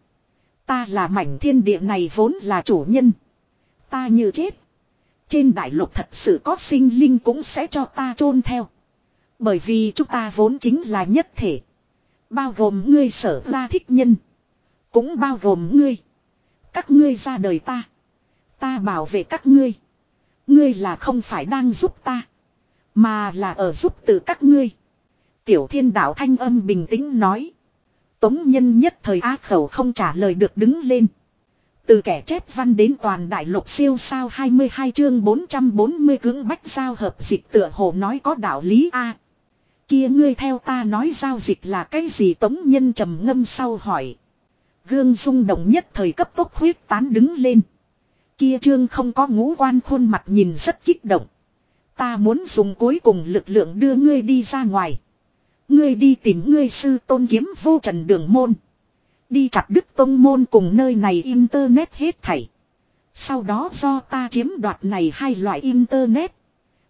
Ta là mảnh thiên địa này vốn là chủ nhân. Ta như chết. Trên đại lục thật sự có sinh linh cũng sẽ cho ta chôn theo. Bởi vì chúng ta vốn chính là nhất thể. Bao gồm ngươi sở ra thích nhân. Cũng bao gồm ngươi. Các ngươi ra đời ta. Ta bảo vệ các ngươi. Ngươi là không phải đang giúp ta. Mà là ở giúp từ các ngươi. Tiểu thiên đạo thanh âm bình tĩnh nói. Tống nhân nhất thời á khẩu không trả lời được đứng lên. Từ kẻ chép văn đến toàn đại lục siêu sao 22 chương 440 cưỡng bách giao hợp dịch tựa hồ nói có đạo lý A. kia ngươi theo ta nói giao dịch là cái gì tống nhân trầm ngâm sau hỏi. Gương rung động nhất thời cấp tốc huyết tán đứng lên. Kia trương không có ngũ quan khuôn mặt nhìn rất kích động. Ta muốn dùng cuối cùng lực lượng đưa ngươi đi ra ngoài. Ngươi đi tìm ngươi sư tôn kiếm vô trần đường môn. Đi chặt đức tôn môn cùng nơi này internet hết thảy. Sau đó do ta chiếm đoạt này hai loại internet.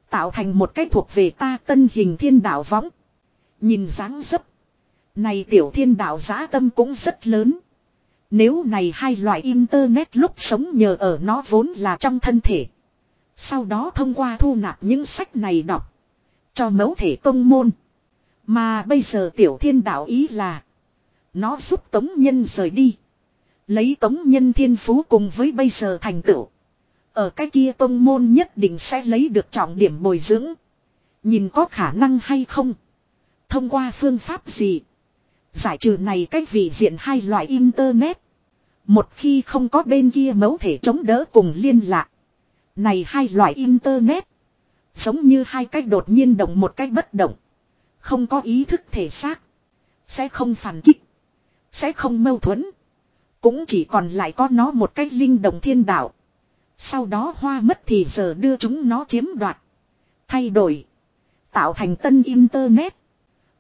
Tạo thành một cái thuộc về ta tân hình thiên đạo võng. Nhìn dáng dấp. Này tiểu thiên đạo giá tâm cũng rất lớn. Nếu này hai loại internet lúc sống nhờ ở nó vốn là trong thân thể. Sau đó thông qua thu nạp những sách này đọc. Cho mẫu thể tông môn. Mà bây giờ tiểu thiên đạo ý là. Nó giúp tống nhân rời đi. Lấy tống nhân thiên phú cùng với bây giờ thành tựu. Ở cái kia tông môn nhất định sẽ lấy được trọng điểm bồi dưỡng. Nhìn có khả năng hay không. Thông qua phương pháp gì. Giải trừ này cách vị diện hai loại internet. Một khi không có bên kia mấu thể chống đỡ cùng liên lạc. Này hai loại internet. Giống như hai cách đột nhiên động một cách bất động. Không có ý thức thể xác. Sẽ không phản kích. Sẽ không mâu thuẫn. Cũng chỉ còn lại có nó một cách linh động thiên đạo. Sau đó hoa mất thì giờ đưa chúng nó chiếm đoạt. Thay đổi. Tạo thành tân internet.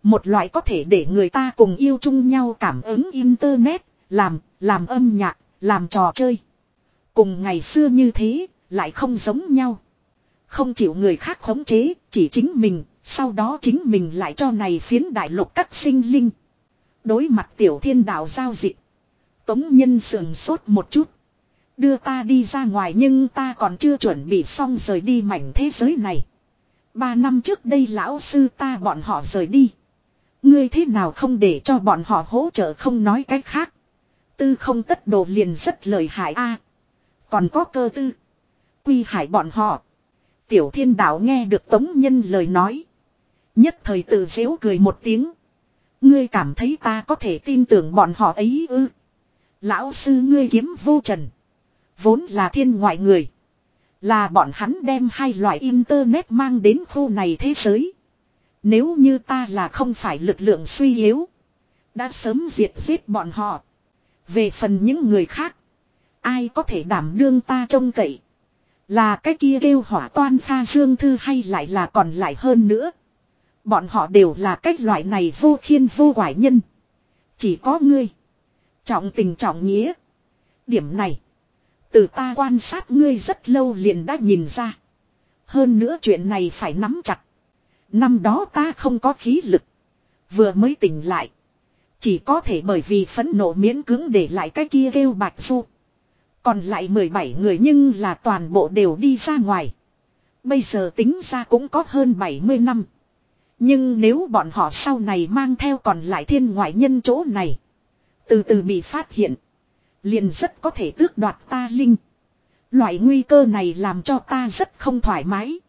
Một loại có thể để người ta cùng yêu chung nhau cảm ứng internet. Làm, làm âm nhạc, làm trò chơi. Cùng ngày xưa như thế, lại không giống nhau. Không chịu người khác khống chế, chỉ chính mình, sau đó chính mình lại cho này phiến đại lục các sinh linh. Đối mặt tiểu thiên đạo giao dịch. Tống nhân sườn sốt một chút. Đưa ta đi ra ngoài nhưng ta còn chưa chuẩn bị xong rời đi mảnh thế giới này. Ba năm trước đây lão sư ta bọn họ rời đi. Ngươi thế nào không để cho bọn họ hỗ trợ không nói cách khác. Tư không tất đồ liền rất lời hại a Còn có cơ tư. Quy hải bọn họ. Tiểu thiên đạo nghe được tống nhân lời nói. Nhất thời tự dễu cười một tiếng. Ngươi cảm thấy ta có thể tin tưởng bọn họ ấy ư. Lão sư ngươi kiếm vô trần. Vốn là thiên ngoại người. Là bọn hắn đem hai loại internet mang đến khu này thế giới. Nếu như ta là không phải lực lượng suy yếu. Đã sớm diệt giết bọn họ. Về phần những người khác. Ai có thể đảm đương ta trông cậy. Là cái kia kêu hỏa toan pha dương thư hay lại là còn lại hơn nữa. Bọn họ đều là cách loại này vô khiên vô quải nhân. Chỉ có ngươi. Trọng tình trọng nghĩa. Điểm này. Từ ta quan sát ngươi rất lâu liền đã nhìn ra. Hơn nữa chuyện này phải nắm chặt. Năm đó ta không có khí lực. Vừa mới tỉnh lại. Chỉ có thể bởi vì phẫn nộ miễn cưỡng để lại cái kia kêu bạch du. Còn lại 17 người nhưng là toàn bộ đều đi ra ngoài. Bây giờ tính ra cũng có hơn 70 năm. Nhưng nếu bọn họ sau này mang theo còn lại thiên ngoại nhân chỗ này. Từ từ bị phát hiện. Liền rất có thể tước đoạt ta linh. Loại nguy cơ này làm cho ta rất không thoải mái.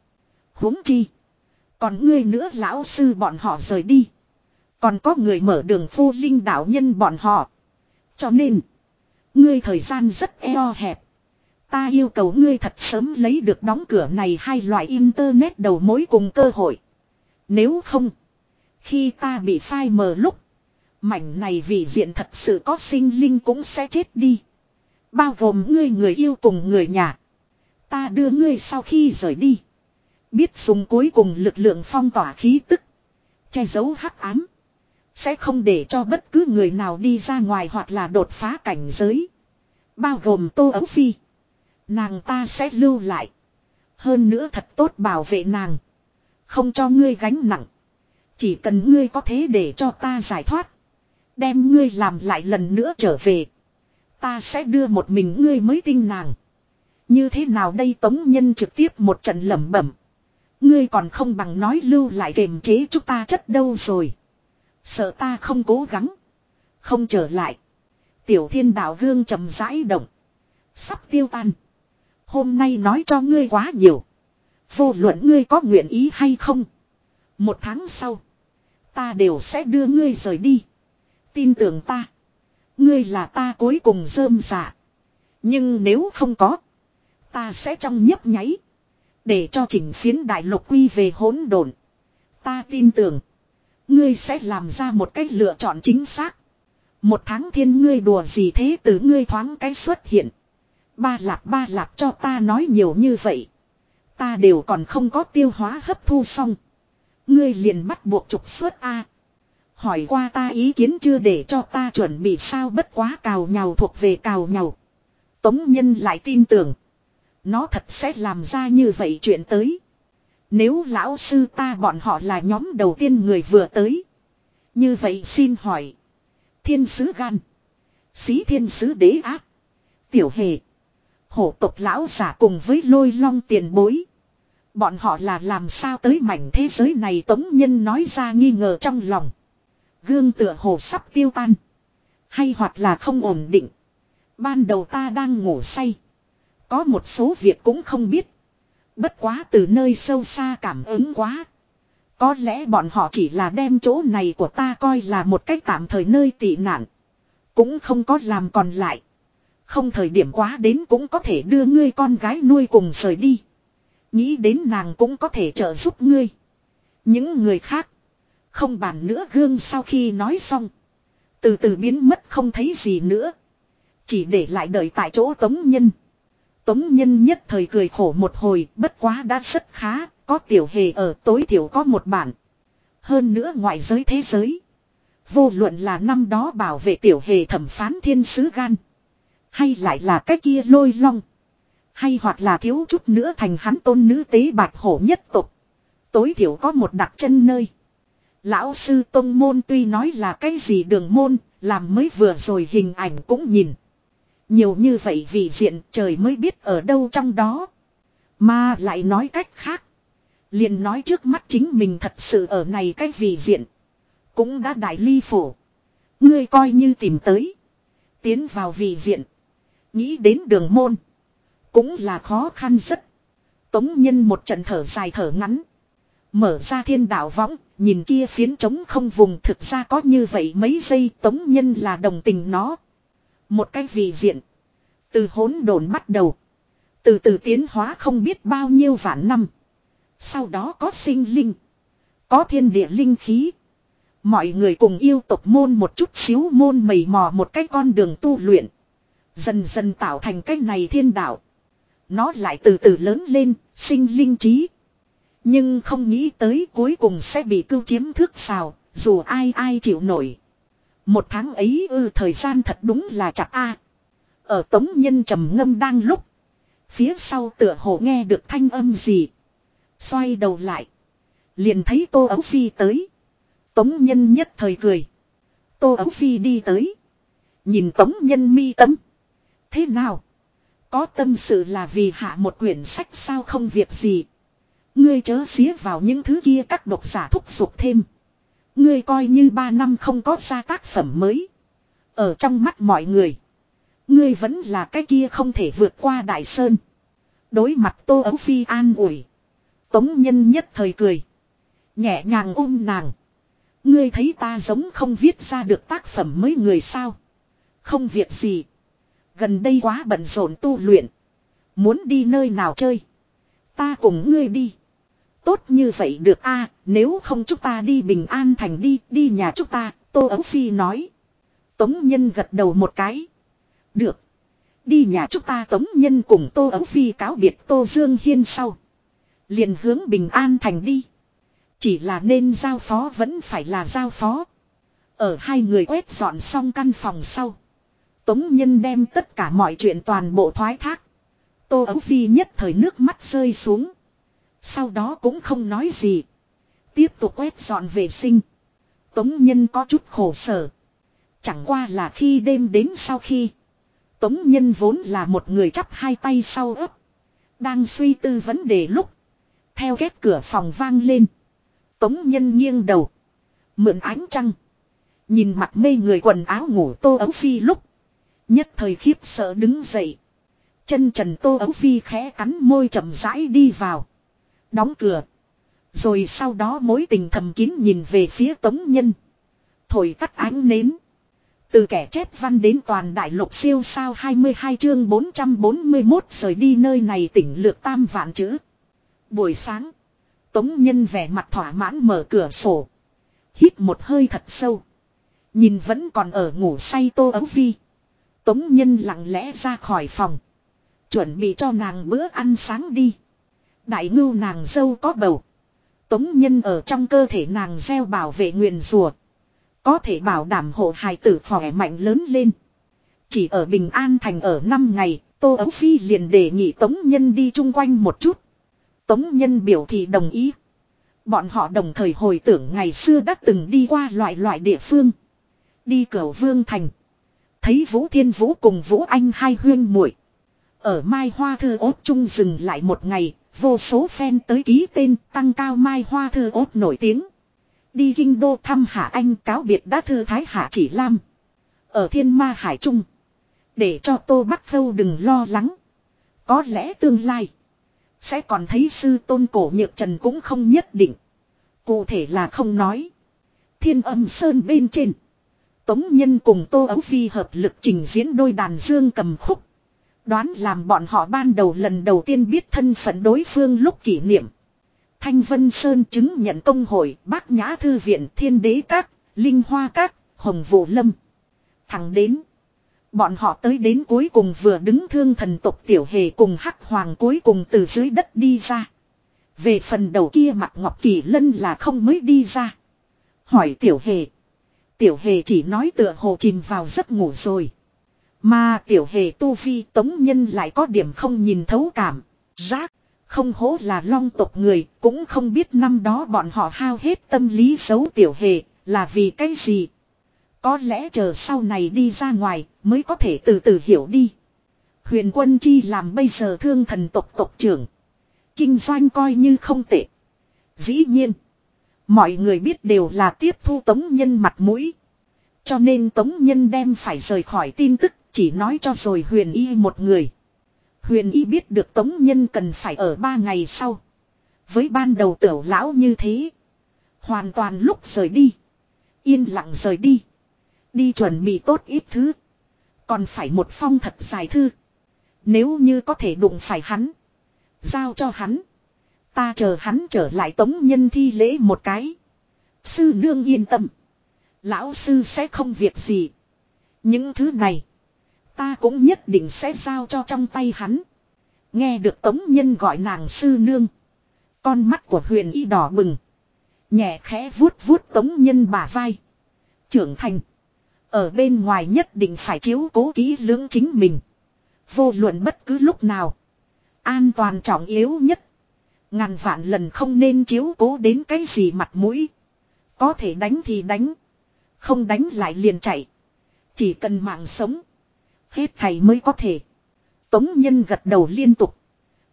huống chi. Còn ngươi nữa lão sư bọn họ rời đi. Còn có người mở đường phu linh đạo nhân bọn họ. Cho nên. Ngươi thời gian rất eo hẹp. Ta yêu cầu ngươi thật sớm lấy được đóng cửa này hai loại internet đầu mối cùng cơ hội. Nếu không. Khi ta bị phai mờ lúc. Mảnh này vì diện thật sự có sinh linh cũng sẽ chết đi. Bao gồm ngươi người yêu cùng người nhà. Ta đưa ngươi sau khi rời đi. Biết dùng cuối cùng lực lượng phong tỏa khí tức. Che giấu hắc ám. Sẽ không để cho bất cứ người nào đi ra ngoài hoặc là đột phá cảnh giới. Bao gồm Tô Ấu Phi. Nàng ta sẽ lưu lại. Hơn nữa thật tốt bảo vệ nàng. Không cho ngươi gánh nặng. Chỉ cần ngươi có thế để cho ta giải thoát. Đem ngươi làm lại lần nữa trở về. Ta sẽ đưa một mình ngươi mới tin nàng. Như thế nào đây tống nhân trực tiếp một trận lẩm bẩm. Ngươi còn không bằng nói lưu lại kềm chế chúng ta chất đâu rồi. Sợ ta không cố gắng. Không trở lại. Tiểu thiên đạo gương trầm rãi động. Sắp tiêu tan. Hôm nay nói cho ngươi quá nhiều. Vô luận ngươi có nguyện ý hay không. Một tháng sau. Ta đều sẽ đưa ngươi rời đi. Tin tưởng ta. Ngươi là ta cuối cùng rơm dạ. Nhưng nếu không có. Ta sẽ trong nhấp nháy. Để cho chỉnh phiến đại lục quy về hỗn độn. Ta tin tưởng. Ngươi sẽ làm ra một cách lựa chọn chính xác. Một tháng thiên ngươi đùa gì thế từ ngươi thoáng cái xuất hiện. Ba lạp ba lạp cho ta nói nhiều như vậy. Ta đều còn không có tiêu hóa hấp thu xong. Ngươi liền bắt buộc trục xuất A. Hỏi qua ta ý kiến chưa để cho ta chuẩn bị sao bất quá cào nhào thuộc về cào nhào. Tống nhân lại tin tưởng. Nó thật sẽ làm ra như vậy chuyện tới. Nếu lão sư ta bọn họ là nhóm đầu tiên người vừa tới. Như vậy xin hỏi. Thiên sứ gan. Xí thiên sứ đế ác. Tiểu hề. Hổ tộc lão giả cùng với lôi long tiền bối. Bọn họ là làm sao tới mảnh thế giới này tống nhân nói ra nghi ngờ trong lòng. Gương tựa hồ sắp tiêu tan. Hay hoặc là không ổn định. Ban đầu ta đang ngủ say. Có một số việc cũng không biết. Bất quá từ nơi sâu xa cảm ứng quá. Có lẽ bọn họ chỉ là đem chỗ này của ta coi là một cách tạm thời nơi tị nạn. Cũng không có làm còn lại. Không thời điểm quá đến cũng có thể đưa ngươi con gái nuôi cùng rời đi. Nghĩ đến nàng cũng có thể trợ giúp ngươi. Những người khác. Không bàn nữa gương sau khi nói xong. Từ từ biến mất không thấy gì nữa. Chỉ để lại đợi tại chỗ tống nhân. Tống nhân nhất thời cười khổ một hồi bất quá đã rất khá. Có tiểu hề ở tối thiểu có một bản. Hơn nữa ngoại giới thế giới. Vô luận là năm đó bảo vệ tiểu hề thẩm phán thiên sứ gan. Hay lại là cái kia lôi long. Hay hoặc là thiếu chút nữa thành hắn tôn nữ tế bạch hổ nhất tục. Tối thiểu có một đặc chân nơi. Lão sư tông môn tuy nói là cái gì đường môn, làm mới vừa rồi hình ảnh cũng nhìn. Nhiều như vậy vì diện trời mới biết ở đâu trong đó. Mà lại nói cách khác. liền nói trước mắt chính mình thật sự ở này cái vì diện. Cũng đã đại ly phổ. Ngươi coi như tìm tới. Tiến vào vì diện. Nghĩ đến đường môn. Cũng là khó khăn rất. Tống nhân một trận thở dài thở ngắn. Mở ra thiên đạo võng, nhìn kia phiến trống không vùng thực ra có như vậy mấy giây tống nhân là đồng tình nó. Một cái vị diện. Từ hỗn độn bắt đầu. Từ từ tiến hóa không biết bao nhiêu vạn năm. Sau đó có sinh linh. Có thiên địa linh khí. Mọi người cùng yêu tộc môn một chút xíu môn mầy mò một cái con đường tu luyện. Dần dần tạo thành cái này thiên đạo. Nó lại từ từ lớn lên, sinh linh trí. Nhưng không nghĩ tới cuối cùng sẽ bị cưu chiếm thước xào, dù ai ai chịu nổi. Một tháng ấy ư, thời gian thật đúng là chặt a. Ở tống nhân trầm ngâm đang lúc. Phía sau tựa hồ nghe được thanh âm gì. Xoay đầu lại. Liền thấy tô ấu phi tới. Tống nhân nhất thời cười. Tô ấu phi đi tới. Nhìn tống nhân mi tấm. Thế nào? Có tâm sự là vì hạ một quyển sách sao không việc gì. Ngươi chớ xía vào những thứ kia các độc giả thúc giục thêm. Ngươi coi như ba năm không có ra tác phẩm mới. Ở trong mắt mọi người. Ngươi vẫn là cái kia không thể vượt qua đại sơn. Đối mặt tô ấu phi an ủi. Tống nhân nhất thời cười. Nhẹ nhàng ôm nàng. Ngươi thấy ta giống không viết ra được tác phẩm mới người sao. Không việc gì. Gần đây quá bận rộn tu luyện. Muốn đi nơi nào chơi. Ta cùng ngươi đi. Tốt như vậy được a nếu không chúng ta đi bình an thành đi, đi nhà chúng ta, Tô Ấu Phi nói. Tống Nhân gật đầu một cái. Được. Đi nhà chúng ta Tống Nhân cùng Tô Ấu Phi cáo biệt Tô Dương Hiên sau. liền hướng bình an thành đi. Chỉ là nên giao phó vẫn phải là giao phó. Ở hai người quét dọn xong căn phòng sau. Tống Nhân đem tất cả mọi chuyện toàn bộ thoái thác. Tô Ấu Phi nhất thời nước mắt rơi xuống. Sau đó cũng không nói gì. Tiếp tục quét dọn vệ sinh. Tống Nhân có chút khổ sở. Chẳng qua là khi đêm đến sau khi. Tống Nhân vốn là một người chắp hai tay sau ấp. Đang suy tư vấn đề lúc. Theo ghét cửa phòng vang lên. Tống Nhân nghiêng đầu. Mượn ánh trăng. Nhìn mặt mê người quần áo ngủ tô ấu phi lúc. Nhất thời khiếp sợ đứng dậy. Chân trần tô ấu phi khẽ cắn môi chậm rãi đi vào. Đóng cửa. Rồi sau đó mối tình thầm kín nhìn về phía tống nhân. Thổi tắt ánh nến. Từ kẻ chép văn đến toàn đại lục siêu sao 22 chương 441 rời đi nơi này tỉnh lược tam vạn chữ. Buổi sáng. Tống nhân vẻ mặt thỏa mãn mở cửa sổ. Hít một hơi thật sâu. Nhìn vẫn còn ở ngủ say tô ấu vi. Tống nhân lặng lẽ ra khỏi phòng. Chuẩn bị cho nàng bữa ăn sáng đi. Đại ngưu nàng dâu có bầu. Tống nhân ở trong cơ thể nàng gieo bảo vệ nguyền rùa. Có thể bảo đảm hộ hài tử khỏe mạnh lớn lên. Chỉ ở Bình An Thành ở 5 ngày, Tô Ấu Phi liền đề nghị Tống Nhân đi chung quanh một chút. Tống Nhân biểu thị đồng ý. Bọn họ đồng thời hồi tưởng ngày xưa đã từng đi qua loại loại địa phương. Đi cửa Vương Thành. Thấy Vũ Thiên Vũ cùng Vũ Anh hai huyên muội Ở Mai Hoa Thư ốt chung dừng lại một ngày, vô số fan tới ký tên, tăng cao Mai Hoa Thư ốt nổi tiếng. Đi kinh đô thăm Hạ Anh, cáo biệt đã thư thái Hạ Chỉ Lam. Ở Thiên Ma Hải Trung. Để cho Tô Bắc Khâu đừng lo lắng. Có lẽ tương lai. Sẽ còn thấy sư tôn cổ nhược trần cũng không nhất định. Cụ thể là không nói. Thiên âm sơn bên trên. Tống Nhân cùng Tô Ấu Phi hợp lực trình diễn đôi đàn dương cầm khúc. Đoán làm bọn họ ban đầu lần đầu tiên biết thân phận đối phương lúc kỷ niệm. Thanh Vân Sơn chứng nhận công hội, Bác Nhã Thư Viện, Thiên Đế Các, Linh Hoa Các, Hồng Vũ Lâm. Thẳng đến. Bọn họ tới đến cuối cùng vừa đứng thương thần tộc Tiểu Hề cùng Hắc Hoàng cuối cùng từ dưới đất đi ra. Về phần đầu kia mặt Ngọc Kỳ Lân là không mới đi ra. Hỏi Tiểu Hề. Tiểu hề chỉ nói tựa hồ chìm vào giấc ngủ rồi. Mà tiểu hề tu vi tống nhân lại có điểm không nhìn thấu cảm. Giác. Không hố là long tộc người. Cũng không biết năm đó bọn họ hao hết tâm lý xấu tiểu hề. Là vì cái gì. Có lẽ chờ sau này đi ra ngoài. Mới có thể từ từ hiểu đi. Huyền quân chi làm bây giờ thương thần tộc tộc trưởng. Kinh doanh coi như không tệ. Dĩ nhiên. Mọi người biết đều là tiếp thu tống nhân mặt mũi. Cho nên tống nhân đem phải rời khỏi tin tức chỉ nói cho rồi huyền y một người. Huyền y biết được tống nhân cần phải ở ba ngày sau. Với ban đầu tiểu lão như thế. Hoàn toàn lúc rời đi. Yên lặng rời đi. Đi chuẩn bị tốt ít thứ. Còn phải một phong thật dài thư. Nếu như có thể đụng phải hắn. Giao cho hắn. Ta chờ hắn trở lại tống nhân thi lễ một cái. Sư nương yên tâm. Lão sư sẽ không việc gì. Những thứ này. Ta cũng nhất định sẽ giao cho trong tay hắn. Nghe được tống nhân gọi nàng sư nương. Con mắt của huyền y đỏ bừng. Nhẹ khẽ vuốt vuốt tống nhân bả vai. Trưởng thành. Ở bên ngoài nhất định phải chiếu cố kỹ lưỡng chính mình. Vô luận bất cứ lúc nào. An toàn trọng yếu nhất. Ngàn vạn lần không nên chiếu cố đến cái gì mặt mũi. Có thể đánh thì đánh. Không đánh lại liền chạy. Chỉ cần mạng sống. Hết thầy mới có thể. Tống nhân gật đầu liên tục.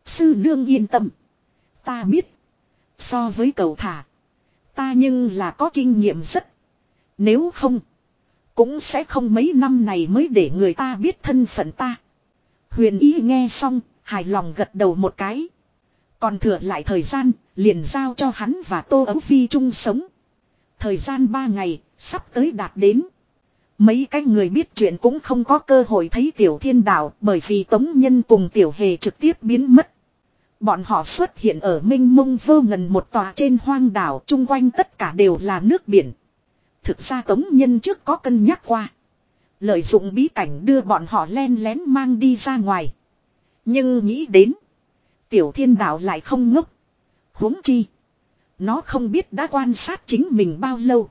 Sư nương yên tâm. Ta biết. So với cầu thả. Ta nhưng là có kinh nghiệm rất. Nếu không. Cũng sẽ không mấy năm này mới để người ta biết thân phận ta. Huyền ý nghe xong. Hài lòng gật đầu một cái. Còn thừa lại thời gian, liền giao cho hắn và Tô Ấu Phi chung sống. Thời gian ba ngày, sắp tới đạt đến. Mấy cái người biết chuyện cũng không có cơ hội thấy Tiểu Thiên Đạo bởi vì Tống Nhân cùng Tiểu Hề trực tiếp biến mất. Bọn họ xuất hiện ở minh mông vô ngần một tòa trên hoang đảo, chung quanh tất cả đều là nước biển. Thực ra Tống Nhân trước có cân nhắc qua. Lợi dụng bí cảnh đưa bọn họ len lén mang đi ra ngoài. Nhưng nghĩ đến. Tiểu thiên đạo lại không ngốc. huống chi. Nó không biết đã quan sát chính mình bao lâu.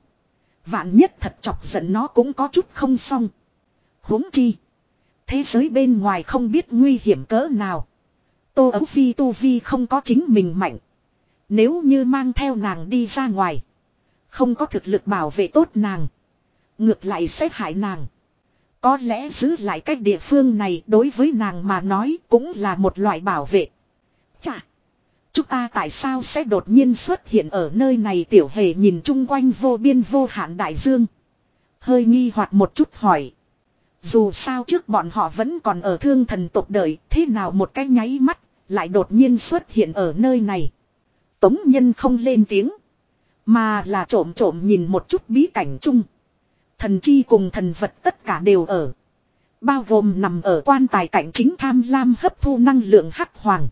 Vạn nhất thật chọc giận nó cũng có chút không xong. huống chi. Thế giới bên ngoài không biết nguy hiểm cỡ nào. Tô ấu phi tu vi không có chính mình mạnh. Nếu như mang theo nàng đi ra ngoài. Không có thực lực bảo vệ tốt nàng. Ngược lại sẽ hại nàng. Có lẽ giữ lại cách địa phương này đối với nàng mà nói cũng là một loại bảo vệ. Chà! Chúng ta tại sao sẽ đột nhiên xuất hiện ở nơi này tiểu hề nhìn chung quanh vô biên vô hạn đại dương. Hơi nghi hoặc một chút hỏi. Dù sao trước bọn họ vẫn còn ở thương thần tộc đời thế nào một cái nháy mắt lại đột nhiên xuất hiện ở nơi này. Tống nhân không lên tiếng. Mà là trộm trộm nhìn một chút bí cảnh chung. Thần chi cùng thần vật tất cả đều ở. Bao gồm nằm ở quan tài cảnh chính tham lam hấp thu năng lượng hắc hoàng.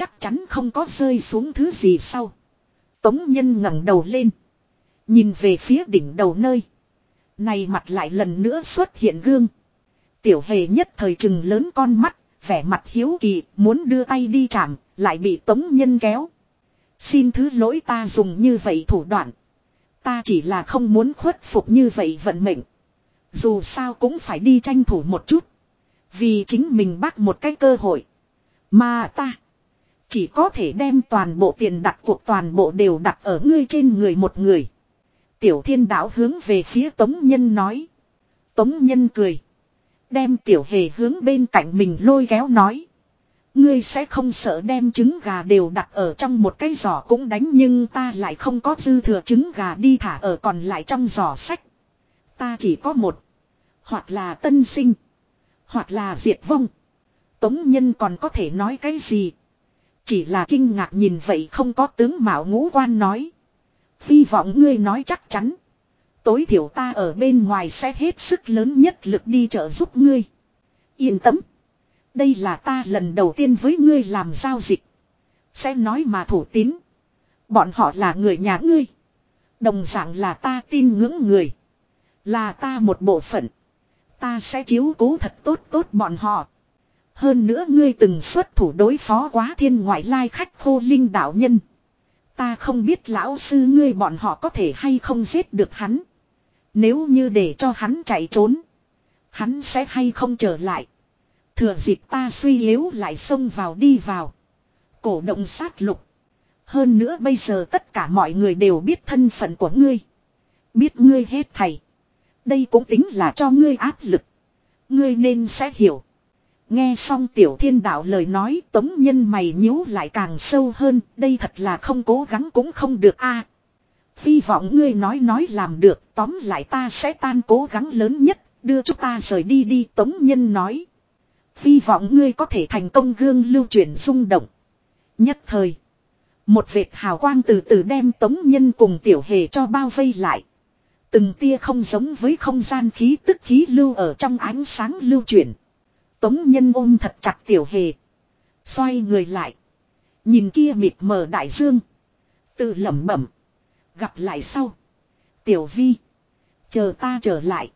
Chắc chắn không có rơi xuống thứ gì sau. Tống nhân ngẩng đầu lên. Nhìn về phía đỉnh đầu nơi. Này mặt lại lần nữa xuất hiện gương. Tiểu hề nhất thời chừng lớn con mắt, vẻ mặt hiếu kỳ, muốn đưa tay đi chạm, lại bị tống nhân kéo. Xin thứ lỗi ta dùng như vậy thủ đoạn. Ta chỉ là không muốn khuất phục như vậy vận mệnh. Dù sao cũng phải đi tranh thủ một chút. Vì chính mình bắt một cái cơ hội. Mà ta. Chỉ có thể đem toàn bộ tiền đặt cuộc toàn bộ đều đặt ở ngươi trên người một người. Tiểu thiên đạo hướng về phía Tống Nhân nói. Tống Nhân cười. Đem tiểu hề hướng bên cạnh mình lôi kéo nói. Ngươi sẽ không sợ đem trứng gà đều đặt ở trong một cái giỏ cũng đánh nhưng ta lại không có dư thừa trứng gà đi thả ở còn lại trong giỏ sách. Ta chỉ có một. Hoặc là tân sinh. Hoặc là diệt vong. Tống nhân còn có thể nói cái gì. Chỉ là kinh ngạc nhìn vậy không có tướng mạo ngũ quan nói. Hy vọng ngươi nói chắc chắn. Tối thiểu ta ở bên ngoài sẽ hết sức lớn nhất lực đi trợ giúp ngươi. Yên tâm. Đây là ta lần đầu tiên với ngươi làm giao dịch. Sẽ nói mà thủ tín. Bọn họ là người nhà ngươi. Đồng dạng là ta tin ngưỡng người. Là ta một bộ phận. Ta sẽ chiếu cố thật tốt tốt bọn họ. Hơn nữa ngươi từng xuất thủ đối phó quá thiên ngoại lai khách khô linh đạo nhân. Ta không biết lão sư ngươi bọn họ có thể hay không giết được hắn. Nếu như để cho hắn chạy trốn. Hắn sẽ hay không trở lại. Thừa dịp ta suy yếu lại xông vào đi vào. Cổ động sát lục. Hơn nữa bây giờ tất cả mọi người đều biết thân phận của ngươi. Biết ngươi hết thầy. Đây cũng tính là cho ngươi áp lực. Ngươi nên sẽ hiểu. Nghe xong tiểu thiên đạo lời nói, tống nhân mày nhíu lại càng sâu hơn. Đây thật là không cố gắng cũng không được a. Hy vọng ngươi nói nói làm được, tóm lại ta sẽ tan cố gắng lớn nhất. Đưa chúng ta rời đi đi, tống nhân nói. Hy vọng ngươi có thể thành công gương lưu chuyển rung động. Nhất thời. Một vệt hào quang từ từ đem tống nhân cùng tiểu hề cho bao vây lại. Từng tia không giống với không gian khí tức khí lưu ở trong ánh sáng lưu chuyển. Tống nhân ôm thật chặt tiểu hề. Xoay người lại. Nhìn kia mịt mờ đại dương. Tự lẩm bẩm. Gặp lại sau. Tiểu vi. Chờ ta trở lại.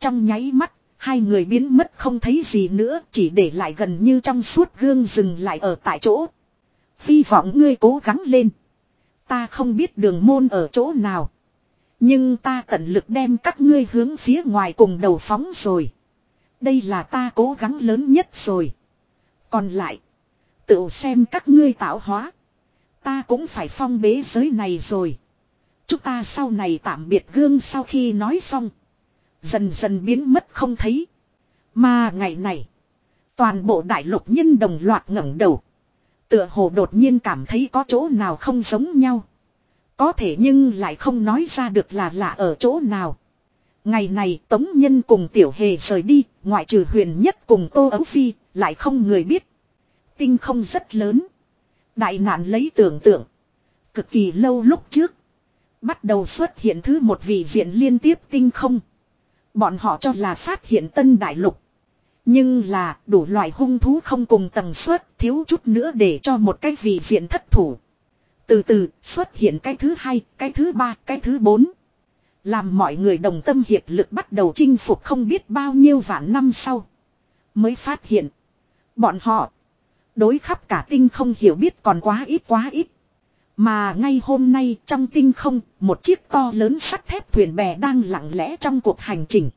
Trong nháy mắt, Hai người biến mất không thấy gì nữa, chỉ để lại gần như trong suốt gương dừng lại ở tại chỗ. Hy vọng ngươi cố gắng lên. Ta không biết đường môn ở chỗ nào. Nhưng ta tận lực đem các ngươi hướng phía ngoài cùng đầu phóng rồi. Đây là ta cố gắng lớn nhất rồi. Còn lại. Tự xem các ngươi tạo hóa. Ta cũng phải phong bế giới này rồi. Chúng ta sau này tạm biệt gương sau khi nói xong. Dần dần biến mất không thấy. Mà ngày này. Toàn bộ đại lục nhân đồng loạt ngẩng đầu. Tựa hồ đột nhiên cảm thấy có chỗ nào không giống nhau. Có thể nhưng lại không nói ra được là lạ ở chỗ nào. Ngày này Tống Nhân cùng Tiểu Hề rời đi, ngoại trừ huyền nhất cùng Tô Ấu Phi, lại không người biết. Tinh không rất lớn. Đại nạn lấy tưởng tượng. Cực kỳ lâu lúc trước. Bắt đầu xuất hiện thứ một vị diện liên tiếp tinh không. Bọn họ cho là phát hiện tân đại lục. Nhưng là đủ loại hung thú không cùng tầng suất thiếu chút nữa để cho một cái vị diện thất thủ. Từ từ xuất hiện cái thứ hai, cái thứ ba, cái thứ bốn. Làm mọi người đồng tâm hiệp lực bắt đầu chinh phục không biết bao nhiêu vạn năm sau. Mới phát hiện. Bọn họ. Đối khắp cả tinh không hiểu biết còn quá ít quá ít. Mà ngay hôm nay trong tinh không, một chiếc to lớn sắt thép thuyền bè đang lặng lẽ trong cuộc hành trình.